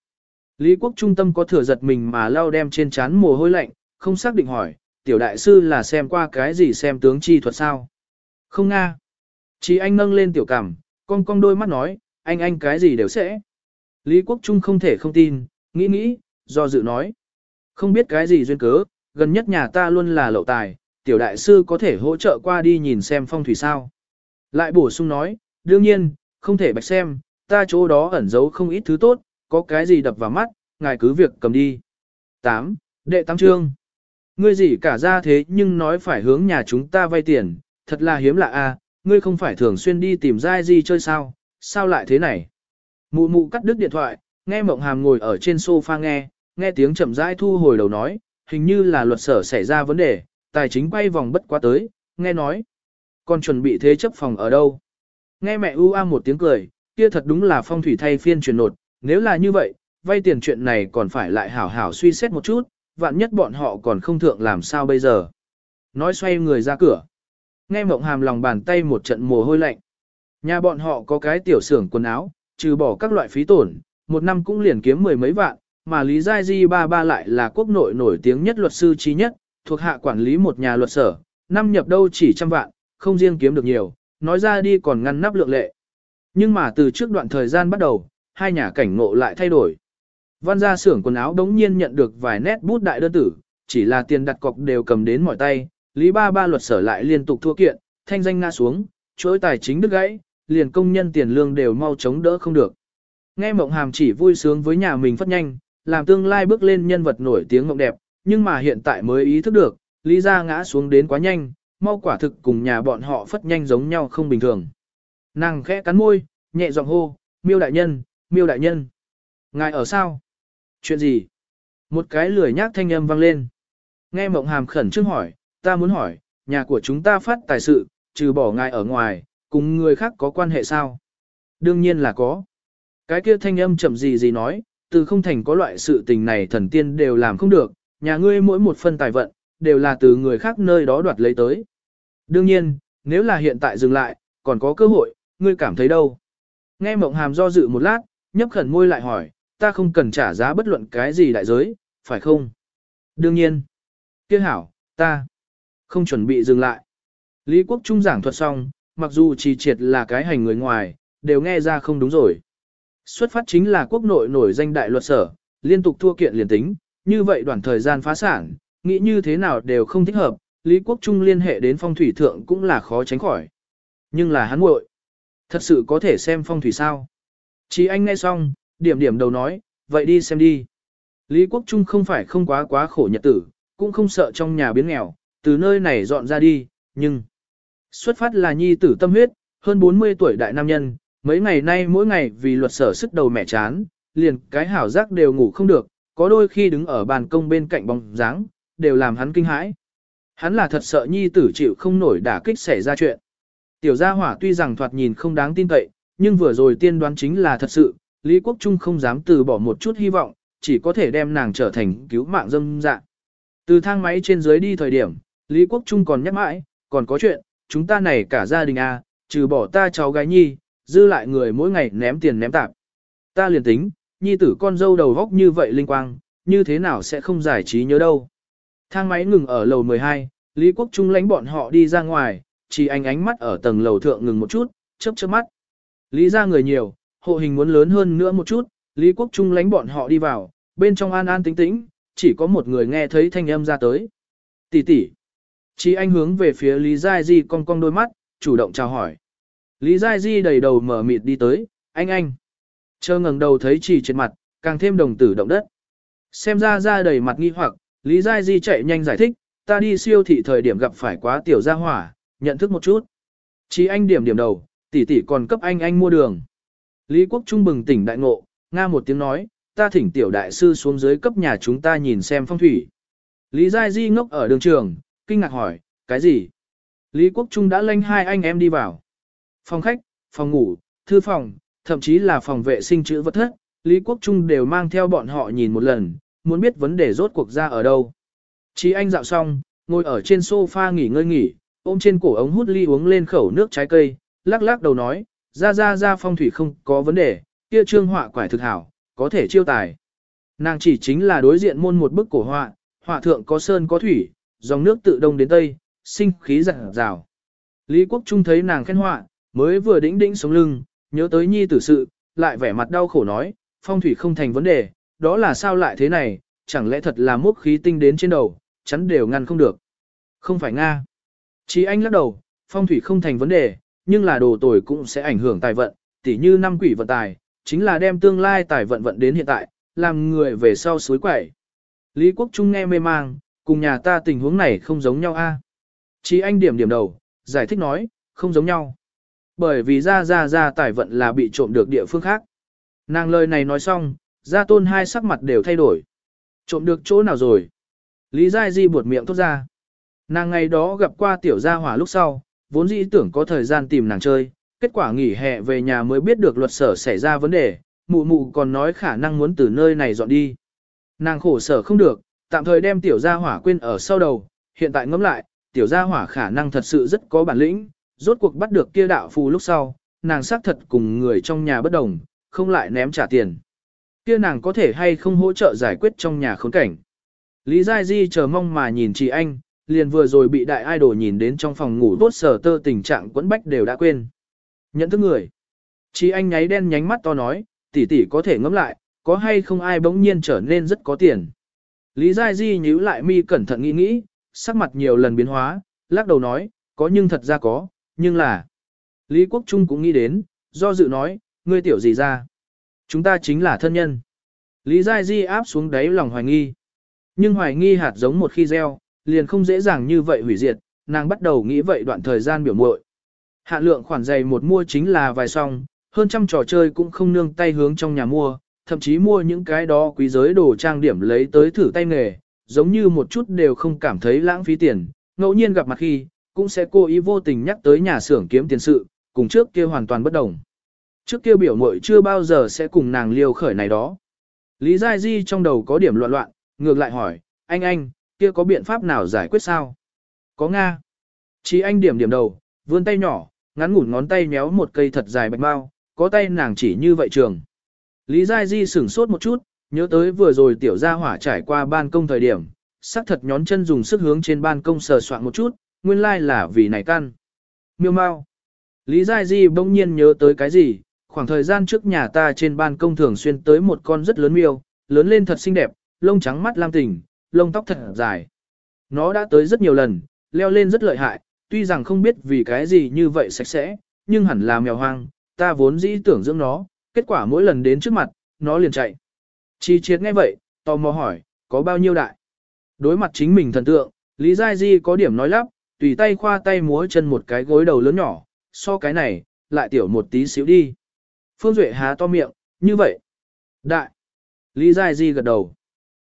Lý Quốc Trung tâm có thừa giật mình mà lau đem trên chán mồ hôi lạnh, không xác định hỏi, tiểu đại sư là xem qua cái gì xem tướng chi thuật sao? Không nga. Chỉ anh nâng lên tiểu cảm, con con đôi mắt nói, anh anh cái gì đều sẽ. Lý Quốc Trung không thể không tin, nghĩ nghĩ, do dự nói. Không biết cái gì duyên cớ, gần nhất nhà ta luôn là lậu tài, tiểu đại sư có thể hỗ trợ qua đi nhìn xem phong thủy sao. Lại bổ sung nói, đương nhiên, không thể bạch xem, ta chỗ đó ẩn giấu không ít thứ tốt, có cái gì đập vào mắt, ngài cứ việc cầm đi. 8. Đệ Tam Trương Ngươi gì cả ra thế nhưng nói phải hướng nhà chúng ta vay tiền, thật là hiếm lạ a. ngươi không phải thường xuyên đi tìm giai gì chơi sao, sao lại thế này? Mụ mụ cắt đứt điện thoại, nghe mộng hàm ngồi ở trên sofa nghe, nghe tiếng chậm rãi thu hồi đầu nói, hình như là luật sở xảy ra vấn đề, tài chính quay vòng bất quá tới, nghe nói. Còn chuẩn bị thế chấp phòng ở đâu? Nghe mẹ u a một tiếng cười, kia thật đúng là phong thủy thay phiên chuyển nột, nếu là như vậy, vay tiền chuyện này còn phải lại hảo hảo suy xét một chút, vạn nhất bọn họ còn không thượng làm sao bây giờ. Nói xoay người ra cửa. Nghe mộng hàm lòng bàn tay một trận mồ hôi lạnh. Nhà bọn họ có cái tiểu xưởng quần áo, trừ bỏ các loại phí tổn, một năm cũng liền kiếm mười mấy vạn, mà Lý Giai Di ba ba lại là quốc nội nổi tiếng nhất luật sư trí nhất, thuộc hạ quản lý một nhà luật sở, năm nhập đâu chỉ trăm vạn, không riêng kiếm được nhiều, nói ra đi còn ngăn nắp lượng lệ. Nhưng mà từ trước đoạn thời gian bắt đầu, hai nhà cảnh ngộ lại thay đổi. Văn gia xưởng quần áo đống nhiên nhận được vài nét bút đại đơn tử, chỉ là tiền đặt cọc đều cầm đến mỏi tay, Lý Ba Ba luật sở lại liên tục thua kiện, thanh danh ngã xuống, chuỗi tài chính đứt gãy, liền công nhân tiền lương đều mau chống đỡ không được. Nghe Mộng Hàm chỉ vui sướng với nhà mình phát nhanh, làm tương lai bước lên nhân vật nổi tiếng mộng đẹp, nhưng mà hiện tại mới ý thức được, Lý gia ngã xuống đến quá nhanh, mau quả thực cùng nhà bọn họ phất nhanh giống nhau không bình thường. Nàng khẽ cắn môi, nhẹ giọng hô, miêu đại nhân, miêu đại nhân. Ngài ở sao? Chuyện gì? Một cái lười nhác thanh âm vang lên. Nghe mộng hàm khẩn trương hỏi, ta muốn hỏi, nhà của chúng ta phát tài sự, trừ bỏ ngài ở ngoài, cùng người khác có quan hệ sao? Đương nhiên là có. Cái kia thanh âm chậm gì gì nói, từ không thành có loại sự tình này thần tiên đều làm không được, nhà ngươi mỗi một phân tài vận, đều là từ người khác nơi đó đoạt lấy tới. Đương nhiên, nếu là hiện tại dừng lại, còn có cơ hội, ngươi cảm thấy đâu? Nghe mộng hàm do dự một lát, nhấp khẩn môi lại hỏi, ta không cần trả giá bất luận cái gì đại giới, phải không? Đương nhiên. Kia hảo, ta không chuẩn bị dừng lại. Lý Quốc Trung giảng thuật xong, mặc dù trì triệt là cái hành người ngoài, đều nghe ra không đúng rồi. Xuất phát chính là quốc nội nổi danh đại luật sở, liên tục thua kiện liền tính, như vậy đoạn thời gian phá sản, nghĩ như thế nào đều không thích hợp, Lý Quốc Trung liên hệ đến phong thủy thượng cũng là khó tránh khỏi. Nhưng là hắn muội, thật sự có thể xem phong thủy sao? Chí anh nghe xong, điểm điểm đầu nói, vậy đi xem đi. Lý Quốc Trung không phải không quá quá khổ nhật tử, cũng không sợ trong nhà biến nghèo, từ nơi này dọn ra đi, nhưng xuất phát là nhi tử tâm huyết, hơn 40 tuổi đại nam nhân, mấy ngày nay mỗi ngày vì luật sở sức đầu mẹ chán, liền cái hảo giác đều ngủ không được, có đôi khi đứng ở bàn công bên cạnh bóng dáng, đều làm hắn kinh hãi. Hắn là thật sợ nhi tử chịu không nổi đả kích xảy ra chuyện. Tiểu gia hỏa tuy rằng thoạt nhìn không đáng tin cậy, nhưng vừa rồi tiên đoán chính là thật sự, Lý Quốc Trung không dám từ bỏ một chút hy vọng, chỉ có thể đem nàng trở thành cứu mạng dâm dạ. Từ thang máy trên dưới đi thời điểm, Lý Quốc Trung còn nhắc mãi, còn có chuyện, chúng ta này cả gia đình à, trừ bỏ ta cháu gái nhi, dư lại người mỗi ngày ném tiền ném tạp. Ta liền tính, nhi tử con dâu đầu góc như vậy linh quang, như thế nào sẽ không giải trí nhớ đâu. Thang máy ngừng ở lầu 12, Lý Quốc Trung lãnh bọn họ đi ra ngoài, chỉ anh ánh mắt ở tầng lầu thượng ngừng một chút, chớp chớp mắt. Lý ra người nhiều, hộ hình muốn lớn hơn nữa một chút, Lý Quốc Trung lãnh bọn họ đi vào, bên trong an an tĩnh tĩnh, chỉ có một người nghe thấy thanh âm ra tới. Tỷ tỷ. Chỉ anh hướng về phía Lý Giai Di cong cong đôi mắt, chủ động chào hỏi. Lý Giai Di đầy đầu mở mịt đi tới, anh anh. Chờ ngẩng đầu thấy chỉ trên mặt, càng thêm đồng tử động đất. Xem ra ra đầy mặt nghi hoặc, Lý Giai Di chạy nhanh giải thích, ta đi siêu thị thời điểm gặp phải quá tiểu gia hỏa, nhận thức một chút. Chỉ anh điểm điểm đầu, tỷ tỷ còn cấp anh anh mua đường. Lý Quốc Trung bừng tỉnh đại ngộ, nga một tiếng nói, ta thỉnh tiểu đại sư xuống dưới cấp nhà chúng ta nhìn xem phong thủy. Lý Giai Di ngốc ở đường trường, kinh ngạc hỏi, cái gì? Lý Quốc Trung đã lanh hai anh em đi vào. Phòng khách, phòng ngủ, thư phòng, thậm chí là phòng vệ sinh chữ vật thất, Lý Quốc Trung đều mang theo bọn họ nhìn một lần, muốn biết vấn đề rốt cuộc ra ở đâu. Chí anh dạo xong, ngồi ở trên sofa nghỉ ngơi nghỉ, ôm trên cổ ống hút ly uống lên khẩu nước trái cây, lắc lắc đầu nói, ra ra ra phong thủy không có vấn đề, kia trương họa quải thực hảo, có thể chiêu tài. Nàng chỉ chính là đối diện môn một bức cổ họa, họa thượng có sơn có thủy, dòng nước tự đông đến tây, sinh khí rạng rào. Lý Quốc Trung thấy nàng khen họa, mới vừa đĩnh đĩnh sống lưng, nhớ tới nhi tử sự, lại vẻ mặt đau khổ nói, phong thủy không thành vấn đề, đó là sao lại thế này, chẳng lẽ thật là mốc khí tinh đến trên đầu, chắn đều ngăn không được. Không phải Nga. Chí anh lắc đầu, phong thủy không thành vấn đề, nhưng là đồ tồi cũng sẽ ảnh hưởng tài vận, tỉ như năm quỷ vận tài, chính là đem tương lai tài vận vận đến hiện tại, làm người về sau suối quẩy. Lý Quốc Trung nghe mê mang, cùng nhà ta tình huống này không giống nhau a. Chí anh điểm điểm đầu, giải thích nói, không giống nhau. Bởi vì ra ra ra tài vận là bị trộm được địa phương khác. Nàng lời này nói xong, gia tôn hai sắc mặt đều thay đổi. Trộm được chỗ nào rồi? Lý Giai Di buột miệng thốt ra. Nàng ngày đó gặp qua tiểu gia hỏa lúc sau, vốn dĩ tưởng có thời gian tìm nàng chơi, kết quả nghỉ hè về nhà mới biết được luật sở xảy ra vấn đề, mụ mụ còn nói khả năng muốn từ nơi này dọn đi. Nàng khổ sở không được, tạm thời đem tiểu gia hỏa quên ở sau đầu, hiện tại ngẫm lại, tiểu gia hỏa khả năng thật sự rất có bản lĩnh, rốt cuộc bắt được kia đạo phù lúc sau, nàng xác thật cùng người trong nhà bất đồng, không lại ném trả tiền. Kia nàng có thể hay không hỗ trợ giải quyết trong nhà khốn cảnh. Lý Giai Di chờ mong mà nhìn chị anh, liền vừa rồi bị đại idol nhìn đến trong phòng ngủ đốt sở tơ tình trạng quẫn bách đều đã quên. Nhận thức người. Chị anh nháy đen nhánh mắt to nói, tỷ tỷ có thể ngẫm lại, có hay không ai bỗng nhiên trở nên rất có tiền. Lý Giai Di nhíu lại mi cẩn thận nghĩ nghĩ, sắc mặt nhiều lần biến hóa, lắc đầu nói, có nhưng thật ra có, nhưng là... Lý Quốc Trung cũng nghĩ đến, do dự nói, ngươi tiểu gì ra? Chúng ta chính là thân nhân. Lý Giai Di áp xuống đáy lòng hoài nghi. Nhưng hoài nghi hạt giống một khi gieo, liền không dễ dàng như vậy hủy diệt, nàng bắt đầu nghĩ vậy đoạn thời gian biểu muội. Hạ lượng khoản dày một mua chính là vài song, hơn trăm trò chơi cũng không nương tay hướng trong nhà mua, thậm chí mua những cái đó quý giới đồ trang điểm lấy tới thử tay nghề, giống như một chút đều không cảm thấy lãng phí tiền, ngẫu nhiên gặp mặt khi, cũng sẽ cố ý vô tình nhắc tới nhà xưởng kiếm tiền sự, cùng trước kia hoàn toàn bất đồng. Trước kia biểu muội chưa bao giờ sẽ cùng nàng liêu khởi này đó. Lý Giai Di trong đầu có điểm loạn loạn, ngược lại hỏi, anh anh, kia có biện pháp nào giải quyết sao? Có Nga. Chỉ anh điểm điểm đầu, vươn tay nhỏ, ngắn ngủn ngón tay méo một cây thật dài bạch bao, có tay nàng chỉ như vậy trường. Lý Giai Di sửng sốt một chút, nhớ tới vừa rồi tiểu gia hỏa trải qua ban công thời điểm, sắc thật nhón chân dùng sức hướng trên ban công sờ soạn một chút, nguyên lai là vì này căn. Miêu mau. Lý Giai Di bỗng nhiên nhớ tới cái gì, khoảng thời gian trước nhà ta trên ban công thường xuyên tới một con rất lớn miêu, lớn lên thật xinh đẹp, lông trắng mắt lam tình, lông tóc thật dài. Nó đã tới rất nhiều lần, leo lên rất lợi hại, tuy rằng không biết vì cái gì như vậy sạch sẽ, nhưng hẳn là mèo hoang, ta vốn dĩ tưởng dưỡng nó, kết quả mỗi lần đến trước mặt, nó liền chạy. Chi triệt nghe vậy, tò mò hỏi, có bao nhiêu đại? Đối mặt chính mình thần tượng, Lý Giai Di có điểm nói lắp, tùy tay khoa tay múa chân một cái gối đầu lớn nhỏ, so cái này, lại tiểu một tí xíu đi. Phương Duệ há to miệng, như vậy. Đại. Lý Giai Di gật đầu.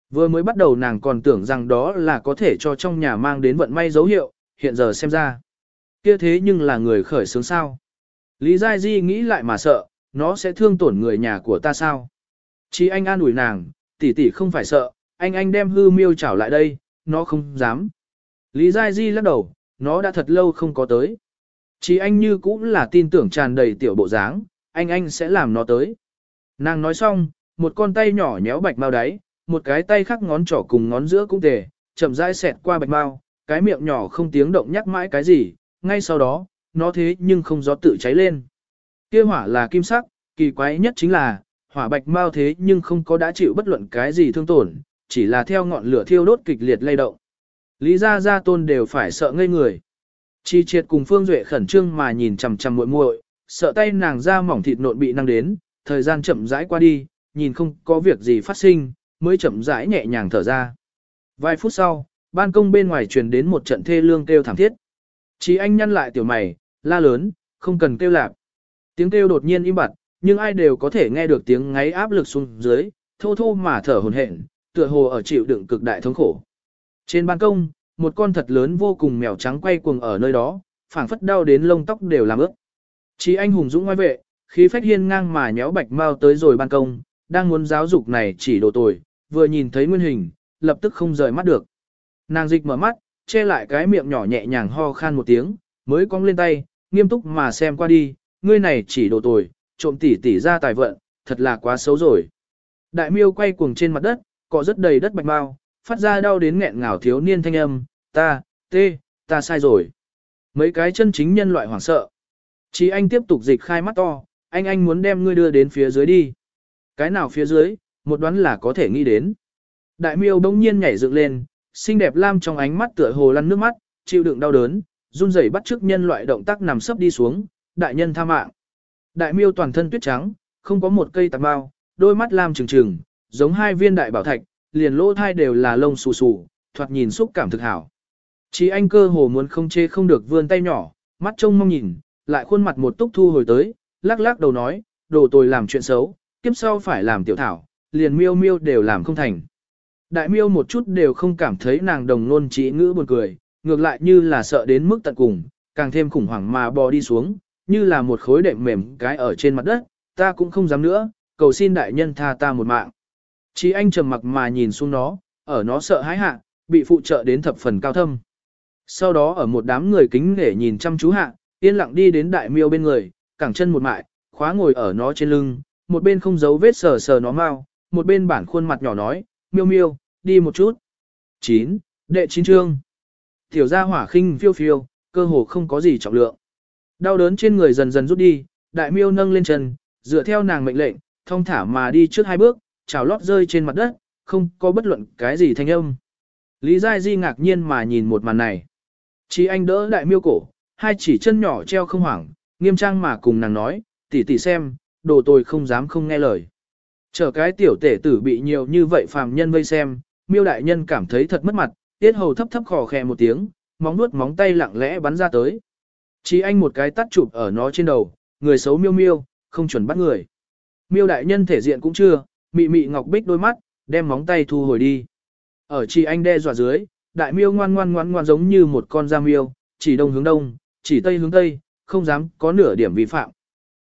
Vừa mới bắt đầu nàng còn tưởng rằng đó là có thể cho trong nhà mang đến vận may dấu hiệu, hiện giờ xem ra. kia thế nhưng là người khởi sướng sao. Lý Giai Di nghĩ lại mà sợ, nó sẽ thương tổn người nhà của ta sao. Chỉ anh an ủi nàng, tỷ tỷ không phải sợ, anh anh đem hư miêu trảo lại đây, nó không dám. Lý Giai Di lắc đầu, nó đã thật lâu không có tới. Chỉ anh như cũng là tin tưởng tràn đầy tiểu bộ dáng, anh anh sẽ làm nó tới. Nàng nói xong, một con tay nhỏ nhéo bạch mau đáy, một cái tay khác ngón trỏ cùng ngón giữa cũng tề, chậm rãi xẹt qua bạch mau, cái miệng nhỏ không tiếng động nhắc mãi cái gì, ngay sau đó, nó thế nhưng không gió tự cháy lên. Kia hỏa là kim sắc, kỳ quái nhất chính là, hỏa bạch mau thế nhưng không có đã chịu bất luận cái gì thương tổn, chỉ là theo ngọn lửa thiêu đốt kịch liệt lay động. Lý gia gia tôn đều phải sợ ngây người. Chi triệt cùng Phương Duệ khẩn trương mà nhìn chằm chằm muội muội, sợ tay nàng ra mỏng thịt nộn bị năng đến, thời gian chậm rãi qua đi, nhìn không có việc gì phát sinh, mới chậm rãi nhẹ nhàng thở ra. Vài phút sau, ban công bên ngoài truyền đến một trận thê lương kêu thảm thiết. Chí anh nhăn lại tiểu mày, la lớn, không cần kêu lạp. Tiếng kêu đột nhiên im bặt, nhưng ai đều có thể nghe được tiếng ngáy áp lực xuống dưới, thô thô mà thở hồn hển, tựa hồ ở chịu đựng cực đại thống khổ. Trên ban công, một con thật lớn vô cùng mèo trắng quay cuồng ở nơi đó, phảng phất đau đến lông tóc đều làm ướt. Chí anh hùng dũng ngoại vệ, khí phách hiên ngang mà nhéo bạch mau tới rồi ban công, đang muốn giáo dục này chỉ đồ tồi, vừa nhìn thấy nguyên hình, lập tức không rời mắt được. Nàng dịch mở mắt, che lại cái miệng nhỏ nhẹ nhàng ho khan một tiếng, mới cong lên tay, nghiêm túc mà xem qua đi, ngươi này chỉ đồ tồi, trộm tỉ tỉ ra tài vận, thật là quá xấu rồi. Đại miêu quay cuồng trên mặt đất, cọ rất đầy đất bạch mau, phát ra đau đến nghẹn ngào thiếu niên thanh âm, ta, tê, ta sai rồi. Mấy cái chân chính nhân loại hoảng sợ. Chí anh tiếp tục dịch khai mắt to, anh anh muốn đem ngươi đưa đến phía dưới đi. Cái nào phía dưới, một đoán là có thể nghĩ đến. Đại miêu đông nhiên nhảy dựng lên, xinh đẹp lam trong ánh mắt tựa hồ lăn nước mắt, chịu đựng đau đớn, run rẩy bắt chước nhân loại động tác nằm sấp đi xuống, đại nhân tha mạng. Đại miêu toàn thân tuyết trắng, không có một cây tạp bao, đôi mắt lam trừng trừng, giống hai viên đại bảo thạch, liền lỗ thai đều là lông xù xù, thoạt nhìn xúc cảm thực hảo. Chí anh cơ hồ muốn không chê không được vươn tay nhỏ, mắt trông mong nhìn, lại khuôn mặt một túc thu hồi tới, lắc lắc đầu nói, đồ tôi làm chuyện xấu, kiếp sau phải làm tiểu thảo, liền miêu miêu đều làm không thành. Đại miêu một chút đều không cảm thấy nàng đồng nôn trí ngữ buồn cười, ngược lại như là sợ đến mức tận cùng, càng thêm khủng hoảng mà bò đi xuống, như là một khối đệm mềm cái ở trên mặt đất, ta cũng không dám nữa, cầu xin đại nhân tha ta một mạng. Chỉ anh trầm mặc mà nhìn xuống nó, ở nó sợ hãi hạ, bị phụ trợ đến thập phần cao thâm. Sau đó ở một đám người kính để nhìn chăm chú hạ, yên lặng đi đến đại miêu bên người, cẳng chân một mại, khóa ngồi ở nó trên lưng, một bên không giấu vết sờ sờ nó mau, một bên bản khuôn mặt nhỏ nói, miêu miêu, đi một chút. 9. Đệ chín trương. Tiểu gia hỏa khinh phiêu phiêu, cơ hồ không có gì trọng lượng. Đau đớn trên người dần dần rút đi, đại miêu nâng lên chân, dựa theo nàng mệnh lệnh, thông thả mà đi trước hai bước, chào lót rơi trên mặt đất, không có bất luận cái gì thanh âm. Lý Giai Di ngạc nhiên mà nhìn một màn này. Chỉ anh đỡ đại miêu cổ, hai chỉ chân nhỏ treo không hoảng, nghiêm trang mà cùng nàng nói, tỷ tỷ xem, đồ tôi không dám không nghe lời. Chờ cái tiểu tể tử bị nhiều như vậy phàm nhân vây xem, miêu đại nhân cảm thấy thật mất mặt, tiết hầu thấp thấp khò khè một tiếng, móng nuốt móng tay lặng lẽ bắn ra tới. Chỉ anh một cái tắt chụp ở nó trên đầu, người xấu miêu miêu, không chuẩn bắt người. Miêu đại nhân thể diện cũng chưa, mị mị ngọc bích đôi mắt, đem móng tay thu hồi đi. Ở chỉ anh đe dọa dưới, đại miêu ngoan ngoan ngoan ngoan giống như một con da miêu, chỉ đông hướng đông, chỉ tây hướng tây, không dám có nửa điểm vi phạm.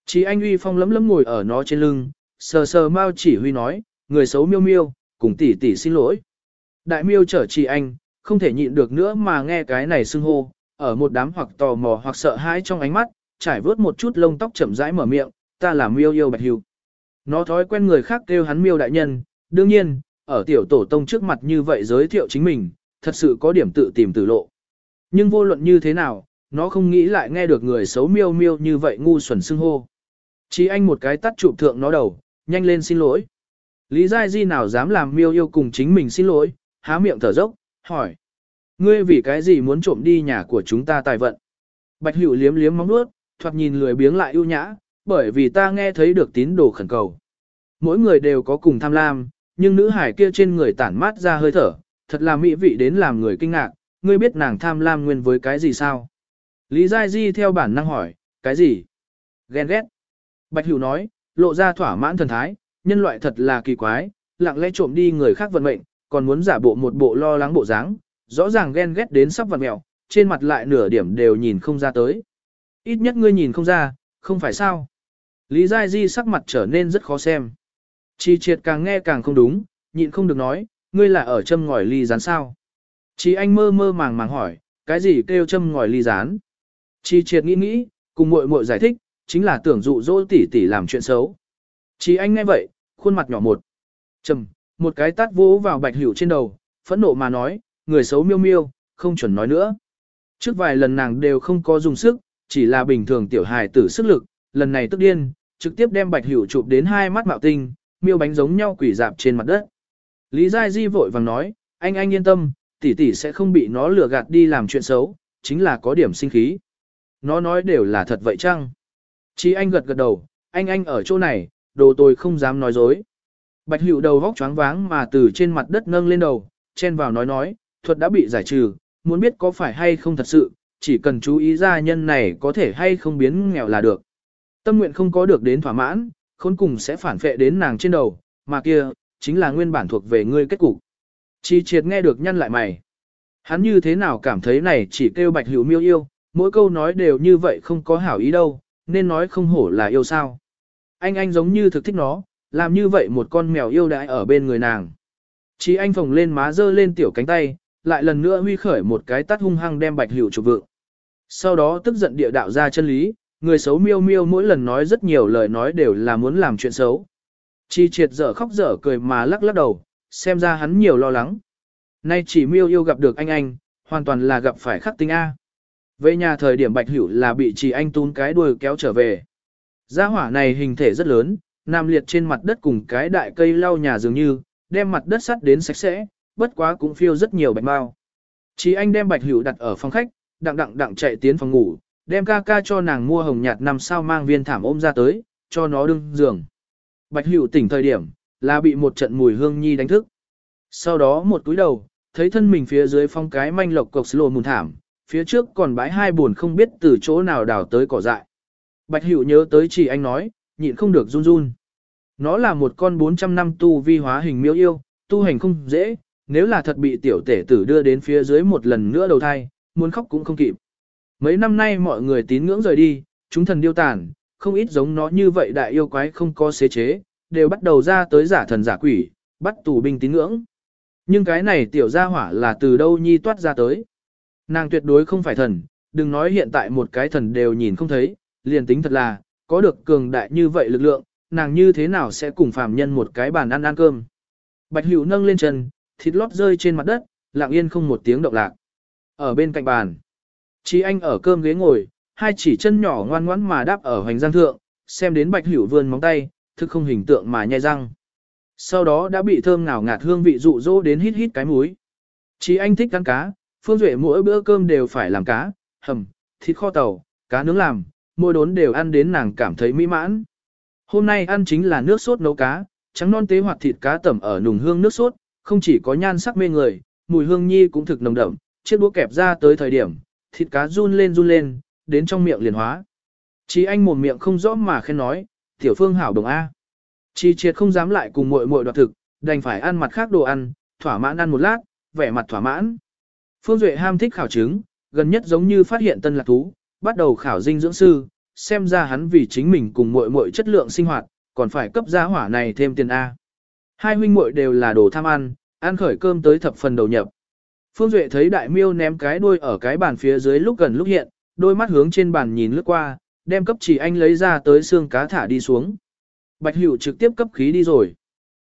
Chỉ anh uy phong lấm lấm ngồi ở nó trên lưng, sờ sờ mau chỉ huy nói, người xấu miêu miêu, cùng tỷ tỷ xin lỗi. Đại miêu trở chỉ anh, không thể nhịn được nữa mà nghe cái này xưng hô, ở một đám hoặc tò mò hoặc sợ hãi trong ánh mắt, trải vớt một chút lông tóc chậm rãi mở miệng, ta là miêu yêu bạch hữu. Nó thói quen người khác kêu hắn miêu đại nhân, đương nhiên, ở tiểu tổ tông trước mặt như vậy giới thiệu chính mình, thật sự có điểm tự tìm tử lộ. Nhưng vô luận như thế nào, nó không nghĩ lại nghe được người xấu miêu miêu như vậy ngu xuẩn xưng hô. Chỉ anh một cái tắt chụp thượng nó đầu, nhanh lên xin lỗi. Lý Giai Di nào dám làm miêu yêu cùng chính mình xin lỗi, há miệng thở dốc, hỏi. Ngươi vì cái gì muốn trộm đi nhà của chúng ta tài vận? Bạch Hữu liếm liếm móng nuốt, thoạt nhìn lười biếng lại ưu nhã, bởi vì ta nghe thấy được tín đồ khẩn cầu. Mỗi người đều có cùng tham lam, nhưng nữ hải kia trên người tản mát ra hơi thở, thật là mỹ vị đến làm người kinh ngạc, ngươi biết nàng tham lam nguyên với cái gì sao? Lý Giai Di theo bản năng hỏi, cái gì? Ghen ghét. Bạch Hữu nói, lộ ra thỏa mãn thần thái, nhân loại thật là kỳ quái, lặng lẽ trộm đi người khác vận mệnh, còn muốn giả bộ một bộ lo lắng bộ dáng, rõ ràng ghen ghét đến sắp vặn mẹo, trên mặt lại nửa điểm đều nhìn không ra tới. Ít nhất ngươi nhìn không ra, không phải sao? Lý Giai Di sắc mặt trở nên rất khó xem. Chi triệt càng nghe càng không đúng, nhịn không được nói, ngươi là ở châm ngòi ly rán sao. Chi anh mơ mơ màng màng hỏi, cái gì kêu châm ngòi ly rán? Chi triệt nghĩ nghĩ, cùng muội muội giải thích, chính là tưởng dụ dỗ tỷ tỷ làm chuyện xấu. Chi anh nghe vậy, khuôn mặt nhỏ một. Trầm, một cái tát vỗ vào bạch hữu trên đầu, phẫn nộ mà nói, người xấu miêu miêu, không chuẩn nói nữa. Trước vài lần nàng đều không có dùng sức, chỉ là bình thường tiểu hài tử sức lực, lần này tức điên, trực tiếp đem bạch hữu chụp đến hai mắt mạo tinh, miêu bánh giống nhau quỷ dạp trên mặt đất. Lý Giai Di vội vàng nói, anh anh yên tâm, tỷ tỷ sẽ không bị nó lừa gạt đi làm chuyện xấu, chính là có điểm sinh khí. Nó nói đều là thật vậy chăng? Chí anh gật gật đầu, anh anh ở chỗ này, đồ tôi không dám nói dối. Bạch hữu đầu vóc choáng váng mà từ trên mặt đất nâng lên đầu, chen vào nói nói, thuật đã bị giải trừ, muốn biết có phải hay không thật sự, chỉ cần chú ý ra nhân này có thể hay không biến nghèo là được. Tâm nguyện không có được đến thỏa mãn, khốn cùng sẽ phản phệ đến nàng trên đầu, mà kia, chính là nguyên bản thuộc về ngươi kết cục. Chi triệt nghe được nhăn lại mày. Hắn như thế nào cảm thấy này chỉ kêu bạch hữu miêu yêu, mỗi câu nói đều như vậy không có hảo ý đâu, nên nói không hổ là yêu sao. Anh anh giống như thực thích nó, làm như vậy một con mèo yêu đãi ở bên người nàng. Chi anh phồng lên má dơ lên tiểu cánh tay, lại lần nữa huy khởi một cái tắt hung hăng đem bạch hữu chụp vượng. Sau đó tức giận địa đạo ra chân lý, người xấu miêu miêu mỗi lần nói rất nhiều lời nói đều là muốn làm chuyện xấu. Chi triệt dở khóc dở cười mà lắc lắc đầu, xem ra hắn nhiều lo lắng. Nay chỉ miêu yêu gặp được anh anh, hoàn toàn là gặp phải khắc tinh A. Về nhà thời điểm bạch hữu là bị chỉ anh tún cái đuôi kéo trở về. Gia hỏa này hình thể rất lớn, nằm liệt trên mặt đất cùng cái đại cây lau nhà dường như, đem mặt đất sắt đến sạch sẽ, bất quá cũng phiêu rất nhiều bạch bao. Chỉ anh đem bạch hữu đặt ở phòng khách, đặng đặng đặng chạy tiến phòng ngủ, đem ca ca cho nàng mua hồng nhạt năm sao mang viên thảm ôm ra tới, cho nó đương giường. Bạch hữu tỉnh thời điểm, là bị một trận mùi hương nhi đánh thức. Sau đó một túi đầu, thấy thân mình phía dưới phong cái manh lộc cộc lồ mùn thảm, phía trước còn bãi hai buồn không biết từ chỗ nào đào tới cỏ dại. Bạch hữu nhớ tới chỉ anh nói, nhịn không được run run. Nó là một con 400 năm tu vi hóa hình miêu yêu, tu hành không dễ, nếu là thật bị tiểu tể tử đưa đến phía dưới một lần nữa đầu thai, muốn khóc cũng không kịp. Mấy năm nay mọi người tín ngưỡng rời đi, chúng thần điêu tàn, không ít giống nó như vậy đại yêu quái không có xế chế, đều bắt đầu ra tới giả thần giả quỷ, bắt tù binh tín ngưỡng. Nhưng cái này tiểu gia hỏa là từ đâu nhi toát ra tới. Nàng tuyệt đối không phải thần, đừng nói hiện tại một cái thần đều nhìn không thấy, liền tính thật là, có được cường đại như vậy lực lượng, nàng như thế nào sẽ cùng phàm nhân một cái bàn ăn ăn cơm. Bạch hữu nâng lên chân, thịt lót rơi trên mặt đất, lặng yên không một tiếng động lạc. Ở bên cạnh bàn, Chí anh ở cơm ghế ngồi, hai chỉ chân nhỏ ngoan ngoãn mà đáp ở hoành giang thượng, xem đến bạch hữu vươn móng tay, thực không hình tượng mà nhai răng. Sau đó đã bị thơm ngào ngạt hương vị dụ dỗ đến hít hít cái muối. Chí anh thích ăn cá, Phương Duệ mỗi bữa cơm đều phải làm cá, hầm, thịt kho tàu, cá nướng làm, mỗi đốn đều ăn đến nàng cảm thấy mỹ mãn. Hôm nay ăn chính là nước sốt nấu cá, trắng non tế hoạt thịt cá tẩm ở nùng hương nước sốt, không chỉ có nhan sắc mê người, mùi hương nhi cũng thực nồng đậm, chiếc đũa kẹp ra tới thời điểm, thịt cá run lên run lên, đến trong miệng liền hóa. Chí anh mồm miệng không rõ mà khen nói, tiểu phương hảo đồng A. Chi triệt không dám lại cùng muội muội đoạt thực, đành phải ăn mặt khác đồ ăn, thỏa mãn ăn một lát, vẻ mặt thỏa mãn. Phương Duệ ham thích khảo chứng, gần nhất giống như phát hiện tân lạc thú, bắt đầu khảo dinh dưỡng sư, xem ra hắn vì chính mình cùng muội muội chất lượng sinh hoạt, còn phải cấp giá hỏa này thêm tiền A. Hai huynh muội đều là đồ tham ăn, ăn khởi cơm tới thập phần đầu nhập. Phương Duệ thấy đại miêu ném cái đuôi ở cái bàn phía dưới lúc gần lúc hiện, đôi mắt hướng trên bàn nhìn lướt qua, đem cấp chỉ anh lấy ra tới xương cá thả đi xuống. Bạch Hữu trực tiếp cấp khí đi rồi.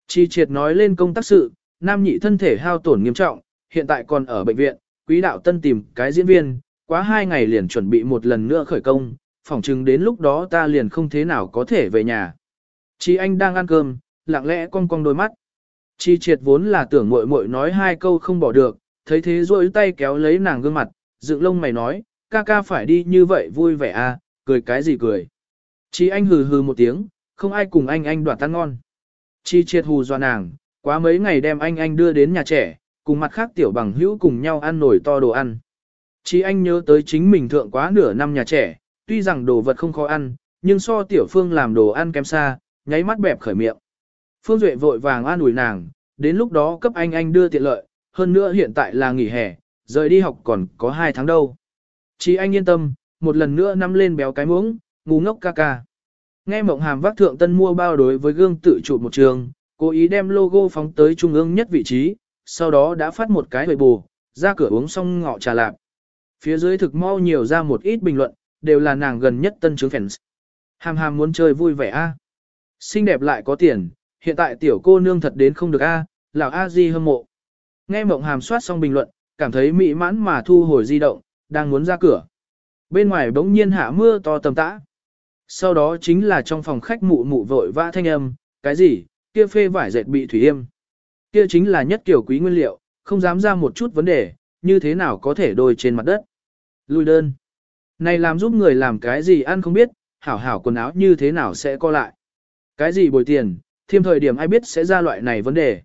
Chi triệt nói lên công tác sự, nam nhị thân thể hao tổn nghiêm trọng, hiện tại còn ở bệnh viện, quý đạo tân tìm cái diễn viên, quá hai ngày liền chuẩn bị một lần nữa khởi công, phỏng chừng đến lúc đó ta liền không thế nào có thể về nhà. Chi anh đang ăn cơm, lặng lẽ cong cong đôi mắt. Chi triệt vốn là tưởng muội muội nói hai câu không bỏ được, thấy thế rôi tay kéo lấy nàng gương mặt, dựng lông mày nói, ca ca phải đi như vậy vui vẻ à, cười cái gì cười. Chi anh hừ hừ một tiếng, không ai cùng anh anh đoạt tan ngon. Chi triệt hù dọa nàng, quá mấy ngày đem anh anh đưa đến nhà trẻ, cùng mặt khác tiểu bằng hữu cùng nhau ăn nổi to đồ ăn. Chí anh nhớ tới chính mình thượng quá nửa năm nhà trẻ, tuy rằng đồ vật không khó ăn, nhưng so tiểu phương làm đồ ăn kém xa, nháy mắt bẹp khởi miệng. Phương Duệ vội vàng an ủi nàng, đến lúc đó cấp anh anh đưa tiện lợi, hơn nữa hiện tại là nghỉ hè, rời đi học còn có 2 tháng đâu. Chỉ anh yên tâm, một lần nữa nắm lên béo cái muỗng, ngu ngốc ca ca. Nghe mộng hàm vác thượng tân mua bao đối với gương tự chụp một trường, cố ý đem logo phóng tới trung ương nhất vị trí, sau đó đã phát một cái hồi bù, ra cửa uống xong ngọ trà lạp. Phía dưới thực mau nhiều ra một ít bình luận, đều là nàng gần nhất tân chứng fans. Hàm hàm muốn chơi vui vẻ a Xinh đẹp lại có tiền, hiện tại tiểu cô nương thật đến không được a lão a di hâm mộ. Nghe mộng hàm soát xong bình luận, cảm thấy mỹ mãn mà thu hồi di động, đang muốn ra cửa. Bên ngoài bỗng nhiên hạ mưa to tầm tã. Sau đó chính là trong phòng khách mụ mụ vội vã thanh âm, cái gì, kia phê vải dệt bị thủy yêm. Kia chính là nhất kiểu quý nguyên liệu, không dám ra một chút vấn đề, như thế nào có thể đôi trên mặt đất. Lùi đơn. Này làm giúp người làm cái gì ăn không biết, hảo hảo quần áo như thế nào sẽ co lại. Cái gì bồi tiền, thêm thời điểm ai biết sẽ ra loại này vấn đề.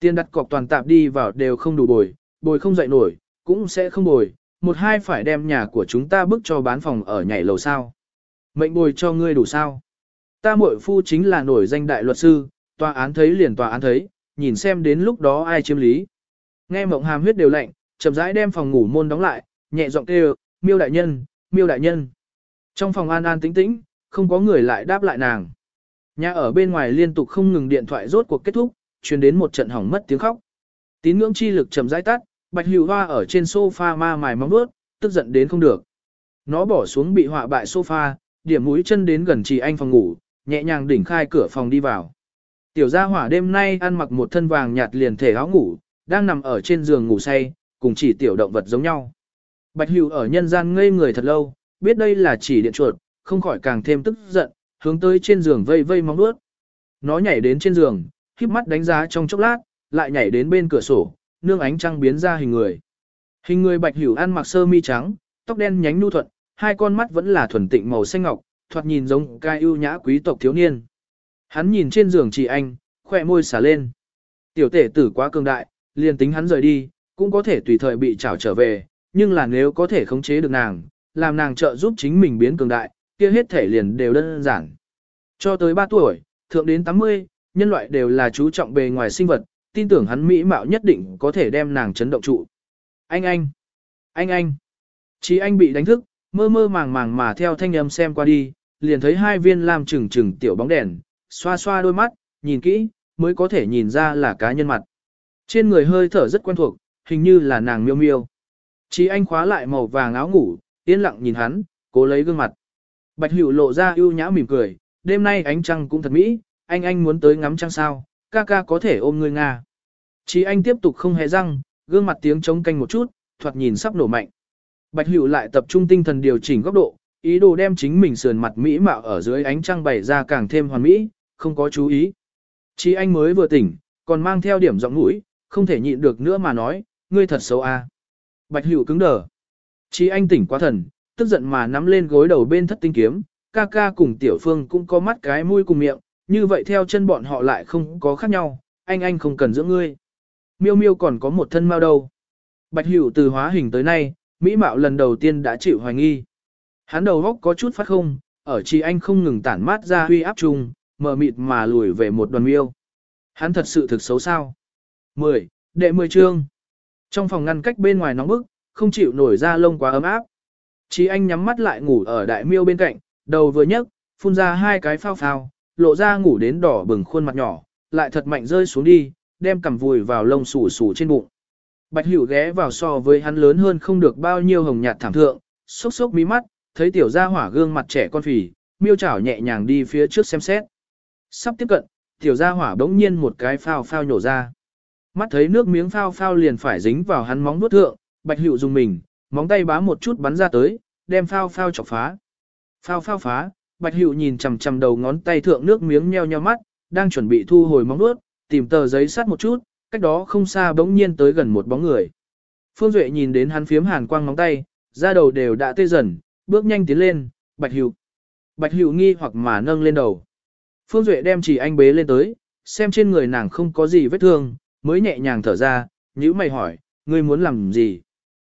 Tiền đặt cọc toàn tạp đi vào đều không đủ bồi, bồi không dậy nổi, cũng sẽ không bồi, một hai phải đem nhà của chúng ta bức cho bán phòng ở nhảy lầu sao. Mệnh bồi cho ngươi đủ sao. Ta muội phu chính là nổi danh đại luật sư, tòa án thấy liền tòa án thấy, nhìn xem đến lúc đó ai chiếm lý. Nghe mộng hàm huyết đều lạnh, chậm rãi đem phòng ngủ môn đóng lại, nhẹ giọng kêu, miêu đại nhân, miêu đại nhân. Trong phòng an an tĩnh tĩnh, không có người lại đáp lại nàng. Nhà ở bên ngoài liên tục không ngừng điện thoại rốt cuộc kết thúc, truyền đến một trận hỏng mất tiếng khóc. Tín ngưỡng chi lực chậm rãi tắt, Bạch Hữu Hoa ở trên sofa ma mài móng vuốt, tức giận đến không được. Nó bỏ xuống bị họa bại sofa, điểm mũi chân đến gần chị anh phòng ngủ, nhẹ nhàng đỉnh khai cửa phòng đi vào. Tiểu gia hỏa đêm nay ăn mặc một thân vàng nhạt liền thể áo ngủ, đang nằm ở trên giường ngủ say, cùng chỉ tiểu động vật giống nhau. Bạch Hữu ở nhân gian ngây người thật lâu, biết đây là chỉ điện chuột, không khỏi càng thêm tức giận, hướng tới trên giường vây vây móng vuốt. Nó nhảy đến trên giường, khiếp mắt đánh giá trong chốc lát, lại nhảy đến bên cửa sổ, nương ánh trăng biến ra hình người. Hình người bạch hữu ăn mặc sơ mi trắng, tóc đen nhánh nhu thuận, hai con mắt vẫn là thuần tịnh màu xanh ngọc, thoạt nhìn giống cai ưu nhã quý tộc thiếu niên. Hắn nhìn trên giường chị anh, khỏe môi xả lên. Tiểu tể tử quá cường đại, liền tính hắn rời đi, cũng có thể tùy thời bị trảo trở về, nhưng là nếu có thể khống chế được nàng, làm nàng trợ giúp chính mình biến cường đại, kia hết thể liền đều đơn giản. Cho tới 3 tuổi, thượng đến 80, nhân loại đều là chú trọng bề ngoài sinh vật, tin tưởng hắn mỹ mạo nhất định có thể đem nàng chấn động trụ. Anh anh, anh anh, chỉ anh bị đánh thức, mơ mơ màng màng mà theo thanh âm xem qua đi, liền thấy hai viên lam trừng trừng tiểu bóng đèn, xoa xoa đôi mắt, nhìn kỹ, mới có thể nhìn ra là cá nhân mặt. Trên người hơi thở rất quen thuộc, hình như là nàng miêu miêu. Chỉ anh khóa lại màu vàng áo ngủ, yên lặng nhìn hắn, cố lấy gương mặt. Bạch Hữu lộ ra ưu nhã mỉm cười, đêm nay ánh trăng cũng thật mỹ, anh anh muốn tới ngắm trăng sao, ca ca có thể ôm người Nga. Chỉ anh tiếp tục không hề răng, gương mặt tiếng chống canh một chút, thoạt nhìn sắp nổ mạnh. Bạch Hữu lại tập trung tinh thần điều chỉnh góc độ, ý đồ đem chính mình sườn mặt mỹ mạo ở dưới ánh trăng bày ra càng thêm hoàn mỹ, không có chú ý. Chí anh mới vừa tỉnh, còn mang theo điểm giọng mũi, không thể nhịn được nữa mà nói, ngươi thật xấu a. Bạch Hữu cứng đờ. Chí anh tỉnh quá thần, tức giận mà nắm lên gối đầu bên thất tinh kiếm, ca ca cùng tiểu phương cũng có mắt cái mũi cùng miệng, như vậy theo chân bọn họ lại không có khác nhau, anh anh không cần dưỡng ngươi. Miêu miêu còn có một thân mau đâu. Bạch Hữu từ hóa hình tới nay, Mỹ Mạo lần đầu tiên đã chịu hoài nghi. Hắn đầu góc có chút phát không, ở chi anh không ngừng tản mát ra huy áp trùng mờ mịt mà lùi về một đoàn miêu. Hắn thật sự thực xấu sao. 10. Đệ 10 chương. Trong phòng ngăn cách bên ngoài nóng bức, không chịu nổi ra lông quá ấm áp. Chí anh nhắm mắt lại ngủ ở đại miêu bên cạnh, đầu vừa nhấc, phun ra hai cái phao phao, lộ ra ngủ đến đỏ bừng khuôn mặt nhỏ, lại thật mạnh rơi xuống đi, đem cằm vùi vào lông sủ sủ trên bụng. Bạch Hữu ghé vào so với hắn lớn hơn không được bao nhiêu hồng nhạt thảm thượng, sốc sốc mí mắt, thấy tiểu gia hỏa gương mặt trẻ con phì, miêu chảo nhẹ nhàng đi phía trước xem xét. Sắp tiếp cận, tiểu gia hỏa bỗng nhiên một cái phao phao nhổ ra. Mắt thấy nước miếng phao phao liền phải dính vào hắn móng vuốt thượng, Bạch Hữu dùng mình, móng tay bám một chút bắn ra tới, đem phao phao chọc phá. Phao phao phá, Bạch Hữu nhìn chằm chằm đầu ngón tay thượng nước miếng nheo nheo mắt, đang chuẩn bị thu hồi móng vuốt, tìm tờ giấy sát một chút, cách đó không xa bỗng nhiên tới gần một bóng người. Phương Duệ nhìn đến hắn phiếm hàn quang móng tay, Da đầu đều đã tê dần, bước nhanh tiến lên, Bạch Hữu. Bạch Hữu nghi hoặc mà nâng lên đầu. Phương Duệ đem chỉ anh bế lên tới, xem trên người nàng không có gì vết thương, mới nhẹ nhàng thở ra, nhữ mày hỏi, ngươi muốn làm gì?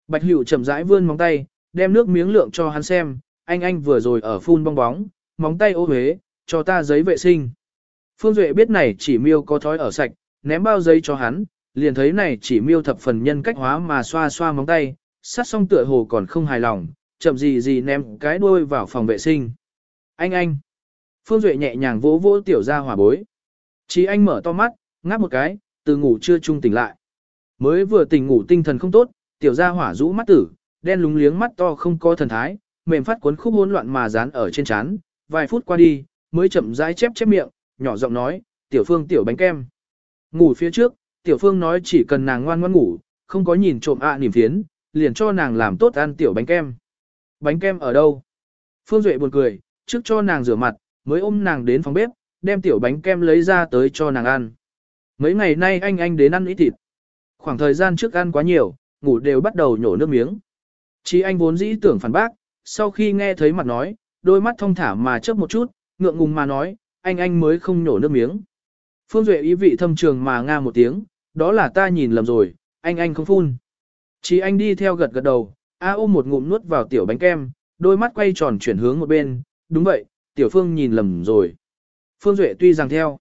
Bạch Hữu chậm rãi vươn móng tay, đem nước miếng lượng cho hắn xem, anh anh vừa rồi ở phun bong bóng, móng tay ô huế, cho ta giấy vệ sinh. Phương Duệ biết này chỉ miêu có thói ở sạch, ném bao giấy cho hắn, liền thấy này chỉ miêu thập phần nhân cách hóa mà xoa xoa móng tay, sát xong tựa hồ còn không hài lòng, chậm gì gì ném cái đuôi vào phòng vệ sinh. Anh anh. Phương Duệ nhẹ nhàng vỗ vỗ tiểu ra hỏa bối. Chí anh mở to mắt, ngáp một cái, từ ngủ chưa trung tỉnh lại. Mới vừa tỉnh ngủ tinh thần không tốt, tiểu ra hỏa rũ mắt tử, đen lúng liếng mắt to không có thần thái, mềm phát cuốn khúc hỗn loạn mà dán ở trên trán, vài phút qua đi, mới chậm rãi chép chép miệng, nhỏ giọng nói, "Tiểu Phương tiểu bánh kem." Ngủ phía trước, Tiểu Phương nói chỉ cần nàng ngoan ngoan ngủ, không có nhìn trộm ạ à niềm phiến, liền cho nàng làm tốt ăn tiểu bánh kem. Bánh kem ở đâu? Phương Duệ buồn cười, trước cho nàng rửa mặt, mới ôm nàng đến phòng bếp, đem tiểu bánh kem lấy ra tới cho nàng ăn. Mấy ngày nay anh anh đến ăn ít thịt. Khoảng thời gian trước ăn quá nhiều, ngủ đều bắt đầu nhổ nước miếng. Chí anh vốn dĩ tưởng phản bác, sau khi nghe thấy mặt nói, đôi mắt thông thả mà chớp một chút, ngượng ngùng mà nói, anh anh mới không nhổ nước miếng. Phương Duệ ý vị thâm trường mà nga một tiếng, đó là ta nhìn lầm rồi, anh anh không phun. Chí anh đi theo gật gật đầu, A ôm một ngụm nuốt vào tiểu bánh kem, đôi mắt quay tròn chuyển hướng một bên, đúng vậy, tiểu phương nhìn lầm rồi. Phương Duệ tuy rằng theo.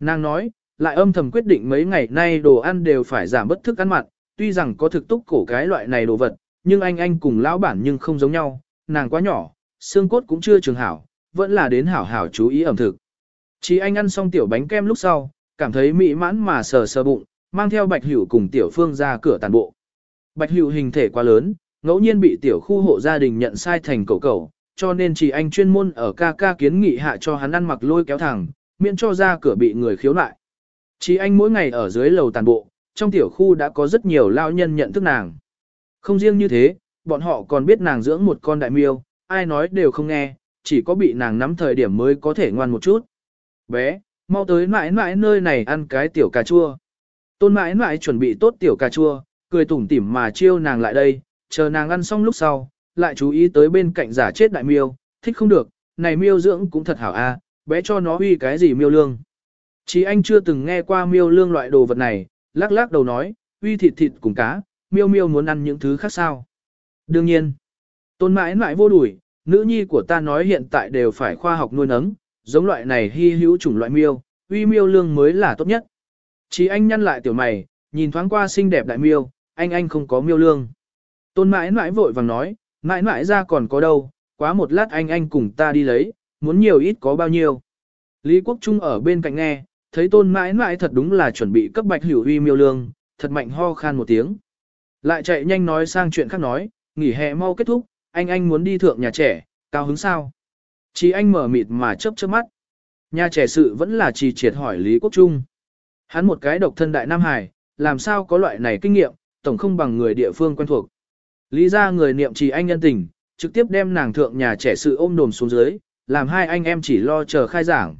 Nàng nói, lại âm thầm quyết định mấy ngày nay đồ ăn đều phải giảm bất thức ăn mặn, tuy rằng có thực túc cổ cái loại này đồ vật, nhưng anh anh cùng lão bản nhưng không giống nhau, nàng quá nhỏ, xương cốt cũng chưa trường hảo, vẫn là đến hảo hảo chú ý ẩm thực. Chỉ anh ăn xong tiểu bánh kem lúc sau, cảm thấy mỹ mãn mà sờ sờ bụng, mang theo Bạch Hữu cùng tiểu phương ra cửa tàn bộ. Bạch Hữu hình thể quá lớn, ngẫu nhiên bị tiểu khu hộ gia đình nhận sai thành cậu cậu, cho nên chỉ anh chuyên môn ở ca ca kiến nghị hạ cho hắn ăn mặc lôi kéo thẳng, miễn cho ra cửa bị người khiếu nại. Chỉ anh mỗi ngày ở dưới lầu tàn bộ, trong tiểu khu đã có rất nhiều lao nhân nhận thức nàng. Không riêng như thế, bọn họ còn biết nàng dưỡng một con đại miêu, ai nói đều không nghe, chỉ có bị nàng nắm thời điểm mới có thể ngoan một chút. Bé, mau tới mãi mãi nơi này ăn cái tiểu cà chua. Tôn mãi mãi chuẩn bị tốt tiểu cà chua, cười tủm tỉm mà chiêu nàng lại đây, chờ nàng ăn xong lúc sau, lại chú ý tới bên cạnh giả chết đại miêu, thích không được, này miêu dưỡng cũng thật hảo a, bé cho nó uy cái gì miêu lương. Chí anh chưa từng nghe qua miêu lương loại đồ vật này, lắc lắc đầu nói, uy thịt thịt cùng cá, miêu miêu muốn ăn những thứ khác sao. Đương nhiên, tôn mãi mãi vô đuổi, nữ nhi của ta nói hiện tại đều phải khoa học nuôi nấng, giống loại này hy hữu chủng loại miêu, uy miêu lương mới là tốt nhất. Chí anh nhăn lại tiểu mày, nhìn thoáng qua xinh đẹp đại miêu, anh anh không có miêu lương. Tôn mãi mãi vội vàng nói, mãi mãi ra còn có đâu, quá một lát anh anh cùng ta đi lấy, muốn nhiều ít có bao nhiêu. Lý Quốc Trung ở bên cạnh nghe, thấy tôn mãi mãi thật đúng là chuẩn bị cấp bạch hữu huy miêu lương, thật mạnh ho khan một tiếng. Lại chạy nhanh nói sang chuyện khác nói, nghỉ hè mau kết thúc, anh anh muốn đi thượng nhà trẻ, cao hứng sao. Chỉ anh mở mịt mà chớp chớp mắt. Nhà trẻ sự vẫn là trì triệt hỏi Lý Quốc Trung. Hắn một cái độc thân đại Nam Hải, làm sao có loại này kinh nghiệm, tổng không bằng người địa phương quen thuộc. Lý ra người niệm trì anh nhân tình, trực tiếp đem nàng thượng nhà trẻ sự ôm đồm xuống dưới, làm hai anh em chỉ lo chờ khai giảng.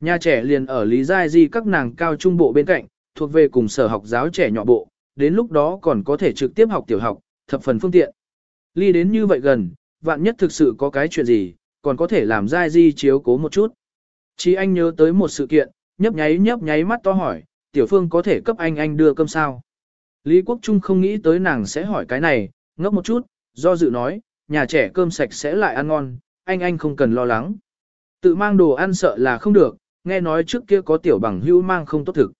Nhà trẻ liền ở Lý Giai Di các nàng cao trung bộ bên cạnh, thuộc về cùng sở học giáo trẻ nhỏ bộ, đến lúc đó còn có thể trực tiếp học tiểu học, thập phần phương tiện. Ly đến như vậy gần, vạn nhất thực sự có cái chuyện gì, còn có thể làm Giai Di chiếu cố một chút. Chỉ anh nhớ tới một sự kiện, nhấp nháy nhấp nháy mắt to hỏi, tiểu phương có thể cấp anh anh đưa cơm sao? Lý Quốc Trung không nghĩ tới nàng sẽ hỏi cái này, ngốc một chút, do dự nói, nhà trẻ cơm sạch sẽ lại ăn ngon, anh anh không cần lo lắng. Tự mang đồ ăn sợ là không được, nghe nói trước kia có tiểu bằng hữu mang không tốt thực.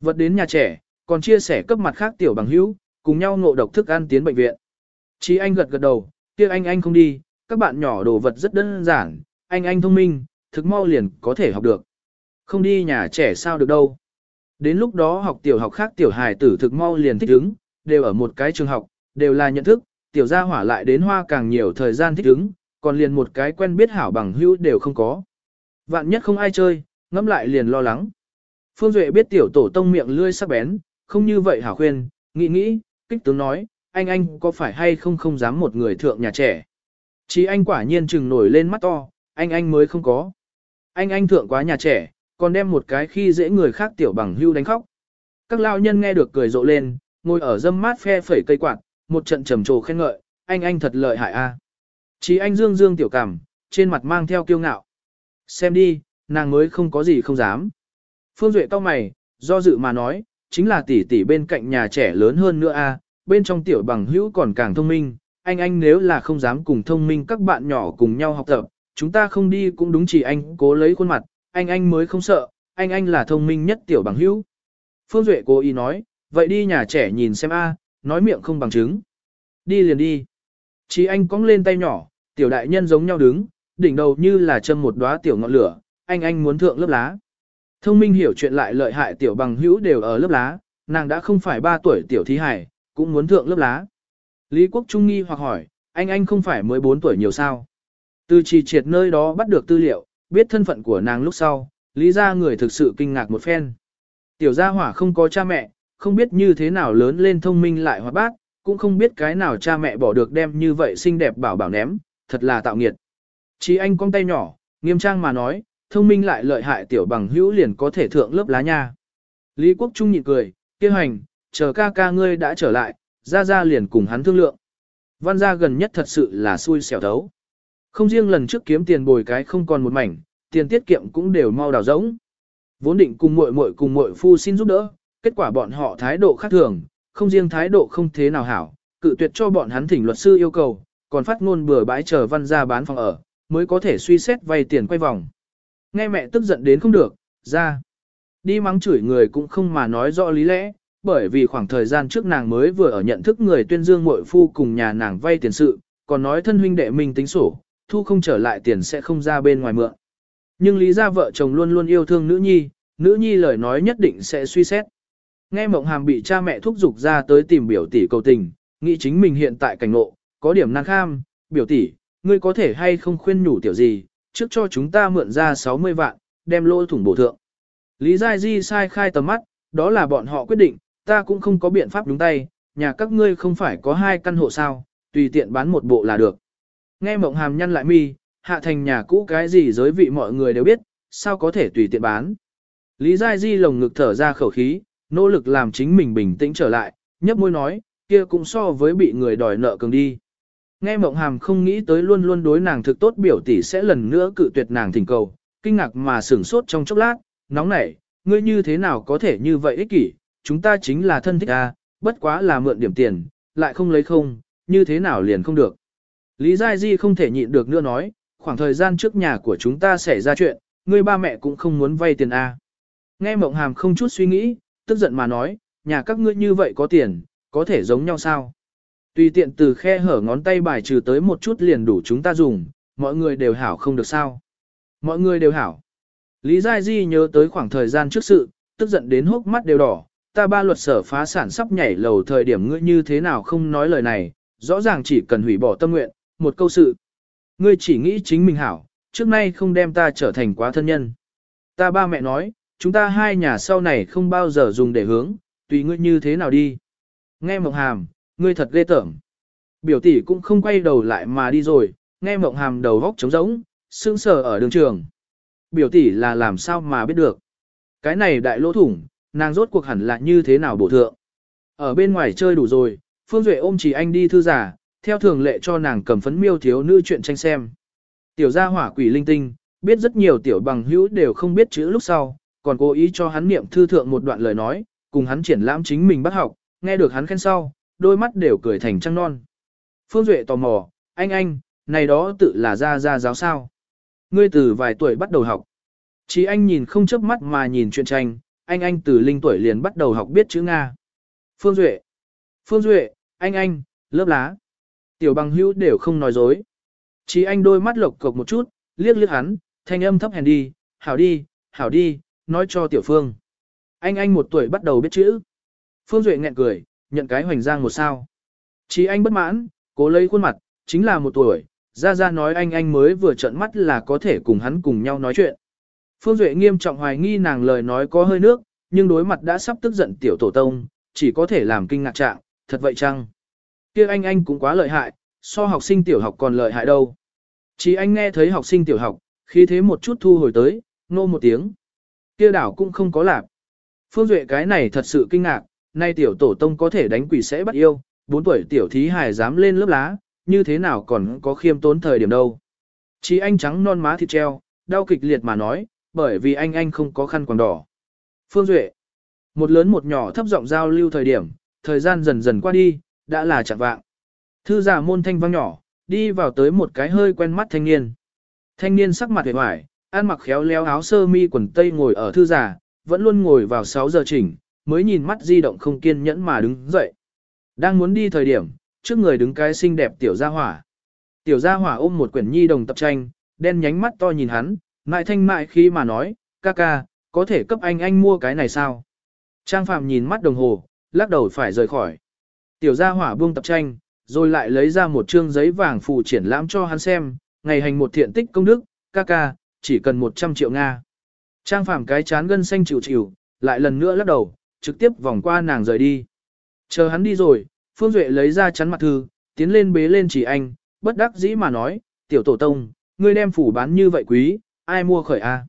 Vật đến nhà trẻ, còn chia sẻ cấp mặt khác tiểu bằng hữu, cùng nhau ngộ độc thức ăn tiến bệnh viện. Chí anh gật gật đầu, kia anh anh không đi, các bạn nhỏ đồ vật rất đơn giản, anh anh thông minh, thực mau liền có thể học được. Không đi nhà trẻ sao được đâu. Đến lúc đó học tiểu học khác tiểu hài tử thực mau liền thích ứng, đều ở một cái trường học, đều là nhận thức, tiểu gia hỏa lại đến hoa càng nhiều thời gian thích ứng, còn liền một cái quen biết hảo bằng hữu đều không có. Vạn nhất không ai chơi, ngẫm lại liền lo lắng. Phương Duệ biết tiểu tổ tông miệng lươi sắc bén, không như vậy hảo khuyên, nghĩ nghĩ, kích tướng nói, anh anh có phải hay không không dám một người thượng nhà trẻ. Chỉ anh quả nhiên trừng nổi lên mắt to, anh anh mới không có. Anh anh thượng quá nhà trẻ, còn đem một cái khi dễ người khác tiểu bằng hưu đánh khóc. Các lao nhân nghe được cười rộ lên, ngồi ở dâm mát phe phẩy cây quạt, một trận trầm trồ khen ngợi, anh anh thật lợi hại a. Chí anh dương dương tiểu cảm, trên mặt mang theo kiêu ngạo. Xem đi, nàng mới không có gì không dám. Phương Duệ to mày, do dự mà nói, chính là tỷ tỷ bên cạnh nhà trẻ lớn hơn nữa a, bên trong tiểu bằng hữu còn càng thông minh, anh anh nếu là không dám cùng thông minh các bạn nhỏ cùng nhau học tập, chúng ta không đi cũng đúng chỉ anh cố lấy khuôn mặt, anh anh mới không sợ, anh anh là thông minh nhất tiểu bằng hữu. Phương Duệ cố ý nói, vậy đi nhà trẻ nhìn xem a, nói miệng không bằng chứng. Đi liền đi. chí anh cong lên tay nhỏ, tiểu đại nhân giống nhau đứng, đỉnh đầu như là châm một đóa tiểu ngọn lửa, anh anh muốn thượng lớp lá. Thông minh hiểu chuyện lại lợi hại tiểu bằng hữu đều ở lớp lá, nàng đã không phải 3 tuổi tiểu thí hải, cũng muốn thượng lớp lá. Lý Quốc Trung nghi hoặc hỏi, anh anh không phải mới 4 tuổi nhiều sao? Từ trì triệt nơi đó bắt được tư liệu, biết thân phận của nàng lúc sau, lý ra người thực sự kinh ngạc một phen. Tiểu gia hỏa không có cha mẹ, không biết như thế nào lớn lên thông minh lại hoạt bát, cũng không biết cái nào cha mẹ bỏ được đem như vậy xinh đẹp bảo bảo ném, thật là tạo nghiệt. Chí anh cong tay nhỏ, nghiêm trang mà nói, thông minh lại lợi hại tiểu bằng hữu liền có thể thượng lớp lá nha. Lý Quốc Trung nhịn cười, kêu hành, chờ ca ca ngươi đã trở lại, ra ra liền cùng hắn thương lượng. Văn gia gần nhất thật sự là xui xẻo thấu. Không riêng lần trước kiếm tiền bồi cái không còn một mảnh, tiền tiết kiệm cũng đều mau đào rỗng. Vốn định cùng muội muội cùng muội phu xin giúp đỡ, kết quả bọn họ thái độ khác thường, không riêng thái độ không thế nào hảo, cự tuyệt cho bọn hắn thỉnh luật sư yêu cầu, còn phát ngôn bừa bãi chờ văn gia bán phòng ở, mới có thể suy xét vay tiền quay vòng. Nghe mẹ tức giận đến không được, ra. Đi mắng chửi người cũng không mà nói rõ lý lẽ, bởi vì khoảng thời gian trước nàng mới vừa ở nhận thức người tuyên dương muội phu cùng nhà nàng vay tiền sự, còn nói thân huynh đệ mình tính sổ, thu không trở lại tiền sẽ không ra bên ngoài mượn. Nhưng lý gia vợ chồng luôn luôn yêu thương nữ nhi, nữ nhi lời nói nhất định sẽ suy xét. Nghe mộng hàm bị cha mẹ thúc giục ra tới tìm biểu tỷ cầu tình, nghĩ chính mình hiện tại cảnh ngộ, có điểm năng kham, biểu tỷ, ngươi có thể hay không khuyên nhủ tiểu gì, trước cho chúng ta mượn ra 60 vạn, đem lô thủng bổ thượng. Lý Giai Di sai khai tầm mắt, đó là bọn họ quyết định, ta cũng không có biện pháp đúng tay, nhà các ngươi không phải có hai căn hộ sao, tùy tiện bán một bộ là được. Nghe mộng hàm nhăn lại mi, hạ thành nhà cũ cái gì giới vị mọi người đều biết, sao có thể tùy tiện bán. Lý Giai Di lồng ngực thở ra khẩu khí, nỗ lực làm chính mình bình tĩnh trở lại, nhấp môi nói, kia cũng so với bị người đòi nợ cường đi. Nghe mộng hàm không nghĩ tới luôn luôn đối nàng thực tốt biểu tỷ sẽ lần nữa cự tuyệt nàng thỉnh cầu, kinh ngạc mà sửng sốt trong chốc lát, nóng nảy, ngươi như thế nào có thể như vậy ích kỷ, chúng ta chính là thân thích à, bất quá là mượn điểm tiền, lại không lấy không, như thế nào liền không được. Lý Giai Di không thể nhịn được nữa nói, khoảng thời gian trước nhà của chúng ta xảy ra chuyện, ngươi ba mẹ cũng không muốn vay tiền A. Nghe mộng hàm không chút suy nghĩ, tức giận mà nói, nhà các ngươi như vậy có tiền, có thể giống nhau sao? Tùy tiện từ khe hở ngón tay bài trừ tới một chút liền đủ chúng ta dùng, mọi người đều hảo không được sao? Mọi người đều hảo. Lý Giai Di nhớ tới khoảng thời gian trước sự, tức giận đến hốc mắt đều đỏ, ta ba luật sở phá sản sắp nhảy lầu thời điểm ngươi như thế nào không nói lời này, rõ ràng chỉ cần hủy bỏ tâm nguyện, một câu sự. Ngươi chỉ nghĩ chính mình hảo, trước nay không đem ta trở thành quá thân nhân. Ta ba mẹ nói, chúng ta hai nhà sau này không bao giờ dùng để hướng, tùy ngươi như thế nào đi. Nghe mộng hàm, ngươi thật ghê tởm. Biểu tỷ cũng không quay đầu lại mà đi rồi, nghe mộng hàm đầu góc trống rỗng, sững sờ ở đường trường. Biểu tỷ là làm sao mà biết được. Cái này đại lỗ thủng, nàng rốt cuộc hẳn là như thế nào bổ thượng. Ở bên ngoài chơi đủ rồi, Phương Duệ ôm chỉ anh đi thư giả, theo thường lệ cho nàng cầm phấn miêu thiếu nữ chuyện tranh xem. Tiểu gia hỏa quỷ linh tinh, biết rất nhiều tiểu bằng hữu đều không biết chữ lúc sau, còn cố ý cho hắn niệm thư thượng một đoạn lời nói, cùng hắn triển lãm chính mình bắt học, nghe được hắn khen sau, đôi mắt đều cười thành trăng non. Phương Duệ tò mò, anh anh, này đó tự là ra ra giáo sao. Ngươi từ vài tuổi bắt đầu học. Chỉ anh nhìn không chớp mắt mà nhìn chuyện tranh, anh anh từ linh tuổi liền bắt đầu học biết chữ Nga. Phương Duệ. Phương Duệ, anh anh, lớp lá. Tiểu bằng hữu đều không nói dối. Chỉ anh đôi mắt lộc cộc một chút, liếc liếc hắn, thanh âm thấp hèn đi, hảo đi, hảo đi, nói cho tiểu phương. Anh anh một tuổi bắt đầu biết chữ. Phương Duệ nghẹn cười, nhận cái hoành giang một sao. Chỉ anh bất mãn, cố lấy khuôn mặt, chính là một tuổi, ra ra nói anh anh mới vừa trợn mắt là có thể cùng hắn cùng nhau nói chuyện. Phương Duệ nghiêm trọng hoài nghi nàng lời nói có hơi nước, nhưng đối mặt đã sắp tức giận tiểu tổ tông, chỉ có thể làm kinh ngạc trạng, thật vậy chăng? kia anh anh cũng quá lợi hại, so học sinh tiểu học còn lợi hại đâu. Chỉ anh nghe thấy học sinh tiểu học, khi thế một chút thu hồi tới, nô một tiếng kia đảo cũng không có lạc. Phương Duệ cái này thật sự kinh ngạc, nay tiểu tổ tông có thể đánh quỷ sẽ bắt yêu, 4 tuổi tiểu thí hài dám lên lớp lá, như thế nào còn có khiêm tốn thời điểm đâu. Chí anh trắng non má thịt treo, đau kịch liệt mà nói, bởi vì anh anh không có khăn quàng đỏ. Phương Duệ. Một lớn một nhỏ thấp giọng giao lưu thời điểm, thời gian dần dần qua đi, đã là chẳng vạng. Thư giả môn thanh vang nhỏ, đi vào tới một cái hơi quen mắt thanh niên. Thanh niên sắc mặt hề hoài, ăn mặc khéo léo áo sơ mi quần tây ngồi ở thư giả, vẫn luôn ngồi vào 6 giờ chỉnh, mới nhìn mắt di động không kiên nhẫn mà đứng dậy. Đang muốn đi thời điểm, trước người đứng cái xinh đẹp tiểu gia hỏa. Tiểu gia hỏa ôm một quyển nhi đồng tập tranh, đen nhánh mắt to nhìn hắn, mại thanh mại khi mà nói, ca ca, có thể cấp anh anh mua cái này sao? Trang Phạm nhìn mắt đồng hồ, lắc đầu phải rời khỏi. Tiểu gia hỏa buông tập tranh, rồi lại lấy ra một trương giấy vàng phù triển lãm cho hắn xem, ngày hành một thiện tích công đức, ca ca, chỉ cần 100 triệu Nga. Trang Phạm cái chán gân xanh chịu chịu, lại lần nữa lắc đầu, trực tiếp vòng qua nàng rời đi. Chờ hắn đi rồi, Phương Duệ lấy ra chắn mặt thư, tiến lên bế lên chỉ anh, bất đắc dĩ mà nói, tiểu tổ tông, ngươi đem phủ bán như vậy quý, ai mua khởi a?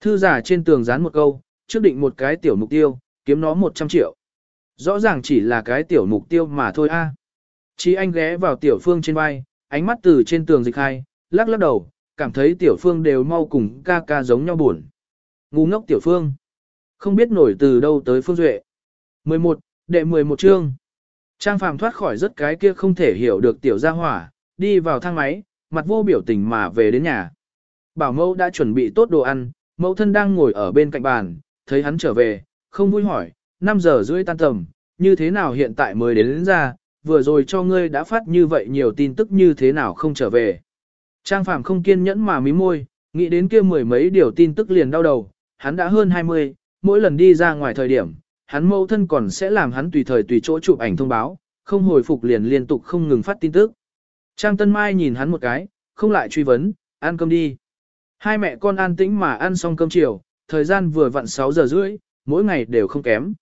Thư giả trên tường dán một câu, trước định một cái tiểu mục tiêu, kiếm nó 100 triệu. Rõ ràng chỉ là cái tiểu mục tiêu mà thôi a. chỉ anh ghé vào tiểu phương trên vai, ánh mắt từ trên tường dịch hai, lắc lắc đầu, cảm thấy tiểu phương đều mau cùng ca ca giống nhau buồn. Ngu ngốc tiểu phương. Không biết nổi từ đâu tới phương duệ. 11, đệ 11 chương. Trang phàm thoát khỏi rất cái kia không thể hiểu được tiểu gia hỏa, đi vào thang máy, mặt vô biểu tình mà về đến nhà. Bảo mẫu đã chuẩn bị tốt đồ ăn, mẫu thân đang ngồi ở bên cạnh bàn, thấy hắn trở về, không vui hỏi, 5 giờ rưỡi tan tầm, như thế nào hiện tại mới đến, đến ra, vừa rồi cho ngươi đã phát như vậy nhiều tin tức như thế nào không trở về. Trang Phạm không kiên nhẫn mà mí môi, nghĩ đến kia mười mấy điều tin tức liền đau đầu, hắn đã hơn 20, mỗi lần đi ra ngoài thời điểm, hắn mẫu thân còn sẽ làm hắn tùy thời tùy chỗ chụp ảnh thông báo, không hồi phục liền liên tục không ngừng phát tin tức. Trang Tân Mai nhìn hắn một cái, không lại truy vấn, ăn cơm đi. Hai mẹ con an tĩnh mà ăn xong cơm chiều, thời gian vừa vặn 6 giờ rưỡi, mỗi ngày đều không kém.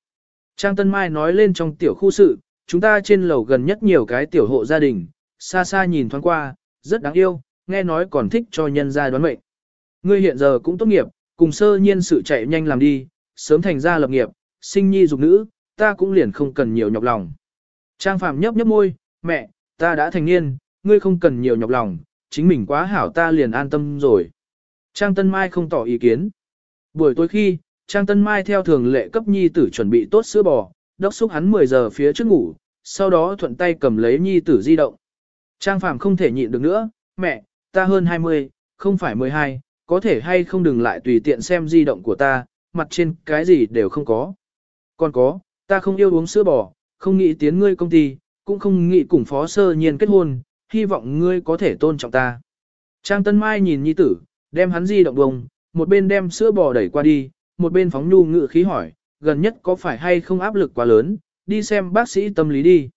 Trang Tân Mai nói lên trong tiểu khu sự, chúng ta trên lầu gần nhất nhiều cái tiểu hộ gia đình, xa xa nhìn thoáng qua, rất đáng yêu, nghe nói còn thích cho nhân gia đoán mệnh. Ngươi hiện giờ cũng tốt nghiệp, cùng sơ nhiên sự chạy nhanh làm đi, sớm thành ra lập nghiệp, sinh nhi dục nữ, ta cũng liền không cần nhiều nhọc lòng. Trang Phạm nhấp nhấp môi, mẹ, ta đã thành niên, ngươi không cần nhiều nhọc lòng, chính mình quá hảo ta liền an tâm rồi. Trang Tân Mai không tỏ ý kiến. Buổi tối khi, Trang Tân Mai theo thường lệ cấp nhi tử chuẩn bị tốt sữa bò, đốc xúc hắn 10 giờ phía trước ngủ, sau đó thuận tay cầm lấy nhi tử di động. Trang Phạm không thể nhịn được nữa, mẹ, ta hơn 20, không phải 12, có thể hay không đừng lại tùy tiện xem di động của ta, mặt trên cái gì đều không có. Còn có, ta không yêu uống sữa bò, không nghĩ tiến ngươi công ty, cũng không nghĩ cùng phó sơ nhiên kết hôn, hy vọng ngươi có thể tôn trọng ta. Trang Tân Mai nhìn nhi tử, đem hắn di động bông, một bên đem sữa bò đẩy qua đi, một bên phóng nhu ngự khí hỏi, gần nhất có phải hay không áp lực quá lớn, đi xem bác sĩ tâm lý đi.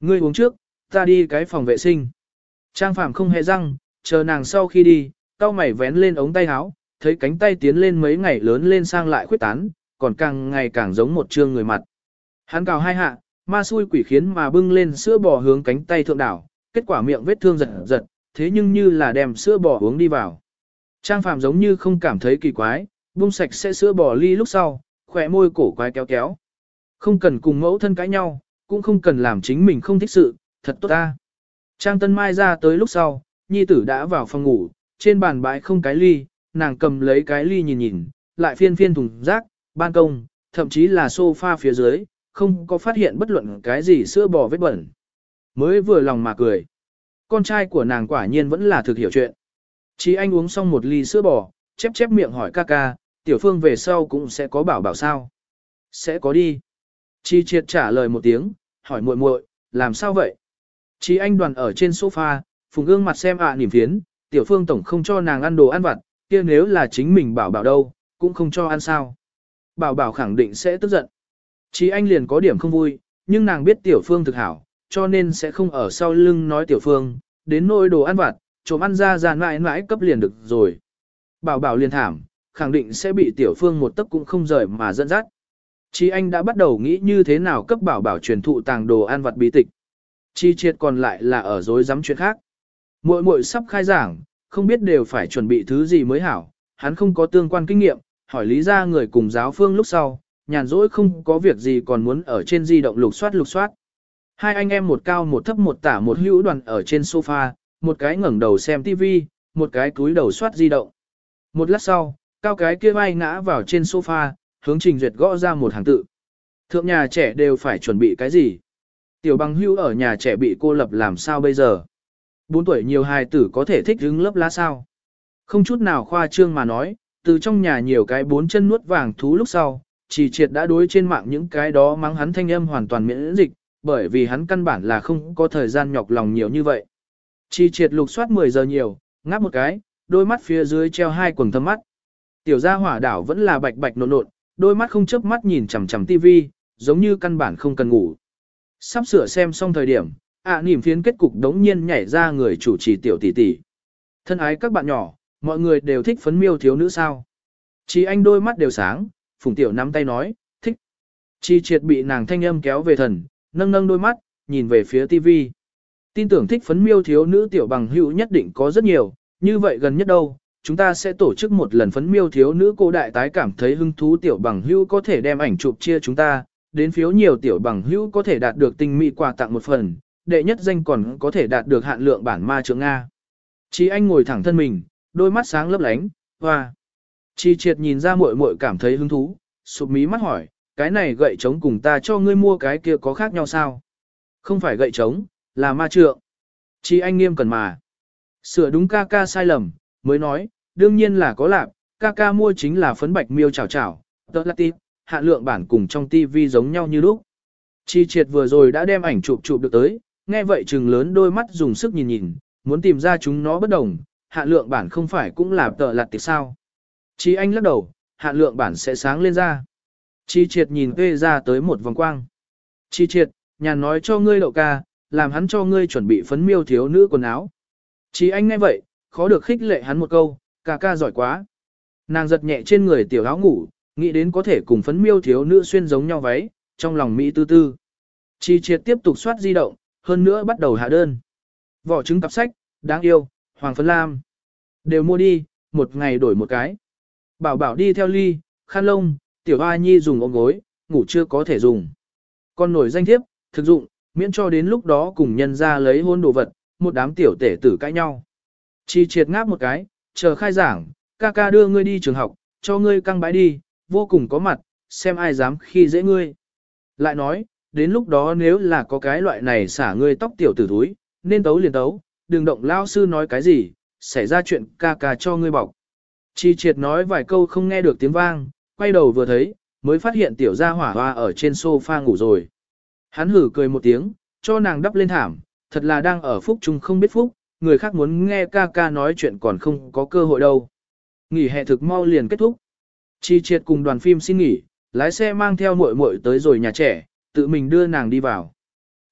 Ngươi uống trước, ta đi cái phòng vệ sinh. Trang Phạm không hề răng, chờ nàng sau khi đi, cao mày vén lên ống tay áo, thấy cánh tay tiến lên mấy ngày lớn lên sang lại khuyết tán, còn càng ngày càng giống một trương người mặt. Hắn cào hai hạ, ma xui quỷ khiến mà bưng lên sữa bò hướng cánh tay thượng đảo, kết quả miệng vết thương giật giật, thế nhưng như là đem sữa bò uống đi vào. Trang Phạm giống như không cảm thấy kỳ quái, bung sạch sẽ sữa bò ly lúc sau, khỏe môi cổ quái kéo kéo. Không cần cùng mẫu thân cãi nhau, cũng không cần làm chính mình không thích sự, thật tốt ta. Trang Tân Mai ra tới lúc sau, nhi tử đã vào phòng ngủ, trên bàn bãi không cái ly, nàng cầm lấy cái ly nhìn nhìn, lại phiên phiên thùng rác, ban công, thậm chí là sofa phía dưới, không có phát hiện bất luận cái gì sữa bò vết bẩn. Mới vừa lòng mà cười. Con trai của nàng quả nhiên vẫn là thực hiểu chuyện. Chí anh uống xong một ly sữa bò, chép chép miệng hỏi ca ca, tiểu phương về sau cũng sẽ có bảo bảo sao. Sẽ có đi. Chi triệt trả lời một tiếng, hỏi muội muội, làm sao vậy? Chí anh đoàn ở trên sofa, phùng gương mặt xem ạ à, niềm phiến, tiểu phương tổng không cho nàng ăn đồ ăn vặt, kia nếu là chính mình bảo bảo đâu, cũng không cho ăn sao. Bảo bảo khẳng định sẽ tức giận. Chí anh liền có điểm không vui, nhưng nàng biết tiểu phương thực hảo, cho nên sẽ không ở sau lưng nói tiểu phương, đến nỗi đồ ăn vặt, trộm ăn ra ra mãi mãi cấp liền được rồi. Bảo bảo liền thảm, khẳng định sẽ bị tiểu phương một tấc cũng không rời mà dẫn dắt. Chí anh đã bắt đầu nghĩ như thế nào cấp bảo bảo truyền thụ tàng đồ ăn vặt bí tịch. Chi triệt còn lại là ở dối dám chuyện khác. Muội muội sắp khai giảng, không biết đều phải chuẩn bị thứ gì mới hảo, hắn không có tương quan kinh nghiệm, hỏi lý ra người cùng giáo phương lúc sau, nhàn rỗi không có việc gì còn muốn ở trên di động lục soát lục soát. Hai anh em một cao một thấp một tả một hữu đoàn ở trên sofa, một cái ngẩng đầu xem tivi, một cái cúi đầu soát di động. Một lát sau, cao cái kia vai ngã vào trên sofa, hướng Trình Duyệt gõ ra một hàng tự. Thượng nhà trẻ đều phải chuẩn bị cái gì? Tiểu bằng hưu ở nhà trẻ bị cô lập làm sao bây giờ? Bốn tuổi nhiều hài tử có thể thích hứng lớp lá sao? Không chút nào khoa trương mà nói, từ trong nhà nhiều cái bốn chân nuốt vàng thú lúc sau, chỉ triệt đã đối trên mạng những cái đó mắng hắn thanh âm hoàn toàn miễn dịch, bởi vì hắn căn bản là không có thời gian nhọc lòng nhiều như vậy. Chi triệt lục soát 10 giờ nhiều, ngáp một cái, đôi mắt phía dưới treo hai quầng thâm mắt. Tiểu gia hỏa đảo vẫn là bạch bạch nộn nộn, đôi mắt không chớp mắt nhìn chằm chằm tivi, giống như căn bản không cần ngủ. Sắp sửa xem xong thời điểm, ạ à, niềm phiến kết cục đống nhiên nhảy ra người chủ trì tiểu tỷ tỷ. Thân ái các bạn nhỏ, mọi người đều thích phấn miêu thiếu nữ sao. Chỉ anh đôi mắt đều sáng, phùng tiểu nắm tay nói, thích. Chi triệt bị nàng thanh âm kéo về thần, nâng nâng đôi mắt, nhìn về phía tivi. Tin tưởng thích phấn miêu thiếu nữ tiểu bằng hữu nhất định có rất nhiều, như vậy gần nhất đâu, chúng ta sẽ tổ chức một lần phấn miêu thiếu nữ cô đại tái cảm thấy hứng thú tiểu bằng hữu có thể đem ảnh chụp chia chúng ta, đến phiếu nhiều tiểu bằng hữu có thể đạt được tinh mỹ quà tặng một phần, đệ nhất danh còn có thể đạt được hạn lượng bản ma trưởng Nga. Chí anh ngồi thẳng thân mình, đôi mắt sáng lấp lánh, hoa. Chi triệt nhìn ra muội muội cảm thấy hứng thú, sụp mí mắt hỏi, cái này gậy trống cùng ta cho ngươi mua cái kia có khác nhau sao? Không phải gậy trống, là ma trượng. Chi anh nghiêm cần mà. Sửa đúng ca ca sai lầm, mới nói, đương nhiên là có lạc, ca ca mua chính là phấn bạch miêu chảo chảo, tớ là tịp, hạn lượng bản cùng trong tivi giống nhau như lúc. Chi triệt vừa rồi đã đem ảnh chụp chụp được tới, nghe vậy chừng lớn đôi mắt dùng sức nhìn nhìn, muốn tìm ra chúng nó bất đồng, hạn lượng bản không phải cũng là tợ lạt tiệp sao. Chi anh lắc đầu, hạn lượng bản sẽ sáng lên ra. Chi triệt nhìn tê ra tới một vòng quang. Chi triệt, nhàn nói cho ngươi đậu ca, làm hắn cho ngươi chuẩn bị phấn miêu thiếu nữ quần áo. Chi anh nghe vậy, khó được khích lệ hắn một câu, ca ca giỏi quá. Nàng giật nhẹ trên người tiểu áo ngủ, nghĩ đến có thể cùng phấn miêu thiếu nữ xuyên giống nhau váy, trong lòng Mỹ tư tư. Chi triệt tiếp tục soát di động, hơn nữa bắt đầu hạ đơn. Vỏ trứng cặp sách, đáng yêu, hoàng phấn lam. Đều mua đi, một ngày đổi một cái. Bảo bảo đi theo ly, khăn lông, tiểu hoa nhi dùng ôm gối, ngủ chưa có thể dùng. Con nổi danh thiếp, thực dụng, miễn cho đến lúc đó cùng nhân ra lấy hôn đồ vật, một đám tiểu tể tử cãi nhau. Chi triệt ngáp một cái, chờ khai giảng, ca ca đưa ngươi đi trường học, cho ngươi căng bãi đi, vô cùng có mặt, xem ai dám khi dễ ngươi. Lại nói, đến lúc đó nếu là có cái loại này xả ngươi tóc tiểu tử thúi, nên tấu liền tấu, đừng động lao sư nói cái gì, xảy ra chuyện ca ca cho ngươi bọc. Chi triệt nói vài câu không nghe được tiếng vang, quay đầu vừa thấy, mới phát hiện tiểu gia hỏa hoa ở trên sofa ngủ rồi. Hắn hử cười một tiếng, cho nàng đắp lên thảm, thật là đang ở phúc chung không biết phúc, người khác muốn nghe ca ca nói chuyện còn không có cơ hội đâu. Nghỉ hè thực mau liền kết thúc. Chi triệt cùng đoàn phim xin nghỉ, lái xe mang theo muội muội tới rồi nhà trẻ, tự mình đưa nàng đi vào.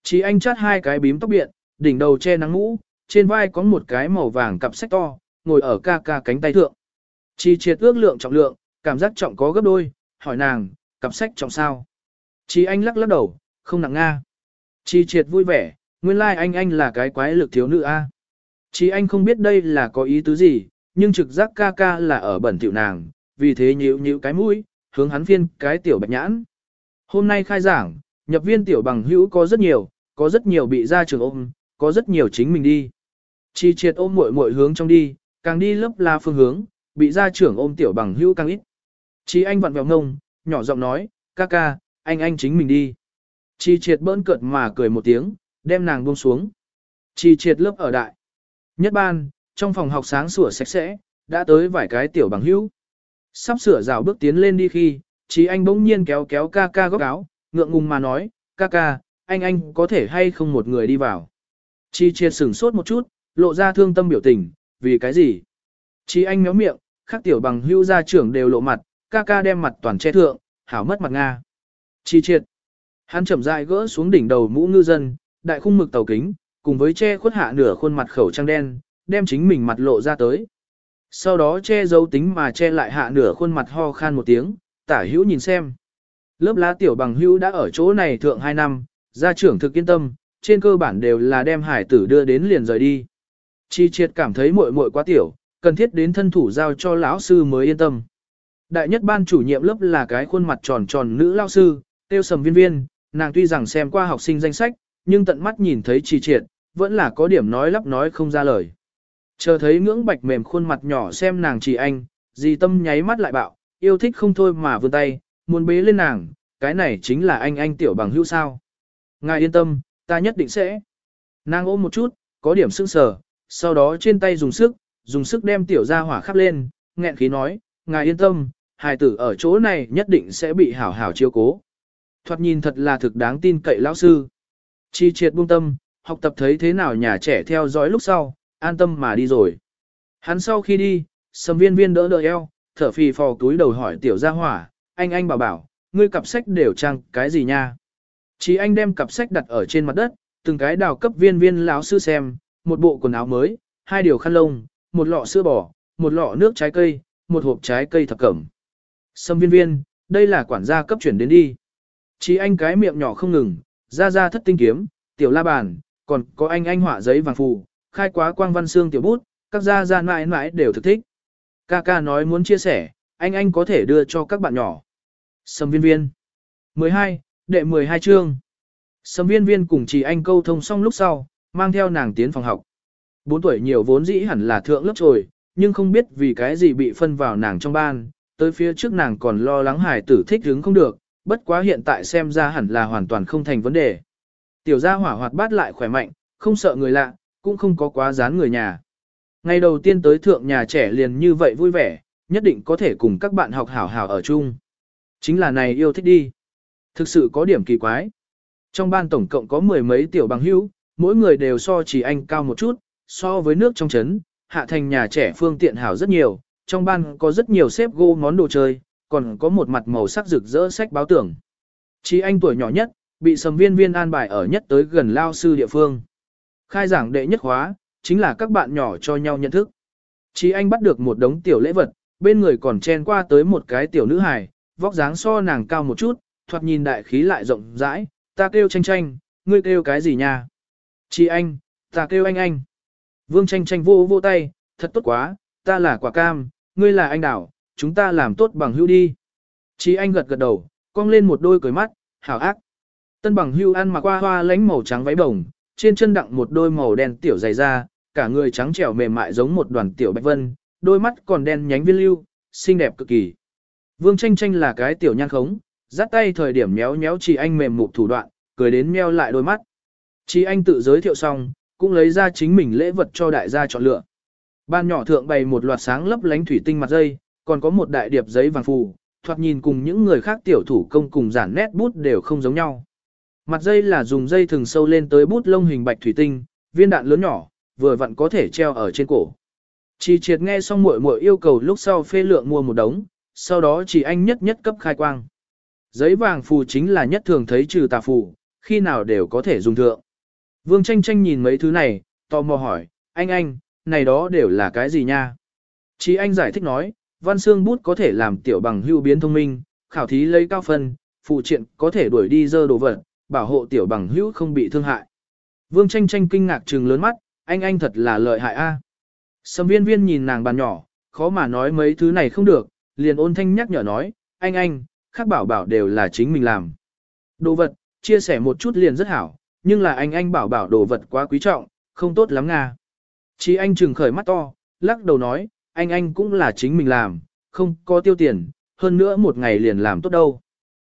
Chi anh chắt hai cái bím tóc biện, đỉnh đầu che nắng mũ, trên vai có một cái màu vàng cặp sách to, ngồi ở ca ca cánh tay thượng. Chi triệt ước lượng trọng lượng, cảm giác trọng có gấp đôi, hỏi nàng, cặp sách trọng sao? Chi anh lắc lắc đầu, không nặng nga. Chi triệt vui vẻ, nguyên lai like anh anh là cái quái lực thiếu nữ a. Chi anh không biết đây là có ý tứ gì, nhưng trực giác ca ca là ở bẩn tiểu nàng, vì thế nhíu nhíu cái mũi, hướng hắn phiên cái tiểu bạch nhãn. Hôm nay khai giảng, nhập viên tiểu bằng hữu có rất nhiều, có rất nhiều bị ra trường ôm, có rất nhiều chính mình đi. Chi triệt ôm muội muội hướng trong đi, càng đi lớp la phương hướng, bị ra trưởng ôm tiểu bằng hữu càng ít. Chi anh vặn vẹo ngông, nhỏ giọng nói, ca ca, anh anh chính mình đi. Chi triệt bỡn cợt mà cười một tiếng, đem nàng buông xuống. Chi triệt lớp ở đại. Nhất ban, trong phòng học sáng sủa sạch sẽ, đã tới vài cái tiểu bằng hữu. Sắp sửa rào bước tiến lên đi khi, Chi anh bỗng nhiên kéo kéo ca ca góc áo, ngượng ngùng mà nói, ca ca, anh anh có thể hay không một người đi vào. Chi triệt sửng sốt một chút, lộ ra thương tâm biểu tình, vì cái gì? Chi anh méo miệng, khắc tiểu bằng hưu gia trưởng đều lộ mặt, ca ca đem mặt toàn che thượng, hảo mất mặt Nga. Chi triệt. Hắn chậm rãi gỡ xuống đỉnh đầu mũ ngư dân, đại khung mực tàu kính, cùng với che khuất hạ nửa khuôn mặt khẩu trang đen, đem chính mình mặt lộ ra tới. Sau đó che giấu tính mà che lại hạ nửa khuôn mặt ho khan một tiếng, tả hữu nhìn xem. Lớp lá tiểu bằng hữu đã ở chỗ này thượng 2 năm, gia trưởng thực yên tâm, trên cơ bản đều là đem hải tử đưa đến liền rời đi. Chi triệt cảm thấy muội muội quá tiểu, cần thiết đến thân thủ giao cho lão sư mới yên tâm. Đại nhất ban chủ nhiệm lớp là cái khuôn mặt tròn tròn nữ lão sư, tiêu sầm viên viên, nàng tuy rằng xem qua học sinh danh sách, nhưng tận mắt nhìn thấy trì triệt, vẫn là có điểm nói lắp nói không ra lời. Chờ thấy ngưỡng bạch mềm khuôn mặt nhỏ xem nàng chỉ anh, dì tâm nháy mắt lại bạo, yêu thích không thôi mà vươn tay, muốn bế lên nàng, cái này chính là anh anh tiểu bằng hữu sao. Ngài yên tâm, ta nhất định sẽ. Nàng ôm một chút, có điểm sưng sờ, sau đó trên tay dùng sức, dùng sức đem tiểu ra hỏa khắp lên, nghẹn khí nói, ngài yên tâm, hài tử ở chỗ này nhất định sẽ bị hảo hảo chiếu cố. Thoạt nhìn thật là thực đáng tin cậy lão sư. Chi triệt buông tâm, học tập thấy thế nào nhà trẻ theo dõi lúc sau, an tâm mà đi rồi. Hắn sau khi đi, sầm viên viên đỡ đỡ eo, thở phì phò túi đầu hỏi tiểu gia hỏa, anh anh bảo bảo, ngươi cặp sách đều trang cái gì nha? Chỉ anh đem cặp sách đặt ở trên mặt đất, từng cái đào cấp viên viên lão sư xem, một bộ quần áo mới, hai điều khăn lông, một lọ sữa bò, một lọ nước trái cây, một hộp trái cây thập cẩm. Sâm viên viên, đây là quản gia cấp chuyển đến đi. Chỉ anh cái miệng nhỏ không ngừng, ra ra thất tinh kiếm, tiểu la bàn, còn có anh anh họa giấy vàng phù, khai quá quang văn xương tiểu bút, các gia gia mãi mãi đều thực thích. Ca ca nói muốn chia sẻ, anh anh có thể đưa cho các bạn nhỏ. Sâm viên viên. 12, đệ 12 chương. Sâm viên viên cùng chị anh câu thông xong lúc sau, mang theo nàng tiến phòng học. 4 tuổi nhiều vốn dĩ hẳn là thượng lớp rồi, nhưng không biết vì cái gì bị phân vào nàng trong ban, tới phía trước nàng còn lo lắng hải tử thích hứng không được, bất quá hiện tại xem ra hẳn là hoàn toàn không thành vấn đề. Tiểu gia hỏa hoạt bát lại khỏe mạnh, không sợ người lạ, cũng không có quá dán người nhà. Ngày đầu tiên tới thượng nhà trẻ liền như vậy vui vẻ, nhất định có thể cùng các bạn học hảo hảo ở chung. Chính là này yêu thích đi. Thực sự có điểm kỳ quái. Trong ban tổng cộng có mười mấy tiểu bằng hữu, mỗi người đều so chỉ anh cao một chút, so với nước trong chấn, hạ thành nhà trẻ phương tiện hảo rất nhiều, trong ban có rất nhiều xếp gỗ món đồ chơi, còn có một mặt màu sắc rực rỡ sách báo tưởng. Chỉ anh tuổi nhỏ nhất, bị sầm viên viên an bài ở nhất tới gần lao sư địa phương. Khai giảng đệ nhất khóa, chính là các bạn nhỏ cho nhau nhận thức. Chỉ anh bắt được một đống tiểu lễ vật, bên người còn chen qua tới một cái tiểu nữ hài, vóc dáng so nàng cao một chút, thoạt nhìn đại khí lại rộng rãi, ta kêu tranh tranh, ngươi kêu cái gì nha? Chị anh, ta kêu anh anh. Vương tranh tranh vô vô tay, thật tốt quá, ta là quả cam, ngươi là anh đảo, chúng ta làm tốt bằng hữu đi. Chị anh gật gật đầu, cong lên một đôi cười mắt, hảo ác. Tân bằng hưu ăn mặc qua hoa lánh màu trắng váy bồng, trên chân đặng một đôi màu đen tiểu dày da, cả người trắng trẻo mềm mại giống một đoàn tiểu bạch vân, đôi mắt còn đen nhánh viên lưu, xinh đẹp cực kỳ. Vương tranh tranh là cái tiểu nhan khống, dắt tay thời điểm méo méo chỉ anh mềm mục thủ đoạn, cười đến meo lại đôi mắt. Chỉ anh tự giới thiệu xong, cũng lấy ra chính mình lễ vật cho đại gia chọn lựa. Ban nhỏ thượng bày một loạt sáng lấp lánh thủy tinh mặt dây, còn có một đại điệp giấy vàng phù, thoạt nhìn cùng những người khác tiểu thủ công cùng giản nét bút đều không giống nhau. Mặt dây là dùng dây thừng sâu lên tới bút lông hình bạch thủy tinh, viên đạn lớn nhỏ, vừa vặn có thể treo ở trên cổ. Chỉ triệt nghe xong muội muội yêu cầu lúc sau phê lượng mua một đống, sau đó chỉ anh nhất nhất cấp khai quang. Giấy vàng phù chính là nhất thường thấy trừ tà phù, khi nào đều có thể dùng thượng. Vương tranh tranh nhìn mấy thứ này, tò mò hỏi, anh anh, này đó đều là cái gì nha? Chỉ anh giải thích nói, văn xương bút có thể làm tiểu bằng hưu biến thông minh, khảo thí lấy cao phân, phụ triện có thể đuổi đi dơ đồ vật, bảo hộ tiểu bằng hữu không bị thương hại. Vương tranh tranh kinh ngạc trừng lớn mắt, anh anh thật là lợi hại a. Sầm viên viên nhìn nàng bàn nhỏ, khó mà nói mấy thứ này không được, liền ôn thanh nhắc nhở nói, anh anh, khác bảo bảo đều là chính mình làm. Đồ vật, chia sẻ một chút liền rất hảo, nhưng là anh anh bảo bảo đồ vật quá quý trọng, không tốt lắm nga. Chỉ anh trừng khởi mắt to, lắc đầu nói, anh anh cũng là chính mình làm, không có tiêu tiền, hơn nữa một ngày liền làm tốt đâu.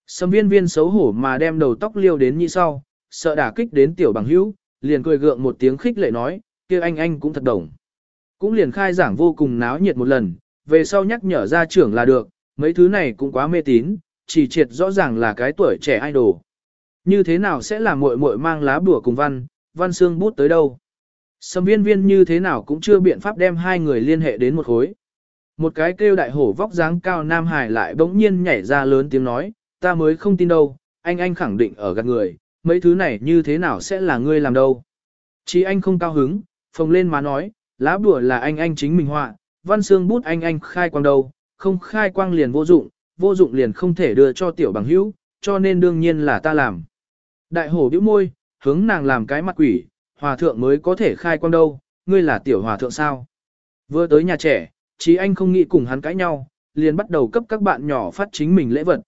Sâm viên viên xấu hổ mà đem đầu tóc liêu đến như sau, sợ đả kích đến tiểu bằng hữu, liền cười gượng một tiếng khích lệ nói, kia anh anh cũng thật đồng. Cũng liền khai giảng vô cùng náo nhiệt một lần, về sau nhắc nhở ra trưởng là được, mấy thứ này cũng quá mê tín, chỉ triệt rõ ràng là cái tuổi trẻ idol. Như thế nào sẽ là muội muội mang lá bùa cùng văn, văn xương bút tới đâu? Sầm viên viên như thế nào cũng chưa biện pháp đem hai người liên hệ đến một khối. Một cái kêu đại hổ vóc dáng cao Nam Hải lại bỗng nhiên nhảy ra lớn tiếng nói, ta mới không tin đâu, anh anh khẳng định ở gạt người, mấy thứ này như thế nào sẽ là ngươi làm đâu. Chỉ anh không cao hứng, phồng lên má nói, lá bùa là anh anh chính mình họa, văn xương bút anh anh khai quang đâu, không khai quang liền vô dụng, vô dụng liền không thể đưa cho tiểu bằng hữu, cho nên đương nhiên là ta làm. Đại hổ bĩu môi, hướng nàng làm cái mặt quỷ, hòa thượng mới có thể khai quang đâu, ngươi là tiểu hòa thượng sao. Vừa tới nhà trẻ, chí anh không nghĩ cùng hắn cãi nhau, liền bắt đầu cấp các bạn nhỏ phát chính mình lễ vật.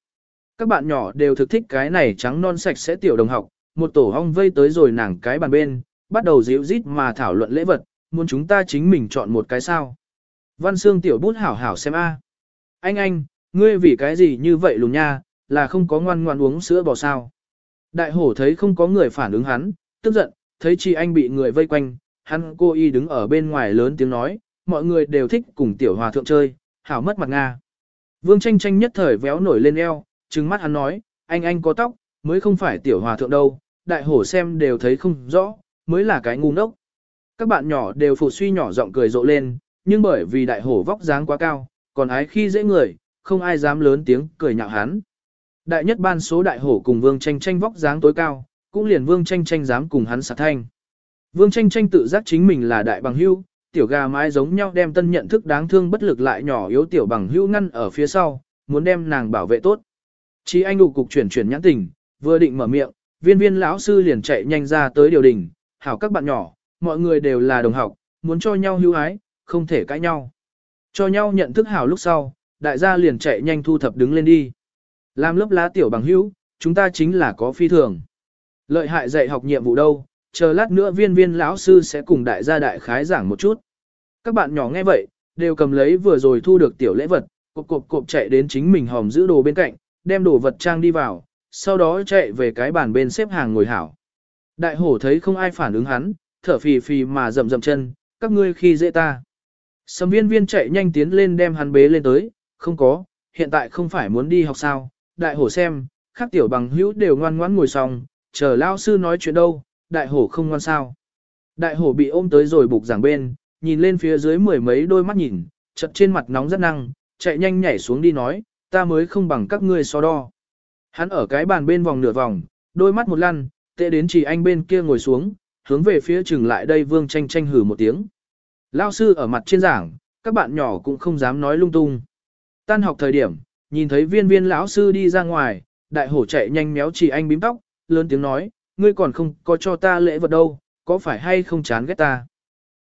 Các bạn nhỏ đều thực thích cái này trắng non sạch sẽ tiểu đồng học, một tổ hong vây tới rồi nàng cái bàn bên, bắt đầu dịu rít mà thảo luận lễ vật, muốn chúng ta chính mình chọn một cái sao. Văn xương tiểu bút hảo hảo xem a. Anh anh, ngươi vì cái gì như vậy lùn nha, là không có ngoan ngoan uống sữa bò sao. Đại hổ thấy không có người phản ứng hắn, tức giận, thấy chị anh bị người vây quanh, hắn cô y đứng ở bên ngoài lớn tiếng nói, mọi người đều thích cùng tiểu hòa thượng chơi, hảo mất mặt Nga. Vương tranh tranh nhất thời véo nổi lên eo, trừng mắt hắn nói, anh anh có tóc, mới không phải tiểu hòa thượng đâu, đại hổ xem đều thấy không rõ, mới là cái ngu ngốc. Các bạn nhỏ đều phụ suy nhỏ giọng cười rộ lên, nhưng bởi vì đại hổ vóc dáng quá cao, còn ái khi dễ người, không ai dám lớn tiếng cười nhạo hắn. Đại nhất ban số đại hổ cùng vương tranh tranh vóc dáng tối cao, cũng liền vương tranh tranh dám cùng hắn sạc thanh. Vương tranh tranh tự giác chính mình là đại bằng hưu, tiểu gà mái giống nhau đem tân nhận thức đáng thương bất lực lại nhỏ yếu tiểu bằng hưu ngăn ở phía sau, muốn đem nàng bảo vệ tốt. Chí anh đủ cục chuyển chuyển nhãn tình, vừa định mở miệng, viên viên lão sư liền chạy nhanh ra tới điều đình, hảo các bạn nhỏ, mọi người đều là đồng học, muốn cho nhau hưu ái, không thể cãi nhau. Cho nhau nhận thức hảo lúc sau, đại gia liền chạy nhanh thu thập đứng lên đi. Làm lớp lá tiểu bằng hữu, chúng ta chính là có phi thường. Lợi hại dạy học nhiệm vụ đâu, chờ lát nữa viên viên lão sư sẽ cùng đại gia đại khái giảng một chút. Các bạn nhỏ nghe vậy, đều cầm lấy vừa rồi thu được tiểu lễ vật, cộp cộp cộp chạy đến chính mình hòm giữ đồ bên cạnh, đem đồ vật trang đi vào, sau đó chạy về cái bàn bên xếp hàng ngồi hảo. Đại hổ thấy không ai phản ứng hắn, thở phì phì mà rầm rầm chân, các ngươi khi dễ ta. Sầm viên viên chạy nhanh tiến lên đem hắn bế lên tới, không có, hiện tại không phải muốn đi học sao, đại hổ xem, các tiểu bằng hữu đều ngoan ngoãn ngồi xong, chờ lao sư nói chuyện đâu, đại hổ không ngoan sao. Đại hổ bị ôm tới rồi bục giảng bên, nhìn lên phía dưới mười mấy đôi mắt nhìn, chật trên mặt nóng rất năng, chạy nhanh nhảy xuống đi nói, ta mới không bằng các ngươi so đo. Hắn ở cái bàn bên vòng nửa vòng, đôi mắt một lăn, tệ đến chỉ anh bên kia ngồi xuống, hướng về phía chừng lại đây vương tranh tranh hử một tiếng. Lao sư ở mặt trên giảng, các bạn nhỏ cũng không dám nói lung tung. Tan học thời điểm, nhìn thấy viên viên lão sư đi ra ngoài, đại hổ chạy nhanh méo chỉ anh bím tóc, lớn tiếng nói, ngươi còn không có cho ta lễ vật đâu, có phải hay không chán ghét ta.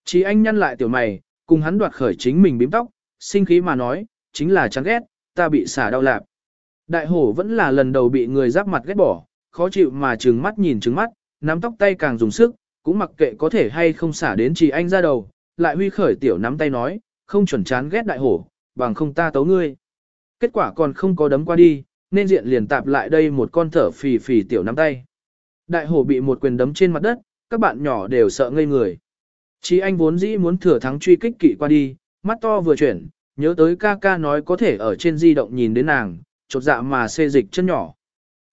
Chỉ anh nhăn lại tiểu mày, cùng hắn đoạt khởi chính mình bím tóc, sinh khí mà nói, chính là chán ghét, ta bị xả đau lạp. Đại hổ vẫn là lần đầu bị người giáp mặt ghét bỏ, khó chịu mà trừng mắt nhìn trừng mắt, nắm tóc tay càng dùng sức, cũng mặc kệ có thể hay không xả đến chỉ anh ra đầu, lại huy khởi tiểu nắm tay nói, không chuẩn chán ghét đại hổ, bằng không ta tấu ngươi. Kết quả còn không có đấm qua đi, nên diện liền tạp lại đây một con thở phì phì tiểu nắm tay. Đại hổ bị một quyền đấm trên mặt đất, các bạn nhỏ đều sợ ngây người. Chí anh vốn dĩ muốn thừa thắng truy kích kỵ qua đi, mắt to vừa chuyển, nhớ tới ca ca nói có thể ở trên di động nhìn đến nàng, chột dạ mà xê dịch chân nhỏ.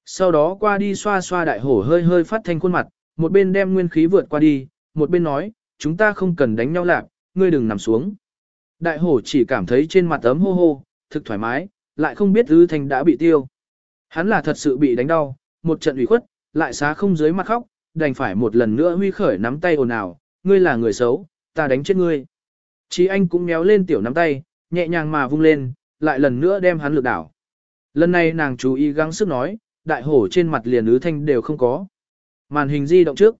Sau đó qua đi xoa xoa đại hổ hơi hơi phát thanh khuôn mặt, một bên đem nguyên khí vượt qua đi, một bên nói, chúng ta không cần đánh nhau lạc, ngươi đừng nằm xuống. Đại hổ chỉ cảm thấy trên mặt ấm hô hô, thực thoải mái, lại không biết ư thành đã bị tiêu. Hắn là thật sự bị đánh đau, một trận ủy khuất, lại xá không dưới mặt khóc, đành phải một lần nữa huy khởi nắm tay ồn ào, ngươi là người xấu, ta đánh chết ngươi. Chí anh cũng méo lên tiểu nắm tay, nhẹ nhàng mà vung lên, lại lần nữa đem hắn lược đảo. Lần này nàng chú ý gắng sức nói, đại hổ trên mặt liền ứ thanh đều không có. Màn hình di động trước.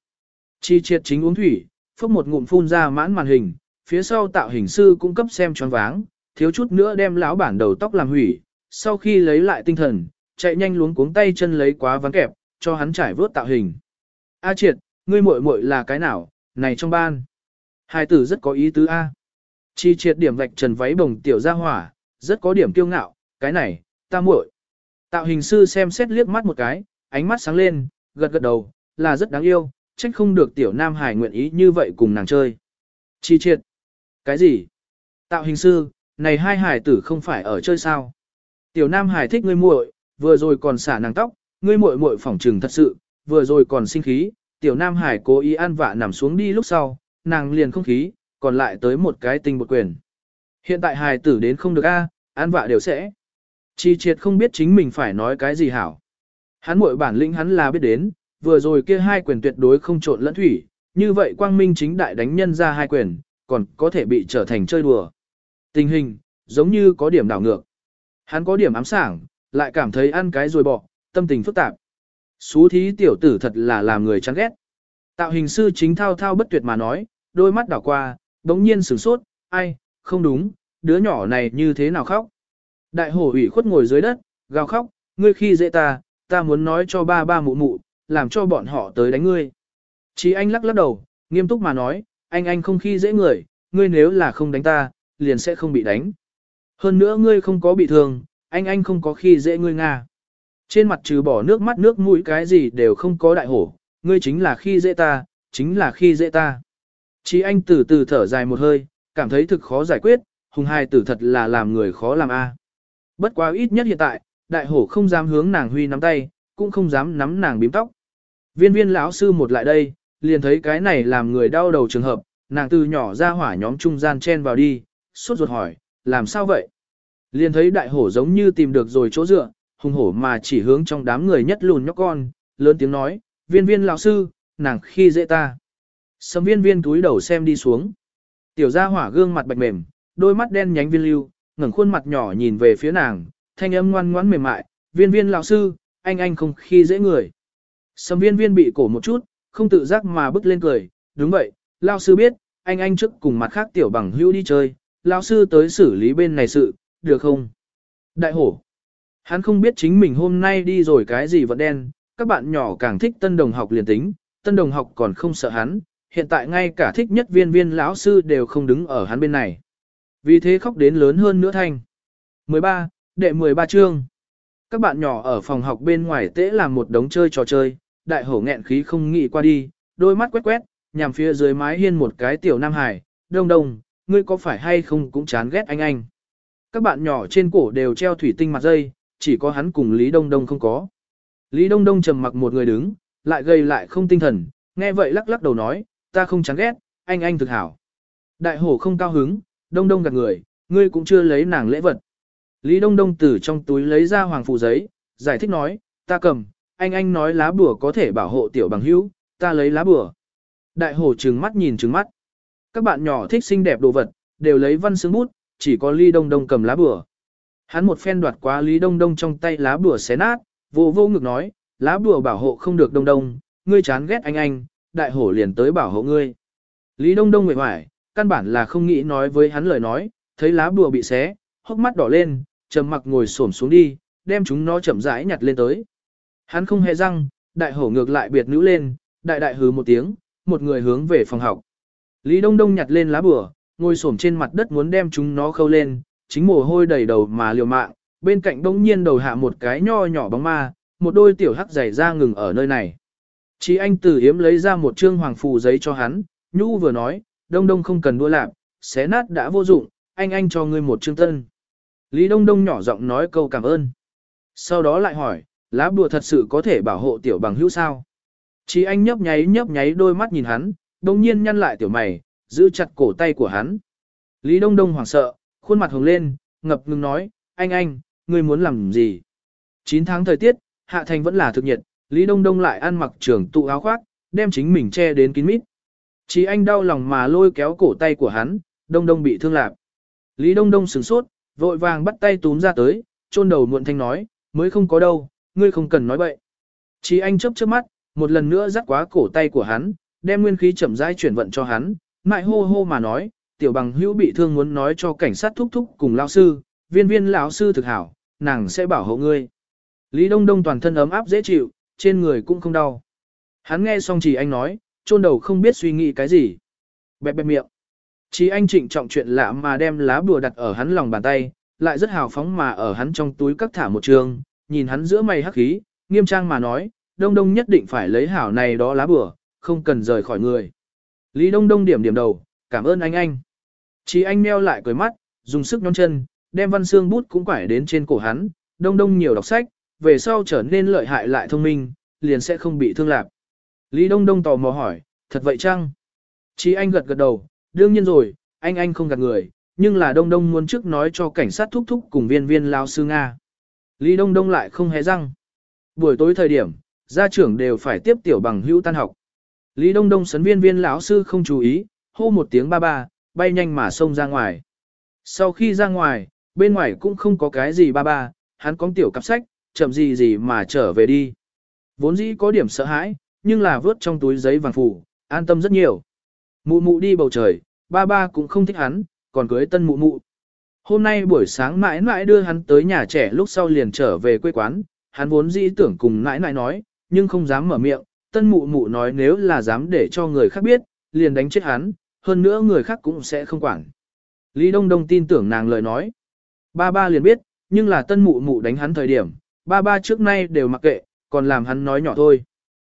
Chi triệt chính uống thủy, phốc một ngụm phun ra mãn màn hình, phía sau tạo hình sư cung cấp xem choáng váng, thiếu chút nữa đem lão bản đầu tóc làm hủy, sau khi lấy lại tinh thần, chạy nhanh luống cuống tay chân lấy quá ván kẹp, cho hắn trải vớt tạo hình. A triệt, ngươi muội muội là cái nào, này trong ban. Hai tử rất có ý tứ A. Chi triệt điểm vạch trần váy bồng tiểu ra hỏa, rất có điểm kiêu ngạo, cái này, ta muội. Tạo hình sư xem xét liếc mắt một cái, ánh mắt sáng lên, gật gật đầu, là rất đáng yêu, trách không được tiểu nam hải nguyện ý như vậy cùng nàng chơi. Chi triệt. Cái gì? Tạo hình sư, này hai hải tử không phải ở chơi sao? Tiểu nam hải thích ngươi muội, vừa rồi còn xả nàng tóc, ngươi muội muội phỏng trừng thật sự, vừa rồi còn sinh khí, tiểu nam hải cố ý ăn vạ nằm xuống đi lúc sau, nàng liền không khí, còn lại tới một cái tình một quyền. Hiện tại hài tử đến không được a, ăn vạ đều sẽ. Chi triệt không biết chính mình phải nói cái gì hảo. Hắn muội bản lĩnh hắn là biết đến, vừa rồi kia hai quyền tuyệt đối không trộn lẫn thủy, như vậy quang minh chính đại đánh nhân ra hai quyền, còn có thể bị trở thành chơi đùa. Tình hình, giống như có điểm đảo ngược. Hắn có điểm ám sảng, lại cảm thấy ăn cái rồi bỏ, tâm tình phức tạp. Xú thí tiểu tử thật là làm người chán ghét. Tạo hình sư chính thao thao bất tuyệt mà nói, đôi mắt đảo qua, đống nhiên sửng sốt, ai, không đúng, đứa nhỏ này như thế nào khóc. Đại hổ ủy khuất ngồi dưới đất, gào khóc, ngươi khi dễ ta, ta muốn nói cho ba ba mụ mụ, làm cho bọn họ tới đánh ngươi. Chí anh lắc lắc đầu, nghiêm túc mà nói, anh anh không khi dễ người, ngươi nếu là không đánh ta, liền sẽ không bị đánh. Hơn nữa ngươi không có bị thương, anh anh không có khi dễ ngươi Nga. Trên mặt trừ bỏ nước mắt nước mũi cái gì đều không có đại hổ, ngươi chính là khi dễ ta, chính là khi dễ ta. Chí anh từ từ thở dài một hơi, cảm thấy thực khó giải quyết, hùng hai tử thật là làm người khó làm a. Bất quá ít nhất hiện tại, đại hổ không dám hướng nàng huy nắm tay, cũng không dám nắm nàng bím tóc. Viên viên lão sư một lại đây, liền thấy cái này làm người đau đầu trường hợp, nàng từ nhỏ ra hỏa nhóm trung gian chen vào đi, suốt ruột hỏi, làm sao vậy? Liền thấy đại hổ giống như tìm được rồi chỗ dựa, hùng hổ mà chỉ hướng trong đám người nhất lùn nhóc con, lớn tiếng nói, viên viên lão sư, nàng khi dễ ta. Sầm viên viên túi đầu xem đi xuống. Tiểu gia hỏa gương mặt bạch mềm, đôi mắt đen nhánh viên lưu, ngẩng khuôn mặt nhỏ nhìn về phía nàng, thanh âm ngoan ngoãn mềm mại, viên viên lão sư, anh anh không khi dễ người. Sầm viên viên bị cổ một chút, không tự giác mà bước lên cười, đúng vậy, lão sư biết, anh anh trước cùng mặt khác tiểu bằng hữu đi chơi, lão sư tới xử lý bên này sự, được không? Đại hổ. Hắn không biết chính mình hôm nay đi rồi cái gì vẫn đen, các bạn nhỏ càng thích tân đồng học liền tính, tân đồng học còn không sợ hắn, hiện tại ngay cả thích nhất viên viên lão sư đều không đứng ở hắn bên này. Vì thế khóc đến lớn hơn nữa thanh. 13, đệ 13 chương. Các bạn nhỏ ở phòng học bên ngoài tễ làm một đống chơi trò chơi, đại hổ nghẹn khí không nghĩ qua đi, đôi mắt quét quét, nhằm phía dưới mái hiên một cái tiểu nam hải, đông đông, ngươi có phải hay không cũng chán ghét anh anh. Các bạn nhỏ trên cổ đều treo thủy tinh mặt dây, chỉ có hắn cùng Lý Đông Đông không có. Lý Đông Đông trầm mặc một người đứng, lại gây lại không tinh thần, nghe vậy lắc lắc đầu nói, ta không chán ghét, anh anh thực hảo. Đại hổ không cao hứng, Đông Đông gạt người, ngươi cũng chưa lấy nàng lễ vật. Lý Đông Đông từ trong túi lấy ra hoàng phù giấy, giải thích nói, ta cầm, anh anh nói lá bùa có thể bảo hộ tiểu bằng hữu, ta lấy lá bùa. Đại hổ trừng mắt nhìn trừng mắt. Các bạn nhỏ thích xinh đẹp đồ vật, đều lấy văn xứng bút, chỉ có Lý Đông Đông cầm lá bùa. Hắn một phen đoạt quá Lý Đông Đông trong tay lá bùa xé nát, vô vô ngực nói, lá bùa bảo hộ không được Đông Đông, ngươi chán ghét anh anh, đại hổ liền tới bảo hộ ngươi. Lý Đông Đông mệt mỏi, căn bản là không nghĩ nói với hắn lời nói, thấy lá bùa bị xé, hốc mắt đỏ lên, trầm mặc ngồi xổm xuống đi, đem chúng nó chậm rãi nhặt lên tới. Hắn không hề răng, đại hổ ngược lại biệt nữ lên, đại đại hứ một tiếng, một người hướng về phòng học. Lý Đông Đông nhặt lên lá bùa, ngồi xổm trên mặt đất muốn đem chúng nó khâu lên, chính mồ hôi đầy đầu mà liều mạng, bên cạnh đông nhiên đầu hạ một cái nho nhỏ bóng ma, một đôi tiểu hắc giày ra ngừng ở nơi này. Chí anh tử hiếm lấy ra một trương hoàng phù giấy cho hắn, nhũ vừa nói, đông đông không cần đua lạc, xé nát đã vô dụng, anh anh cho ngươi một trương tân. Lý đông đông nhỏ giọng nói câu cảm ơn. Sau đó lại hỏi, lá bùa thật sự có thể bảo hộ tiểu bằng hữu sao? Chí anh nhấp nháy nhấp nháy đôi mắt nhìn hắn, đồng nhiên nhăn lại tiểu mày, giữ chặt cổ tay của hắn. Lý đông đông hoảng sợ, khuôn mặt hồng lên, ngập ngừng nói, anh anh, ngươi muốn làm gì? 9 tháng thời tiết, hạ thành vẫn là thực nhiệt, Lý Đông Đông lại ăn mặc trường tụ áo khoác, đem chính mình che đến kín mít. Chỉ anh đau lòng mà lôi kéo cổ tay của hắn, Đông Đông bị thương lạc. Lý Đông Đông sửng sốt, vội vàng bắt tay túm ra tới, chôn đầu muộn thanh nói, mới không có đâu, ngươi không cần nói bậy. Chí anh chớp chớp mắt, một lần nữa dắt quá cổ tay của hắn, đem nguyên khí chậm rãi chuyển vận cho hắn, mại hô hô mà nói, tiểu bằng hữu bị thương muốn nói cho cảnh sát thúc thúc cùng lao sư, viên viên lão sư thực hảo, nàng sẽ bảo hộ ngươi. Lý Đông Đông toàn thân ấm áp dễ chịu, trên người cũng không đau. Hắn nghe xong chỉ anh nói, chôn đầu không biết suy nghĩ cái gì. Bẹp bẹp miệng. Chí anh trịnh trọng chuyện lạ mà đem lá bùa đặt ở hắn lòng bàn tay, lại rất hào phóng mà ở hắn trong túi cắt thả một trường, nhìn hắn giữa mày hắc khí, nghiêm trang mà nói, đông đông nhất định phải lấy hảo này đó lá bùa, không cần rời khỏi người. Lý đông đông điểm điểm đầu, cảm ơn anh anh. Chí anh meo lại cười mắt, dùng sức nhón chân, đem văn xương bút cũng quải đến trên cổ hắn, đông đông nhiều đọc sách, về sau trở nên lợi hại lại thông minh, liền sẽ không bị thương lạc. Lý Đông Đông tò mò hỏi, thật vậy chăng? Chí anh gật gật đầu, đương nhiên rồi, anh anh không gạt người, nhưng là Đông Đông muốn trước nói cho cảnh sát thúc thúc cùng viên viên lao sư Nga. Lý Đông Đông lại không hé răng. Buổi tối thời điểm, gia trưởng đều phải tiếp tiểu bằng hữu tan học. Lý Đông Đông sấn viên viên lão sư không chú ý, hô một tiếng ba ba, bay nhanh mà xông ra ngoài. Sau khi ra ngoài, bên ngoài cũng không có cái gì ba ba, hắn có tiểu cặp sách, chậm gì gì mà trở về đi. Vốn dĩ có điểm sợ hãi, nhưng là vớt trong túi giấy vàng phủ, an tâm rất nhiều. Mụ mụ đi bầu trời, ba ba cũng không thích hắn, còn cưới tân mụ mụ. Hôm nay buổi sáng mãi mãi đưa hắn tới nhà trẻ lúc sau liền trở về quê quán, hắn vốn dĩ tưởng cùng nãi nãi nói, nhưng không dám mở miệng, tân mụ mụ nói nếu là dám để cho người khác biết, liền đánh chết hắn, hơn nữa người khác cũng sẽ không quản. Lý Đông Đông tin tưởng nàng lời nói. Ba ba liền biết, nhưng là tân mụ mụ đánh hắn thời điểm, ba ba trước nay đều mặc kệ, còn làm hắn nói nhỏ thôi.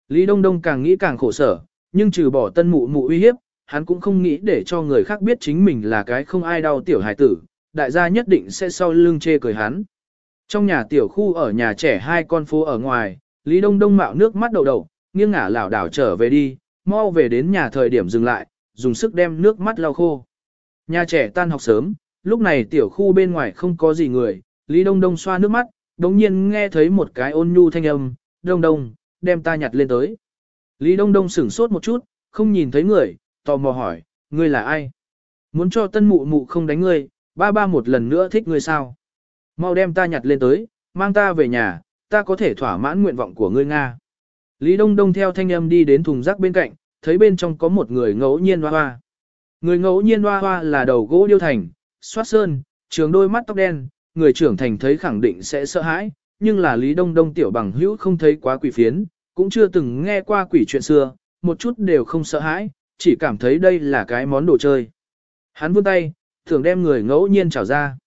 Lý Đông Đông càng nghĩ càng khổ sở, nhưng trừ bỏ tân mụ mụ uy hiếp, hắn cũng không nghĩ để cho người khác biết chính mình là cái không ai đau tiểu hài tử, đại gia nhất định sẽ sau lưng chê cười hắn. Trong nhà tiểu khu ở nhà trẻ hai con phố ở ngoài, Lý Đông Đông mạo nước mắt đầu đầu, nghiêng ngả lảo đảo trở về đi, mau về đến nhà thời điểm dừng lại, dùng sức đem nước mắt lau khô. Nhà trẻ tan học sớm, lúc này tiểu khu bên ngoài không có gì người, Lý Đông Đông xoa nước mắt, đống nhiên nghe thấy một cái ôn nhu thanh âm, Đông Đông, đem ta nhặt lên tới. Lý Đông Đông sửng sốt một chút, không nhìn thấy người, tò mò hỏi, ngươi là ai? Muốn cho tân mụ mụ không đánh ngươi, ba ba một lần nữa thích ngươi sao? Mau đem ta nhặt lên tới, mang ta về nhà, ta có thể thỏa mãn nguyện vọng của ngươi Nga. Lý Đông Đông theo thanh âm đi đến thùng rác bên cạnh, thấy bên trong có một người ngẫu nhiên hoa hoa. Người ngẫu nhiên hoa hoa là đầu gỗ điêu thành, xoát sơn, trường đôi mắt tóc đen, người trưởng thành thấy khẳng định sẽ sợ hãi, nhưng là Lý Đông Đông tiểu bằng hữu không thấy quá quỷ phiến, cũng chưa từng nghe qua quỷ chuyện xưa, một chút đều không sợ hãi, chỉ cảm thấy đây là cái món đồ chơi. Hắn vươn tay, thường đem người ngẫu nhiên trào ra.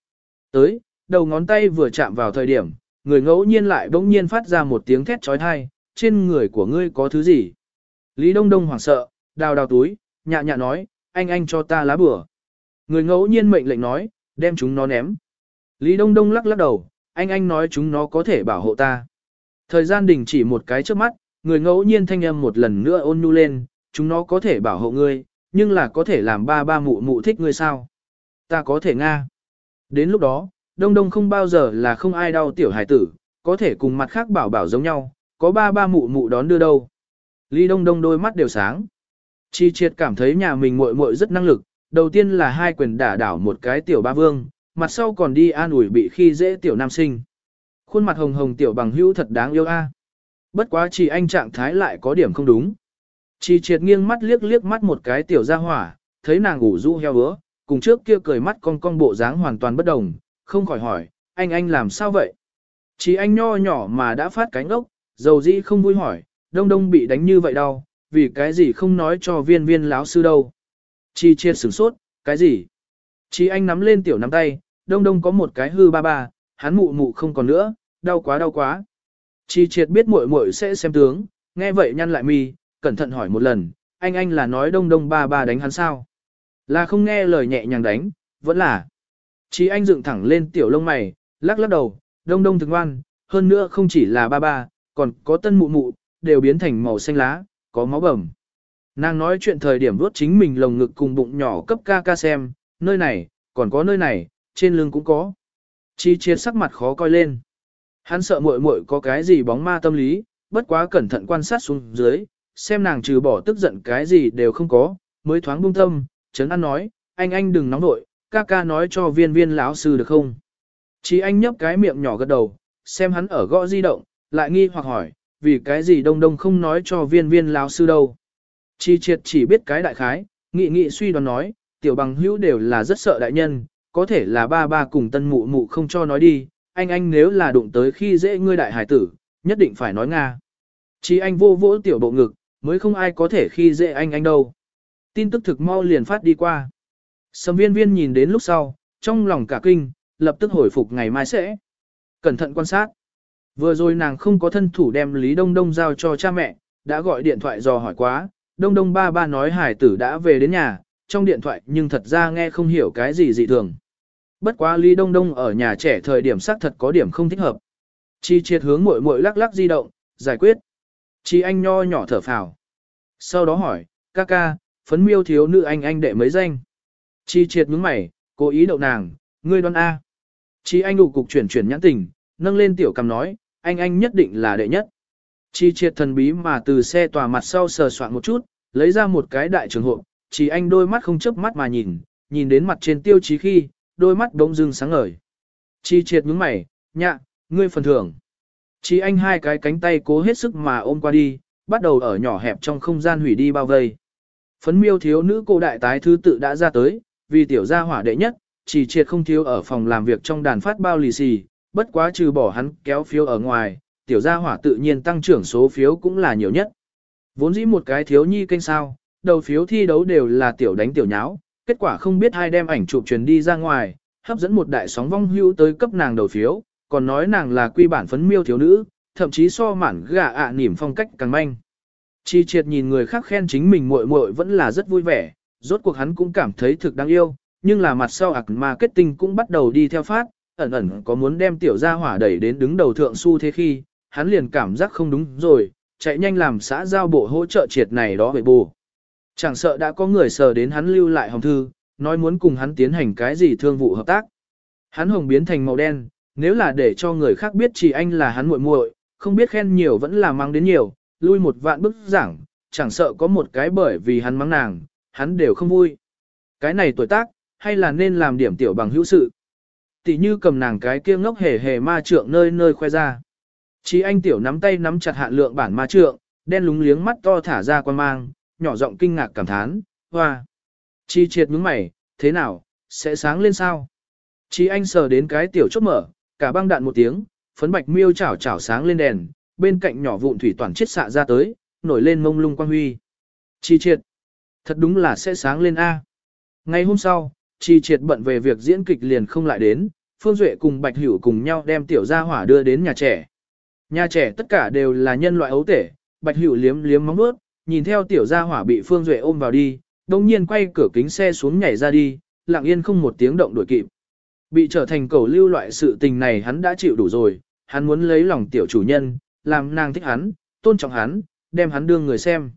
Tới, đầu ngón tay vừa chạm vào thời điểm, người ngẫu nhiên lại bỗng nhiên phát ra một tiếng thét trói thai, trên người của ngươi có thứ gì? Lý Đông Đông hoảng sợ, đào đào túi, nhạ nhạ nói, anh anh cho ta lá bửa. Người ngẫu nhiên mệnh lệnh nói, đem chúng nó ném. Lý Đông Đông lắc lắc đầu, anh anh nói chúng nó có thể bảo hộ ta. Thời gian đình chỉ một cái trước mắt, người ngẫu nhiên thanh âm một lần nữa ôn nhu lên, chúng nó có thể bảo hộ ngươi, nhưng là có thể làm ba ba mụ mụ thích ngươi sao? Ta có thể nga. Đến lúc đó, Đông Đông không bao giờ là không ai đau tiểu hải tử, có thể cùng mặt khác bảo bảo giống nhau, có ba ba mụ mụ đón đưa đâu. Lý Đông Đông đôi mắt đều sáng. Chi triệt cảm thấy nhà mình muội muội rất năng lực, đầu tiên là hai quyền đả đảo một cái tiểu ba vương, mặt sau còn đi an ủi bị khi dễ tiểu nam sinh. Khuôn mặt hồng hồng tiểu bằng hữu thật đáng yêu a. Bất quá chỉ anh trạng thái lại có điểm không đúng. Chi triệt nghiêng mắt liếc liếc mắt một cái tiểu gia hỏa, thấy nàng ngủ rũ heo vứa, cùng trước kia cười mắt con con bộ dáng hoàn toàn bất đồng, không khỏi hỏi, anh anh làm sao vậy? Chỉ anh nho nhỏ mà đã phát cánh ốc, dầu dĩ không vui hỏi, đông đông bị đánh như vậy đâu, vì cái gì không nói cho viên viên láo sư đâu. Chi triệt sửng sốt, cái gì? Chỉ anh nắm lên tiểu nắm tay, đông đông có một cái hư ba ba, hắn mụ mụ không còn nữa, đau quá đau quá. Chi triệt biết muội muội sẽ xem tướng, nghe vậy nhăn lại mi, cẩn thận hỏi một lần, anh anh là nói đông đông ba ba đánh hắn sao? Là không nghe lời nhẹ nhàng đánh, vẫn là. Chí anh dựng thẳng lên tiểu lông mày, lắc lắc đầu, đông đông thường ngoan, hơn nữa không chỉ là ba ba, còn có tân mụ mụ, đều biến thành màu xanh lá, có máu bầm. Nàng nói chuyện thời điểm vuốt chính mình lồng ngực cùng bụng nhỏ cấp ca ca xem, nơi này, còn có nơi này, trên lưng cũng có. Chi chia sắc mặt khó coi lên. Hắn sợ muội muội có cái gì bóng ma tâm lý, bất quá cẩn thận quan sát xuống dưới, xem nàng trừ bỏ tức giận cái gì đều không có, mới thoáng buông tâm, chấn an nói, anh anh đừng nóng nội, ca ca nói cho viên viên lão sư được không. Chỉ anh nhấp cái miệng nhỏ gật đầu, xem hắn ở gõ di động, lại nghi hoặc hỏi, vì cái gì đông đông không nói cho viên viên lão sư đâu. Chi triệt chỉ biết cái đại khái, nghị nghị suy đoán nói, tiểu bằng hữu đều là rất sợ đại nhân, có thể là ba ba cùng tân mụ mụ không cho nói đi, anh anh nếu là đụng tới khi dễ ngươi đại hải tử, nhất định phải nói Nga. chí anh vô vỗ tiểu bộ ngực, mới không ai có thể khi dễ anh anh đâu. Tin tức thực mau liền phát đi qua. Sầm viên viên nhìn đến lúc sau, trong lòng cả kinh, lập tức hồi phục ngày mai sẽ. Cẩn thận quan sát. Vừa rồi nàng không có thân thủ đem Lý Đông Đông giao cho cha mẹ, đã gọi điện thoại dò hỏi quá, Đông Đông ba ba nói hải tử đã về đến nhà, trong điện thoại nhưng thật ra nghe không hiểu cái gì dị thường. Bất quá Lý Đông Đông ở nhà trẻ thời điểm xác thật có điểm không thích hợp. Chi triệt hướng muội muội lắc lắc di động, giải quyết. Chi anh nho nhỏ thở phào. Sau đó hỏi, ca ca, phấn miêu thiếu nữ anh anh đệ mấy danh. Chi triệt nhướng mày, cố ý đậu nàng, ngươi đoán A. Chi anh đủ cục chuyển chuyển nhãn tình, nâng lên tiểu cầm nói, anh anh nhất định là đệ nhất. Chi triệt thần bí mà từ xe tòa mặt sau sờ soạn một chút, lấy ra một cái đại trường hộ, chỉ anh đôi mắt không chớp mắt mà nhìn, nhìn đến mặt trên tiêu chí khi, đôi mắt đống dưng sáng ngời. Chi triệt nhướng mày, nhạ, ngươi phần thưởng. Chỉ anh hai cái cánh tay cố hết sức mà ôm qua đi, bắt đầu ở nhỏ hẹp trong không gian hủy đi bao vây. Phấn miêu thiếu nữ cô đại tái thứ tự đã ra tới, vì tiểu gia hỏa đệ nhất, chỉ triệt không thiếu ở phòng làm việc trong đàn phát bao lì xì, bất quá trừ bỏ hắn kéo phiếu ở ngoài, tiểu gia hỏa tự nhiên tăng trưởng số phiếu cũng là nhiều nhất. Vốn dĩ một cái thiếu nhi kênh sao, đầu phiếu thi đấu đều là tiểu đánh tiểu nháo, kết quả không biết ai đem ảnh chụp truyền đi ra ngoài, hấp dẫn một đại sóng vong hưu tới cấp nàng đầu phiếu, còn nói nàng là quy bản phấn miêu thiếu nữ, thậm chí so mản gà ạ à nỉm phong cách càng manh. Chi triệt nhìn người khác khen chính mình muội muội vẫn là rất vui vẻ, rốt cuộc hắn cũng cảm thấy thực đáng yêu, nhưng là mặt sau ạc marketing cũng bắt đầu đi theo phát, ẩn ẩn có muốn đem tiểu gia hỏa đẩy đến đứng đầu thượng su thế khi, hắn liền cảm giác không đúng rồi, chạy nhanh làm xã giao bộ hỗ trợ triệt này đó về bù. Chẳng sợ đã có người sờ đến hắn lưu lại hồng thư, nói muốn cùng hắn tiến hành cái gì thương vụ hợp tác. Hắn hồng biến thành màu đen, nếu là để cho người khác biết chỉ anh là hắn muội muội, không biết khen nhiều vẫn là mang đến nhiều, lui một vạn bức giảng, chẳng sợ có một cái bởi vì hắn mắng nàng, hắn đều không vui. Cái này tuổi tác, hay là nên làm điểm tiểu bằng hữu sự. Tỷ như cầm nàng cái kia ngốc hề hề ma trượng nơi nơi khoe ra. Chỉ anh tiểu nắm tay nắm chặt hạn lượng bản ma trượng, đen lúng liếng mắt to thả ra quan mang, nhỏ giọng kinh ngạc cảm thán, hoa. Chi triệt nhướng mày, thế nào, sẽ sáng lên sao? chỉ anh sờ đến cái tiểu chốt mở, cả băng đạn một tiếng, phấn bạch miêu chảo chảo sáng lên đèn, bên cạnh nhỏ vụn thủy toàn chiết xạ ra tới, nổi lên mông lung quang huy. Chi triệt, thật đúng là sẽ sáng lên A. Ngày hôm sau, Chi triệt bận về việc diễn kịch liền không lại đến, Phương Duệ cùng Bạch Hữu cùng nhau đem tiểu gia hỏa đưa đến nhà trẻ. Nhà trẻ tất cả đều là nhân loại ấu tể, Bạch Hữu liếm liếm móng nuốt, nhìn theo tiểu gia hỏa bị Phương Duệ ôm vào đi, đồng nhiên quay cửa kính xe xuống nhảy ra đi, lặng yên không một tiếng động đuổi kịp. Bị trở thành cầu lưu loại sự tình này hắn đã chịu đủ rồi, hắn muốn lấy lòng tiểu chủ nhân, làm nàng thích hắn, tôn trọng hắn, đem hắn đương người xem.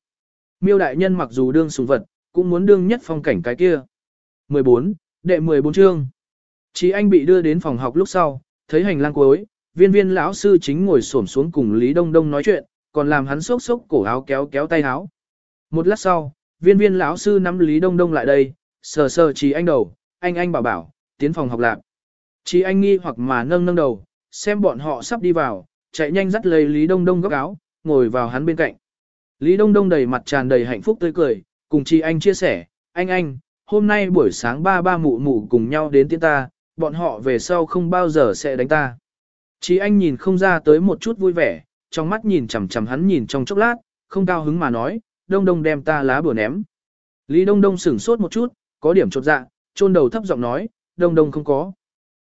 Miêu đại nhân mặc dù đương sùng vật, cũng muốn đương nhất phong cảnh cái kia. 14, đệ 14 chương. Chí anh bị đưa đến phòng học lúc sau, thấy hành lang cuối, viên viên lão sư chính ngồi xổm xuống cùng Lý Đông Đông nói chuyện, còn làm hắn sốc sốc cổ áo kéo kéo tay áo. Một lát sau, viên viên lão sư nắm Lý Đông Đông lại đây, sờ sờ Chí anh đầu, anh anh bảo bảo, tiến phòng học lạc. Chỉ anh nghi hoặc mà nâng nâng đầu, xem bọn họ sắp đi vào, chạy nhanh dắt lấy Lý Đông Đông góc áo, ngồi vào hắn bên cạnh. Lý Đông Đông đầy mặt tràn đầy hạnh phúc tươi cười, cùng chị anh chia sẻ, anh anh, hôm nay buổi sáng ba ba mụ mụ cùng nhau đến tiễn ta, bọn họ về sau không bao giờ sẽ đánh ta. Chị anh nhìn không ra tới một chút vui vẻ, trong mắt nhìn chằm chằm hắn nhìn trong chốc lát, không cao hứng mà nói, đông đông đem ta lá bừa ném. Lý đông đông sửng sốt một chút, có điểm chột dạ, chôn đầu thấp giọng nói, đông đông không có.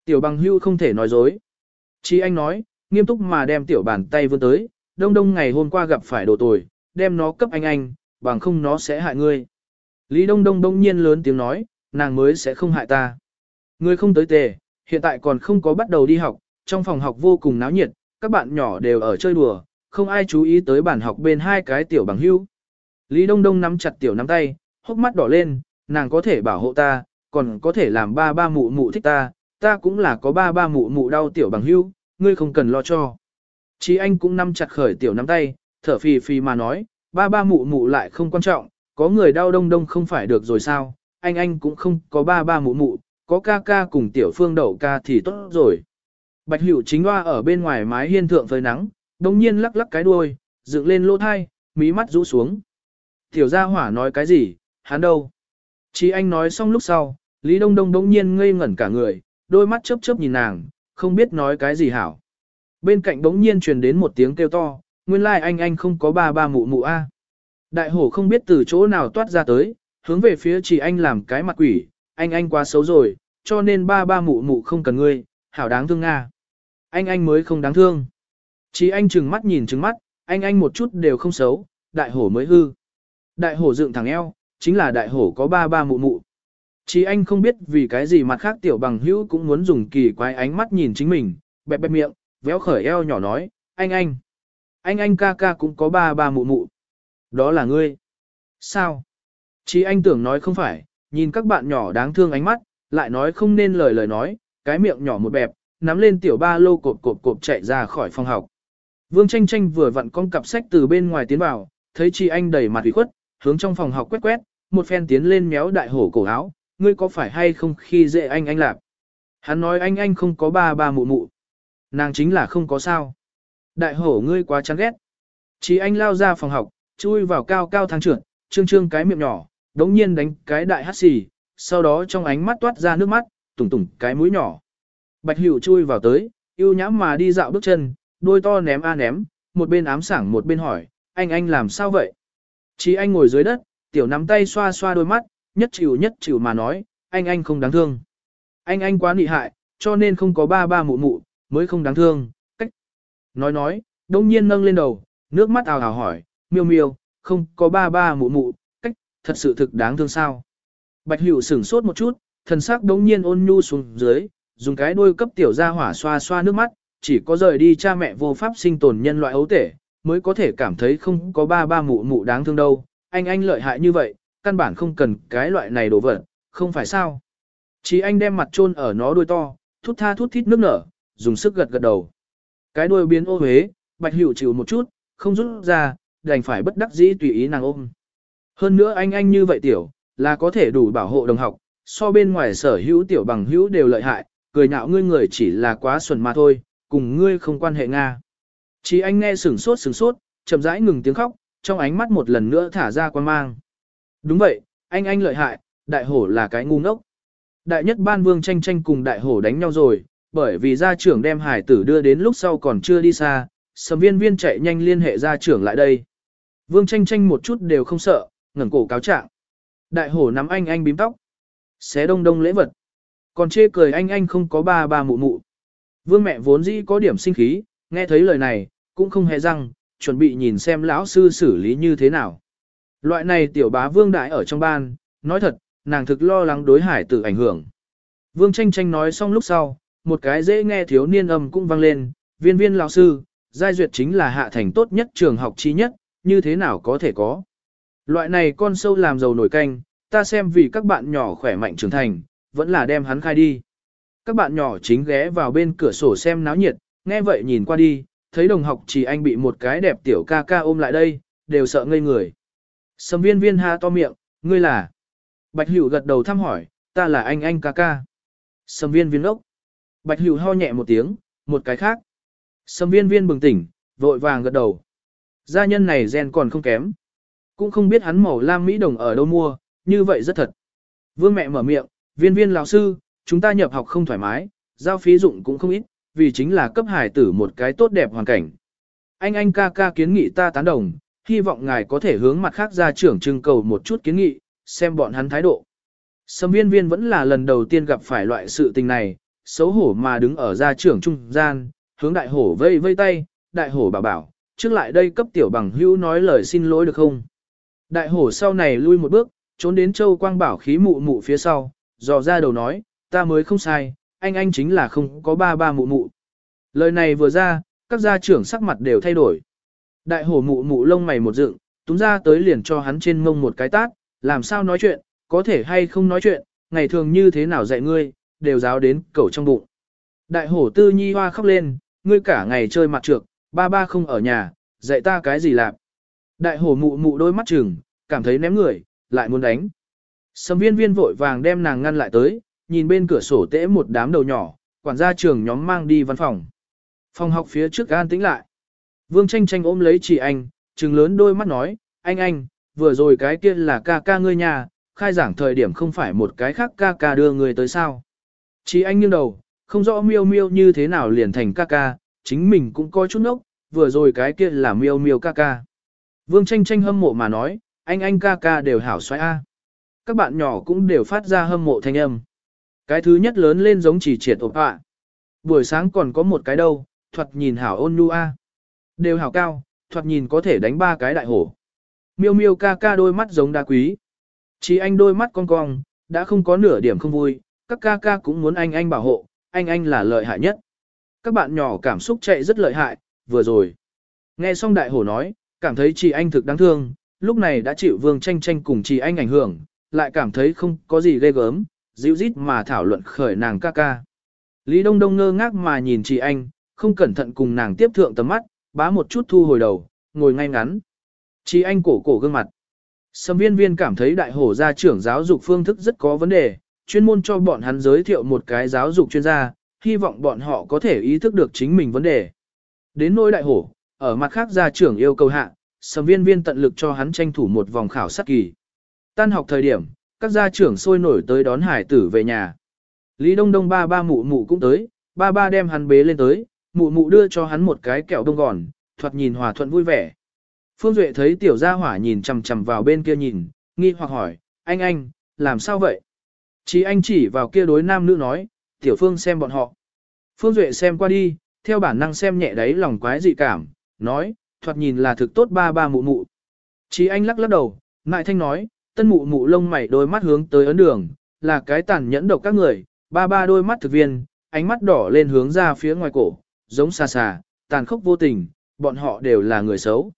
Tiểu bằng hưu không thể nói dối. Chí anh nói, nghiêm túc mà đem tiểu bàn tay vươn tới, đông đông ngày hôm qua gặp phải đồ tồi, đem nó cấp anh anh, bằng không nó sẽ hại ngươi. Lý đông đông đông nhiên lớn tiếng nói, nàng mới sẽ không hại ta. Ngươi không tới tề, hiện tại còn không có bắt đầu đi học, trong phòng học vô cùng náo nhiệt, các bạn nhỏ đều ở chơi đùa, không ai chú ý tới bản học bên hai cái tiểu bằng hưu. Lý Đông Đông nắm chặt tiểu nắm tay, hốc mắt đỏ lên, nàng có thể bảo hộ ta, còn có thể làm ba ba mụ mụ thích ta, ta cũng là có ba ba mụ mụ đau tiểu bằng hưu, ngươi không cần lo cho. Chí anh cũng nắm chặt khởi tiểu nắm tay, thở phì phì mà nói, ba ba mụ mụ lại không quan trọng, có người đau đông đông không phải được rồi sao, anh anh cũng không có ba ba mụ mụ, có ca ca cùng tiểu phương đậu ca thì tốt rồi. Bạch hữu chính hoa ở bên ngoài mái hiên thượng phơi nắng, đồng nhiên lắc lắc cái đuôi, dựng lên lỗ thai, mí mắt rũ xuống. Tiểu gia hỏa nói cái gì, hắn đâu? Chí anh nói xong lúc sau, Lý Đông Đông đống nhiên ngây ngẩn cả người, đôi mắt chớp chớp nhìn nàng, không biết nói cái gì hảo. Bên cạnh đống nhiên truyền đến một tiếng kêu to, nguyên lai like anh anh không có ba ba mụ mụ a. Đại hổ không biết từ chỗ nào toát ra tới, hướng về phía chỉ anh làm cái mặt quỷ, anh anh quá xấu rồi, cho nên ba ba mụ mụ không cần ngươi, hảo đáng thương Nga. Anh anh mới không đáng thương. Chỉ anh trừng mắt nhìn trừng mắt, anh anh một chút đều không xấu, đại hổ mới hư. Đại hổ dựng thẳng eo, chính là đại hổ có ba ba mụ mụ. Chỉ anh không biết vì cái gì mặt khác tiểu bằng hữu cũng muốn dùng kỳ quái ánh mắt nhìn chính mình, bẹp bẹp miệng, véo khởi eo nhỏ nói, anh anh. Anh anh ca ca cũng có ba ba mụ mụ. Đó là ngươi. Sao? Chỉ anh tưởng nói không phải, nhìn các bạn nhỏ đáng thương ánh mắt, lại nói không nên lời lời nói, cái miệng nhỏ một bẹp, nắm lên tiểu ba lô cộp cộp cộp chạy ra khỏi phòng học. Vương tranh tranh vừa vặn con cặp sách từ bên ngoài tiến vào, thấy chị anh đầy mặt ủy khuất, hướng trong phòng học quét quét, một phen tiến lên méo đại hổ cổ áo, ngươi có phải hay không khi dễ anh anh lạp. Hắn nói anh anh không có ba ba mụ mụ. Nàng chính là không có sao. Đại hổ ngươi quá chán ghét. Chỉ anh lao ra phòng học, chui vào cao cao thang trượt, trương trương cái miệng nhỏ, đống nhiên đánh cái đại hát xì, sau đó trong ánh mắt toát ra nước mắt, tùng tùng cái mũi nhỏ. Bạch Hữu chui vào tới, yêu nhãm mà đi dạo bước chân, đôi to ném a ném, một bên ám sảng một bên hỏi, anh anh làm sao vậy? Chỉ anh ngồi dưới đất, tiểu nắm tay xoa xoa đôi mắt, nhất chịu nhất chịu mà nói, anh anh không đáng thương. Anh anh quá nị hại, cho nên không có ba ba mụ mụ, mới không đáng thương, cách. Nói nói, đông nhiên nâng lên đầu, nước mắt ào ào hỏi, miêu miêu, không có ba ba mụ mụ, cách, thật sự thực đáng thương sao. Bạch hữu sửng sốt một chút, thần sắc đống nhiên ôn nhu xuống dưới, dùng cái đuôi cấp tiểu ra hỏa xoa xoa nước mắt, chỉ có rời đi cha mẹ vô pháp sinh tồn nhân loại ấu tể, mới có thể cảm thấy không có ba ba mụ mụ đáng thương đâu. Anh anh lợi hại như vậy, căn bản không cần cái loại này đồ vật, không phải sao. Chỉ anh đem mặt chôn ở nó đuôi to, thút tha thút thít nước nở, dùng sức gật gật đầu. Cái đuôi biến ô huế, bạch hữu chịu một chút, không rút ra, đành phải bất đắc dĩ tùy ý nàng ôm. Hơn nữa anh anh như vậy tiểu, là có thể đủ bảo hộ đồng học, so bên ngoài sở hữu tiểu bằng hữu đều lợi hại, cười nhạo ngươi người chỉ là quá xuẩn mà thôi, cùng ngươi không quan hệ Nga. Chỉ anh nghe sửng sốt sửng sốt, chậm rãi ngừng tiếng khóc, trong ánh mắt một lần nữa thả ra quan mang. Đúng vậy, anh anh lợi hại, đại hổ là cái ngu ngốc. Đại nhất ban vương tranh tranh cùng đại hổ đánh nhau rồi, bởi vì gia trưởng đem hải tử đưa đến lúc sau còn chưa đi xa, sầm viên viên chạy nhanh liên hệ gia trưởng lại đây. Vương tranh tranh một chút đều không sợ, ngẩng cổ cáo trạng. Đại hổ nắm anh anh bím tóc. Xé đông đông lễ vật. Còn chê cười anh anh không có ba ba mụ mụ. Vương mẹ vốn dĩ có điểm sinh khí, nghe thấy lời này, cũng không hề răng, chuẩn bị nhìn xem lão sư xử lý như thế nào. Loại này tiểu bá vương đại ở trong ban, nói thật, nàng thực lo lắng đối hải tử ảnh hưởng. Vương tranh tranh nói xong lúc sau, một cái dễ nghe thiếu niên âm cũng vang lên, viên viên lão sư, giai duyệt chính là hạ thành tốt nhất trường học chi nhất, như thế nào có thể có. Loại này con sâu làm giàu nổi canh, ta xem vì các bạn nhỏ khỏe mạnh trưởng thành, vẫn là đem hắn khai đi. Các bạn nhỏ chính ghé vào bên cửa sổ xem náo nhiệt, nghe vậy nhìn qua đi, thấy đồng học chỉ anh bị một cái đẹp tiểu ca ca ôm lại đây, đều sợ ngây người. Sầm viên viên ha to miệng, ngươi là. Bạch hữu gật đầu thăm hỏi, ta là anh anh ca ca. Sầm viên viên ốc. Bạch hữu ho nhẹ một tiếng, một cái khác. Sầm viên viên bừng tỉnh, vội vàng gật đầu. Gia nhân này gen còn không kém. Cũng không biết hắn màu lam mỹ đồng ở đâu mua, như vậy rất thật. Vương mẹ mở miệng, viên viên lão sư, chúng ta nhập học không thoải mái, giao phí dụng cũng không ít, vì chính là cấp hải tử một cái tốt đẹp hoàn cảnh. Anh anh ca ca kiến nghị ta tán đồng, hy vọng ngài có thể hướng mặt khác ra trưởng trưng cầu một chút kiến nghị, xem bọn hắn thái độ. Sâm viên viên vẫn là lần đầu tiên gặp phải loại sự tình này, xấu hổ mà đứng ở gia trưởng trung gian, hướng đại hổ vây vây tay, đại hổ bảo bảo, trước lại đây cấp tiểu bằng hữu nói lời xin lỗi được không. Đại hổ sau này lui một bước, trốn đến châu quang bảo khí mụ mụ phía sau, dò ra đầu nói, ta mới không sai, anh anh chính là không có ba ba mụ mụ. Lời này vừa ra, các gia trưởng sắc mặt đều thay đổi. Đại hổ mụ mụ lông mày một dựng, túm ra tới liền cho hắn trên mông một cái tát, làm sao nói chuyện, có thể hay không nói chuyện, ngày thường như thế nào dạy ngươi, đều giáo đến cẩu trong bụng. Đại hổ tư nhi hoa khóc lên, ngươi cả ngày chơi mặt trược, ba ba không ở nhà, dạy ta cái gì làm. Đại hổ mụ mụ đôi mắt trừng, cảm thấy ném người, lại muốn đánh. Sầm viên viên vội vàng đem nàng ngăn lại tới, nhìn bên cửa sổ tễ một đám đầu nhỏ, quản gia trường nhóm mang đi văn phòng. Phòng học phía trước gan tĩnh lại. Vương tranh tranh ôm lấy chị anh, trừng lớn đôi mắt nói, anh anh, vừa rồi cái kia là ca ca ngươi nhà, khai giảng thời điểm không phải một cái khác ca ca đưa người tới sao. Chị anh nghiêng đầu, không rõ miêu miêu như thế nào liền thành ca ca, chính mình cũng coi chút nốc, vừa rồi cái kia là miêu miêu ca ca. Vương tranh tranh hâm mộ mà nói, anh anh ca ca đều hảo xoay A. Các bạn nhỏ cũng đều phát ra hâm mộ thanh âm. Cái thứ nhất lớn lên giống chỉ triệt ộp ạ. Buổi sáng còn có một cái đâu, thuật nhìn hảo ôn nhu A. Đều hảo cao, thoạt nhìn có thể đánh ba cái đại hổ. Miêu miêu ca ca đôi mắt giống đá quý. Chỉ anh đôi mắt con cong, đã không có nửa điểm không vui, các ca ca cũng muốn anh anh bảo hộ, anh anh là lợi hại nhất. Các bạn nhỏ cảm xúc chạy rất lợi hại, vừa rồi. Nghe xong đại hổ nói, cảm thấy chị anh thực đáng thương, lúc này đã chịu vương tranh tranh cùng chị anh ảnh hưởng, lại cảm thấy không có gì ghê gớm, dịu rít mà thảo luận khởi nàng ca ca. Lý Đông Đông ngơ ngác mà nhìn chị anh, không cẩn thận cùng nàng tiếp thượng tầm mắt, bá một chút thu hồi đầu, ngồi ngay ngắn. Chỉ anh cổ cổ gương mặt. Sâm viên viên cảm thấy đại hổ gia trưởng giáo dục phương thức rất có vấn đề, chuyên môn cho bọn hắn giới thiệu một cái giáo dục chuyên gia, hy vọng bọn họ có thể ý thức được chính mình vấn đề. Đến nỗi đại hổ, ở mặt khác gia trưởng yêu cầu hạ, sâm viên viên tận lực cho hắn tranh thủ một vòng khảo sát kỳ. Tan học thời điểm, các gia trưởng sôi nổi tới đón hải tử về nhà. Lý Đông Đông ba ba mụ mụ cũng tới, ba ba đem hắn bế lên tới, mụ mụ đưa cho hắn một cái kẹo đông gòn, thoạt nhìn hòa thuận vui vẻ. Phương Duệ thấy tiểu gia hỏa nhìn chằm chằm vào bên kia nhìn, nghi hoặc hỏi, anh anh, làm sao vậy? Chí anh chỉ vào kia đối nam nữ nói, tiểu phương xem bọn họ. Phương Duệ xem qua đi, theo bản năng xem nhẹ đấy lòng quái dị cảm, nói, thoạt nhìn là thực tốt ba ba mụ mụ. Chí anh lắc lắc đầu, ngại thanh nói, tân mụ mụ lông mày đôi mắt hướng tới ấn đường, là cái tàn nhẫn độc các người, ba ba đôi mắt thực viên, ánh mắt đỏ lên hướng ra phía ngoài cổ, giống xa xà, tàn khốc vô tình, bọn họ đều là người xấu.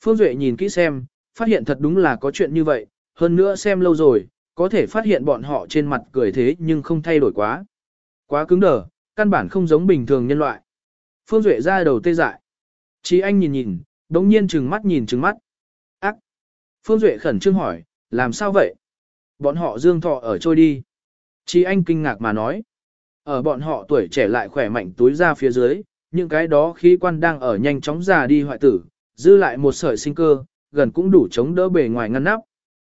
Phương Duệ nhìn kỹ xem, phát hiện thật đúng là có chuyện như vậy, hơn nữa xem lâu rồi, có thể phát hiện bọn họ trên mặt cười thế nhưng không thay đổi quá. Quá cứng đờ, căn bản không giống bình thường nhân loại. Phương Duệ ra đầu tê dại. Chí anh nhìn nhìn, đống nhiên trừng mắt nhìn trừng mắt. Ác! Phương Duệ khẩn trương hỏi, làm sao vậy? Bọn họ dương thọ ở trôi đi. Chí anh kinh ngạc mà nói. Ở bọn họ tuổi trẻ lại khỏe mạnh túi ra phía dưới, những cái đó khí quan đang ở nhanh chóng già đi hoại tử, dư lại một sợi sinh cơ, gần cũng đủ chống đỡ bề ngoài ngăn nắp.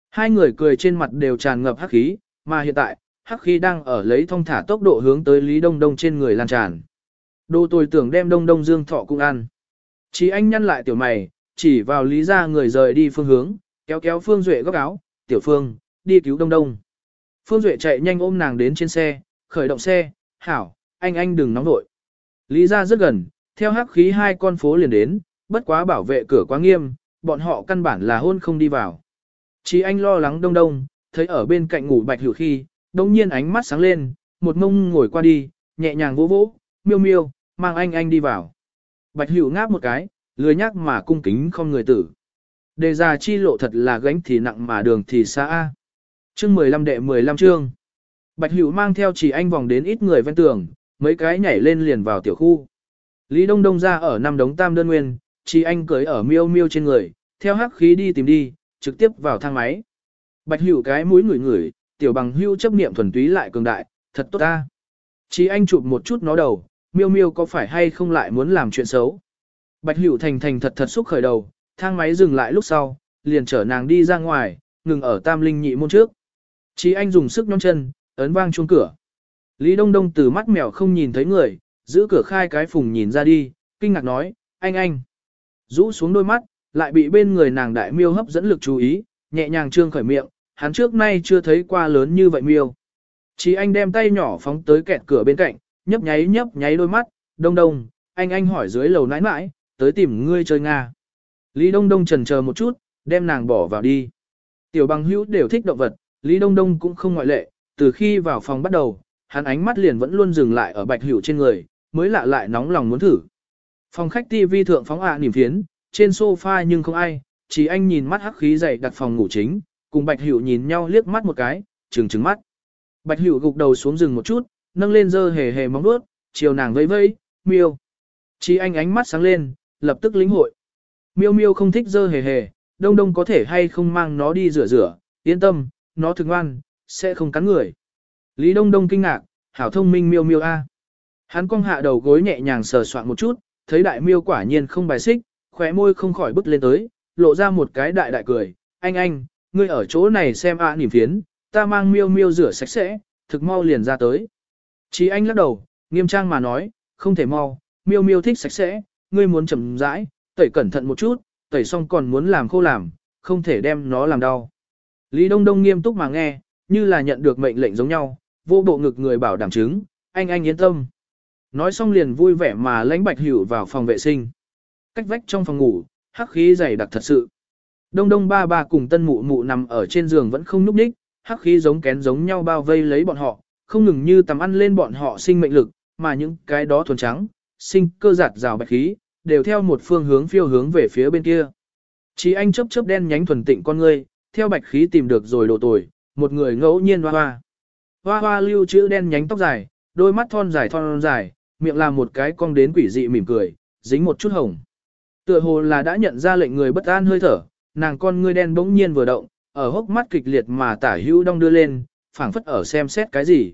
Hai người cười trên mặt đều tràn ngập hắc khí, mà hiện tại, hắc khí đang ở lấy thông thả tốc độ hướng tới Lý Đông Đông trên người lan tràn. Đồ tôi tưởng đem Đông Đông Dương Thọ cũng ăn. Chỉ anh nhăn lại tiểu mày, chỉ vào Lý ra người rời đi phương hướng, kéo kéo Phương Duệ góc áo, tiểu Phương, đi cứu Đông Đông. Phương Duệ chạy nhanh ôm nàng đến trên xe, khởi động xe, hảo, anh anh đừng nóng vội. Lý ra rất gần, theo hắc khí hai con phố liền đến, bất quá bảo vệ cửa quá nghiêm, bọn họ căn bản là hôn không đi vào. Chỉ anh lo lắng đông đông, thấy ở bên cạnh ngủ bạch hữu khi, đông nhiên ánh mắt sáng lên, một mông ngồi qua đi, nhẹ nhàng vỗ vỗ, miêu miêu, mang anh anh đi vào. Bạch hữu ngáp một cái, lười nhắc mà cung kính không người tử. Đề ra chi lộ thật là gánh thì nặng mà đường thì xa. Chương 15 đệ 15 chương. Bạch hữu mang theo chỉ anh vòng đến ít người ven tường, mấy cái nhảy lên liền vào tiểu khu. Lý Đông Đông ra ở năm đống tam đơn nguyên, chỉ anh cưới ở miêu miêu trên người, theo hắc khí đi tìm đi, trực tiếp vào thang máy. Bạch hữu cái mũi ngửi ngửi, tiểu bằng hưu chấp niệm thuần túy lại cường đại, thật tốt ta. Chỉ anh chụp một chút nó đầu, miêu miêu có phải hay không lại muốn làm chuyện xấu. Bạch hữu thành thành thật thật xúc khởi đầu, thang máy dừng lại lúc sau, liền chở nàng đi ra ngoài, ngừng ở tam linh nhị môn trước. Chỉ anh dùng sức nhón chân, ấn vang chuông cửa. Lý Đông Đông từ mắt mèo không nhìn thấy người, giữ cửa khai cái phùng nhìn ra đi, kinh ngạc nói, anh anh. Rũ xuống đôi mắt, lại bị bên người nàng đại miêu hấp dẫn lực chú ý, nhẹ nhàng trương khởi miệng, hắn trước nay chưa thấy qua lớn như vậy miêu. Chỉ anh đem tay nhỏ phóng tới kẹt cửa bên cạnh, nhấp nháy nhấp nháy đôi mắt, đông đông, anh anh hỏi dưới lầu nãi nãi, tới tìm ngươi chơi Nga. Lý Đông Đông trần chờ một chút, đem nàng bỏ vào đi. Tiểu bằng hữu đều thích động vật, Lý Đông Đông cũng không ngoại lệ, từ khi vào phòng bắt đầu, hắn ánh mắt liền vẫn luôn dừng lại ở bạch hữu trên người, mới lạ lại nóng lòng muốn thử. Phòng khách TV thượng phóng ạ à niềm phiến, trên sofa nhưng không ai, chỉ anh nhìn mắt hắc khí dậy đặt phòng ngủ chính, cùng Bạch Hữu nhìn nhau liếc mắt một cái, trừng trừng mắt. Bạch Hữu gục đầu xuống rừng một chút, nâng lên dơ hề hề móng vuốt, chiều nàng vẫy vẫy, "Miêu." Chỉ anh ánh mắt sáng lên, lập tức lĩnh hội. Miêu Miêu không thích dơ hề hề, Đông Đông có thể hay không mang nó đi rửa rửa, yên tâm, nó thường ngoan, sẽ không cắn người. Lý Đông Đông kinh ngạc, hảo thông minh Miêu Miêu a. Hắn cong hạ đầu gối nhẹ nhàng sờ soạn một chút, thấy đại miêu quả nhiên không bài xích, khóe môi không khỏi bứt lên tới, lộ ra một cái đại đại cười, anh anh, ngươi ở chỗ này xem a à, niềm phiến, ta mang miêu miêu rửa sạch sẽ, thực mau liền ra tới. Chí anh lắc đầu, nghiêm trang mà nói, không thể mau, miêu miêu thích sạch sẽ, ngươi muốn chậm rãi, tẩy cẩn thận một chút, tẩy xong còn muốn làm khô làm, không thể đem nó làm đau. Lý Đông Đông nghiêm túc mà nghe, như là nhận được mệnh lệnh giống nhau, vô bộ ngực người bảo đảm chứng, anh anh yên tâm. Nói xong liền vui vẻ mà lãnh bạch hữu vào phòng vệ sinh. Cách vách trong phòng ngủ, hắc khí dày đặc thật sự. Đông đông ba ba cùng tân mụ mụ nằm ở trên giường vẫn không núp đích, hắc khí giống kén giống nhau bao vây lấy bọn họ, không ngừng như tầm ăn lên bọn họ sinh mệnh lực, mà những cái đó thuần trắng, sinh cơ giạt rào bạch khí, đều theo một phương hướng phiêu hướng về phía bên kia. Chỉ anh chớp chớp đen nhánh thuần tịnh con ngươi, theo bạch khí tìm được rồi đồ tồi, một người ngẫu nhiên hoa hoa. Hoa hoa lưu chữ đen nhánh tóc dài, đôi mắt thon dài thon dài, miệng làm một cái cong đến quỷ dị mỉm cười, dính một chút hồng. Tựa hồ là đã nhận ra lệnh người bất an hơi thở, nàng con ngươi đen bỗng nhiên vừa động, ở hốc mắt kịch liệt mà tả hữu đong đưa lên, phảng phất ở xem xét cái gì.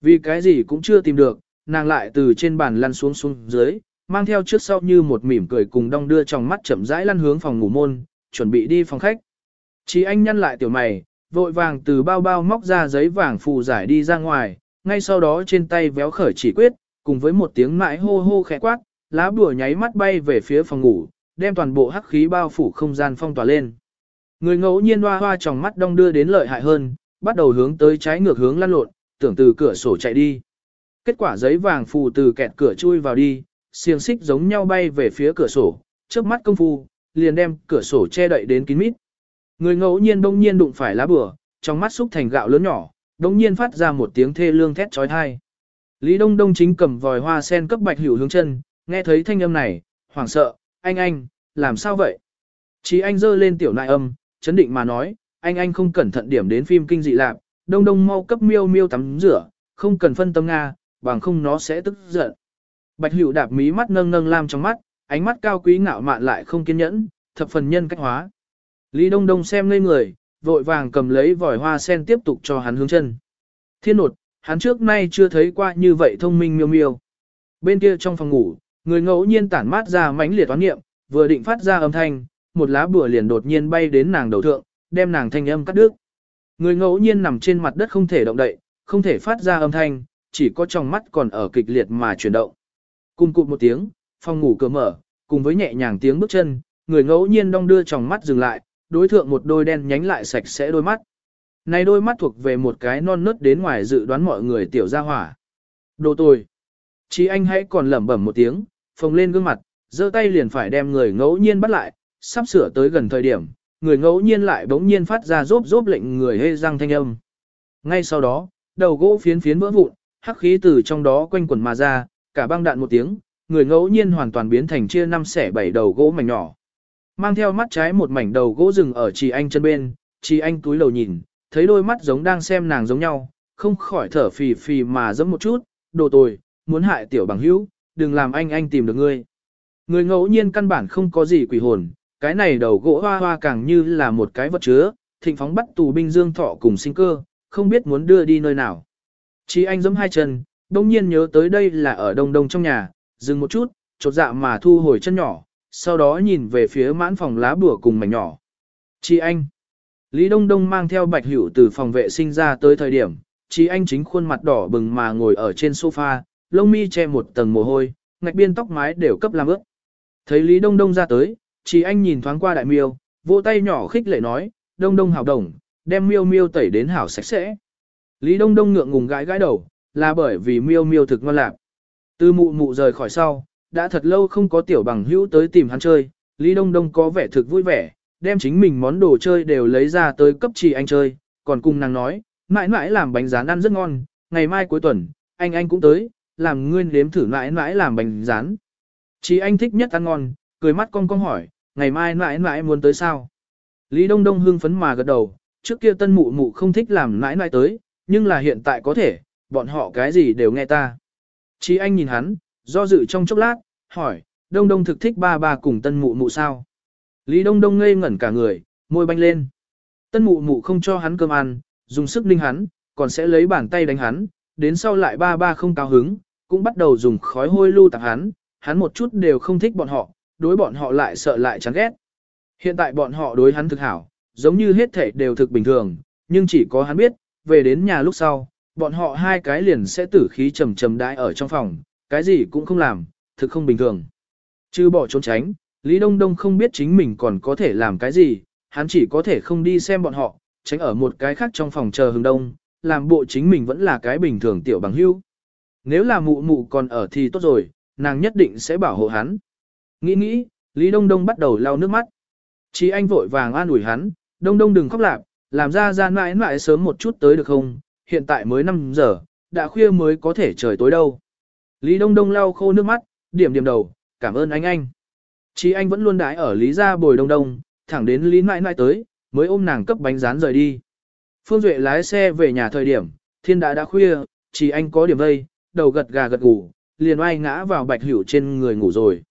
Vì cái gì cũng chưa tìm được, nàng lại từ trên bàn lăn xuống xuống dưới, mang theo trước sau như một mỉm cười cùng đong đưa trong mắt chậm rãi lăn hướng phòng ngủ môn, chuẩn bị đi phòng khách. Chỉ anh nhăn lại tiểu mày, vội vàng từ bao bao móc ra giấy vàng phù giải đi ra ngoài, ngay sau đó trên tay véo khởi chỉ quyết, cùng với một tiếng mãi hô hô khẽ quát, lá bùa nháy mắt bay về phía phòng ngủ, đem toàn bộ hắc khí bao phủ không gian phong tỏa lên. Người ngẫu nhiên hoa hoa trong mắt đông đưa đến lợi hại hơn, bắt đầu hướng tới trái ngược hướng lăn lộn, tưởng từ cửa sổ chạy đi. Kết quả giấy vàng phù từ kẹt cửa chui vào đi, xiềng xích giống nhau bay về phía cửa sổ, trước mắt công phu, liền đem cửa sổ che đậy đến kín mít. Người ngẫu nhiên đông nhiên đụng phải lá bừa, trong mắt xúc thành gạo lớn nhỏ, đông nhiên phát ra một tiếng thê lương thét trói thai. Lý Đông Đông chính cầm vòi hoa sen cấp bạch hữu hướng chân, nghe thấy thanh âm này, hoảng sợ, anh anh, làm sao vậy? Chỉ anh giơ lên tiểu nại âm, chấn định mà nói, anh anh không cẩn thận điểm đến phim kinh dị lạc, đông đông mau cấp miêu miêu tắm rửa, không cần phân tâm Nga, bằng không nó sẽ tức giận. Bạch Hữu đạp mí mắt nâng nâng lam trong mắt, ánh mắt cao quý ngạo mạn lại không kiên nhẫn, thập phần nhân cách hóa. Lý Đông Đông xem ngây người, vội vàng cầm lấy vòi hoa sen tiếp tục cho hắn hướng chân. Thiên nột, hắn trước nay chưa thấy qua như vậy thông minh miêu miêu. Bên kia trong phòng ngủ, người ngẫu nhiên tản mát ra mãnh liệt toán nghiệm, vừa định phát ra âm thanh, một lá bùa liền đột nhiên bay đến nàng đầu thượng, đem nàng thanh âm cắt đứt. Người ngẫu nhiên nằm trên mặt đất không thể động đậy, không thể phát ra âm thanh, chỉ có trong mắt còn ở kịch liệt mà chuyển động. Cùng cụt một tiếng, phòng ngủ cửa mở, cùng với nhẹ nhàng tiếng bước chân, người ngẫu nhiên đong đưa trong mắt dừng lại, đối thượng một đôi đen nhánh lại sạch sẽ đôi mắt. Này đôi mắt thuộc về một cái non nớt đến ngoài dự đoán mọi người tiểu gia hỏa. Đồ tồi. Chí anh hãy còn lẩm bẩm một tiếng, phồng lên gương mặt, giơ tay liền phải đem người ngẫu nhiên bắt lại, sắp sửa tới gần thời điểm, người ngẫu nhiên lại bỗng nhiên phát ra rốp rốp lệnh người hê răng thanh âm. Ngay sau đó, đầu gỗ phiến phiến vỡ vụn, hắc khí từ trong đó quanh quẩn mà ra, cả băng đạn một tiếng, người ngẫu nhiên hoàn toàn biến thành chia năm xẻ bảy đầu gỗ mảnh nhỏ. Mang theo mắt trái một mảnh đầu gỗ rừng ở trì anh chân bên, trì anh túi lầu nhìn, thấy đôi mắt giống đang xem nàng giống nhau, không khỏi thở phì phì mà giẫm một chút, đồ tồi, muốn hại tiểu bằng hữu, đừng làm anh anh tìm được ngươi. Người ngẫu nhiên căn bản không có gì quỷ hồn, cái này đầu gỗ hoa hoa càng như là một cái vật chứa, thịnh phóng bắt tù binh dương thọ cùng sinh cơ, không biết muốn đưa đi nơi nào. Chí anh giẫm hai chân, đông nhiên nhớ tới đây là ở đông đông trong nhà, dừng một chút, chột dạ mà thu hồi chân nhỏ, sau đó nhìn về phía mãn phòng lá bùa cùng mảnh nhỏ. chị anh. Lý Đông Đông mang theo bạch hữu từ phòng vệ sinh ra tới thời điểm, chị anh chính khuôn mặt đỏ bừng mà ngồi ở trên sofa, lông mi che một tầng mồ hôi, ngạch biên tóc mái đều cấp làm ướt. Thấy Lý Đông Đông ra tới, chị anh nhìn thoáng qua đại miêu, vỗ tay nhỏ khích lệ nói, Đông Đông hào đồng, đem miêu miêu tẩy đến hảo sạch sẽ. Lý Đông Đông ngượng ngùng gãi gãi đầu, là bởi vì miêu miêu thực ngon lạc. Từ mụ mụ rời khỏi sau, đã thật lâu không có tiểu bằng hữu tới tìm hắn chơi, Lý Đông Đông có vẻ thực vui vẻ, đem chính mình món đồ chơi đều lấy ra tới cấp trì anh chơi, còn cùng nàng nói, mãi mãi làm bánh rán ăn rất ngon, ngày mai cuối tuần, anh anh cũng tới, làm nguyên nếm thử mãi mãi làm bánh rán. Trì anh thích nhất ăn ngon, cười mắt con con hỏi, ngày mai mãi mãi muốn tới sao? Lý Đông Đông hưng phấn mà gật đầu, trước kia tân mụ mụ không thích làm mãi mãi tới, nhưng là hiện tại có thể, bọn họ cái gì đều nghe ta. Chí anh nhìn hắn, do dự trong chốc lát, hỏi, đông đông thực thích ba ba cùng tân mụ mụ sao? Lý đông đông ngây ngẩn cả người, môi banh lên. Tân mụ mụ không cho hắn cơm ăn, dùng sức ninh hắn, còn sẽ lấy bàn tay đánh hắn, đến sau lại ba ba không cao hứng, cũng bắt đầu dùng khói hôi lưu tặng hắn, hắn một chút đều không thích bọn họ, đối bọn họ lại sợ lại chán ghét. Hiện tại bọn họ đối hắn thực hảo, giống như hết thể đều thực bình thường, nhưng chỉ có hắn biết, về đến nhà lúc sau, bọn họ hai cái liền sẽ tử khí trầm trầm đãi ở trong phòng, cái gì cũng không làm, thực không bình thường. Chứ bỏ trốn tránh, Lý Đông Đông không biết chính mình còn có thể làm cái gì, hắn chỉ có thể không đi xem bọn họ, tránh ở một cái khác trong phòng chờ hướng đông, làm bộ chính mình vẫn là cái bình thường tiểu bằng hưu. Nếu là mụ mụ còn ở thì tốt rồi, nàng nhất định sẽ bảo hộ hắn. Nghĩ nghĩ, Lý Đông Đông bắt đầu lau nước mắt. Chí anh vội vàng an ủi hắn, Đông Đông đừng khóc lạc, làm ra ra mãi mãi sớm một chút tới được không, hiện tại mới 5 giờ, đã khuya mới có thể trời tối đâu. Lý Đông Đông lau khô nước mắt, điểm điểm đầu, cảm ơn anh anh. Chí anh vẫn luôn đái ở Lý gia bồi Đông Đông, thẳng đến Lý mãi mãi tới, mới ôm nàng cấp bánh rán rời đi. Phương Duệ lái xe về nhà thời điểm, thiên đã đã khuya, chỉ anh có điểm vây, đầu gật gà gật ngủ, liền oai ngã vào bạch hữu trên người ngủ rồi.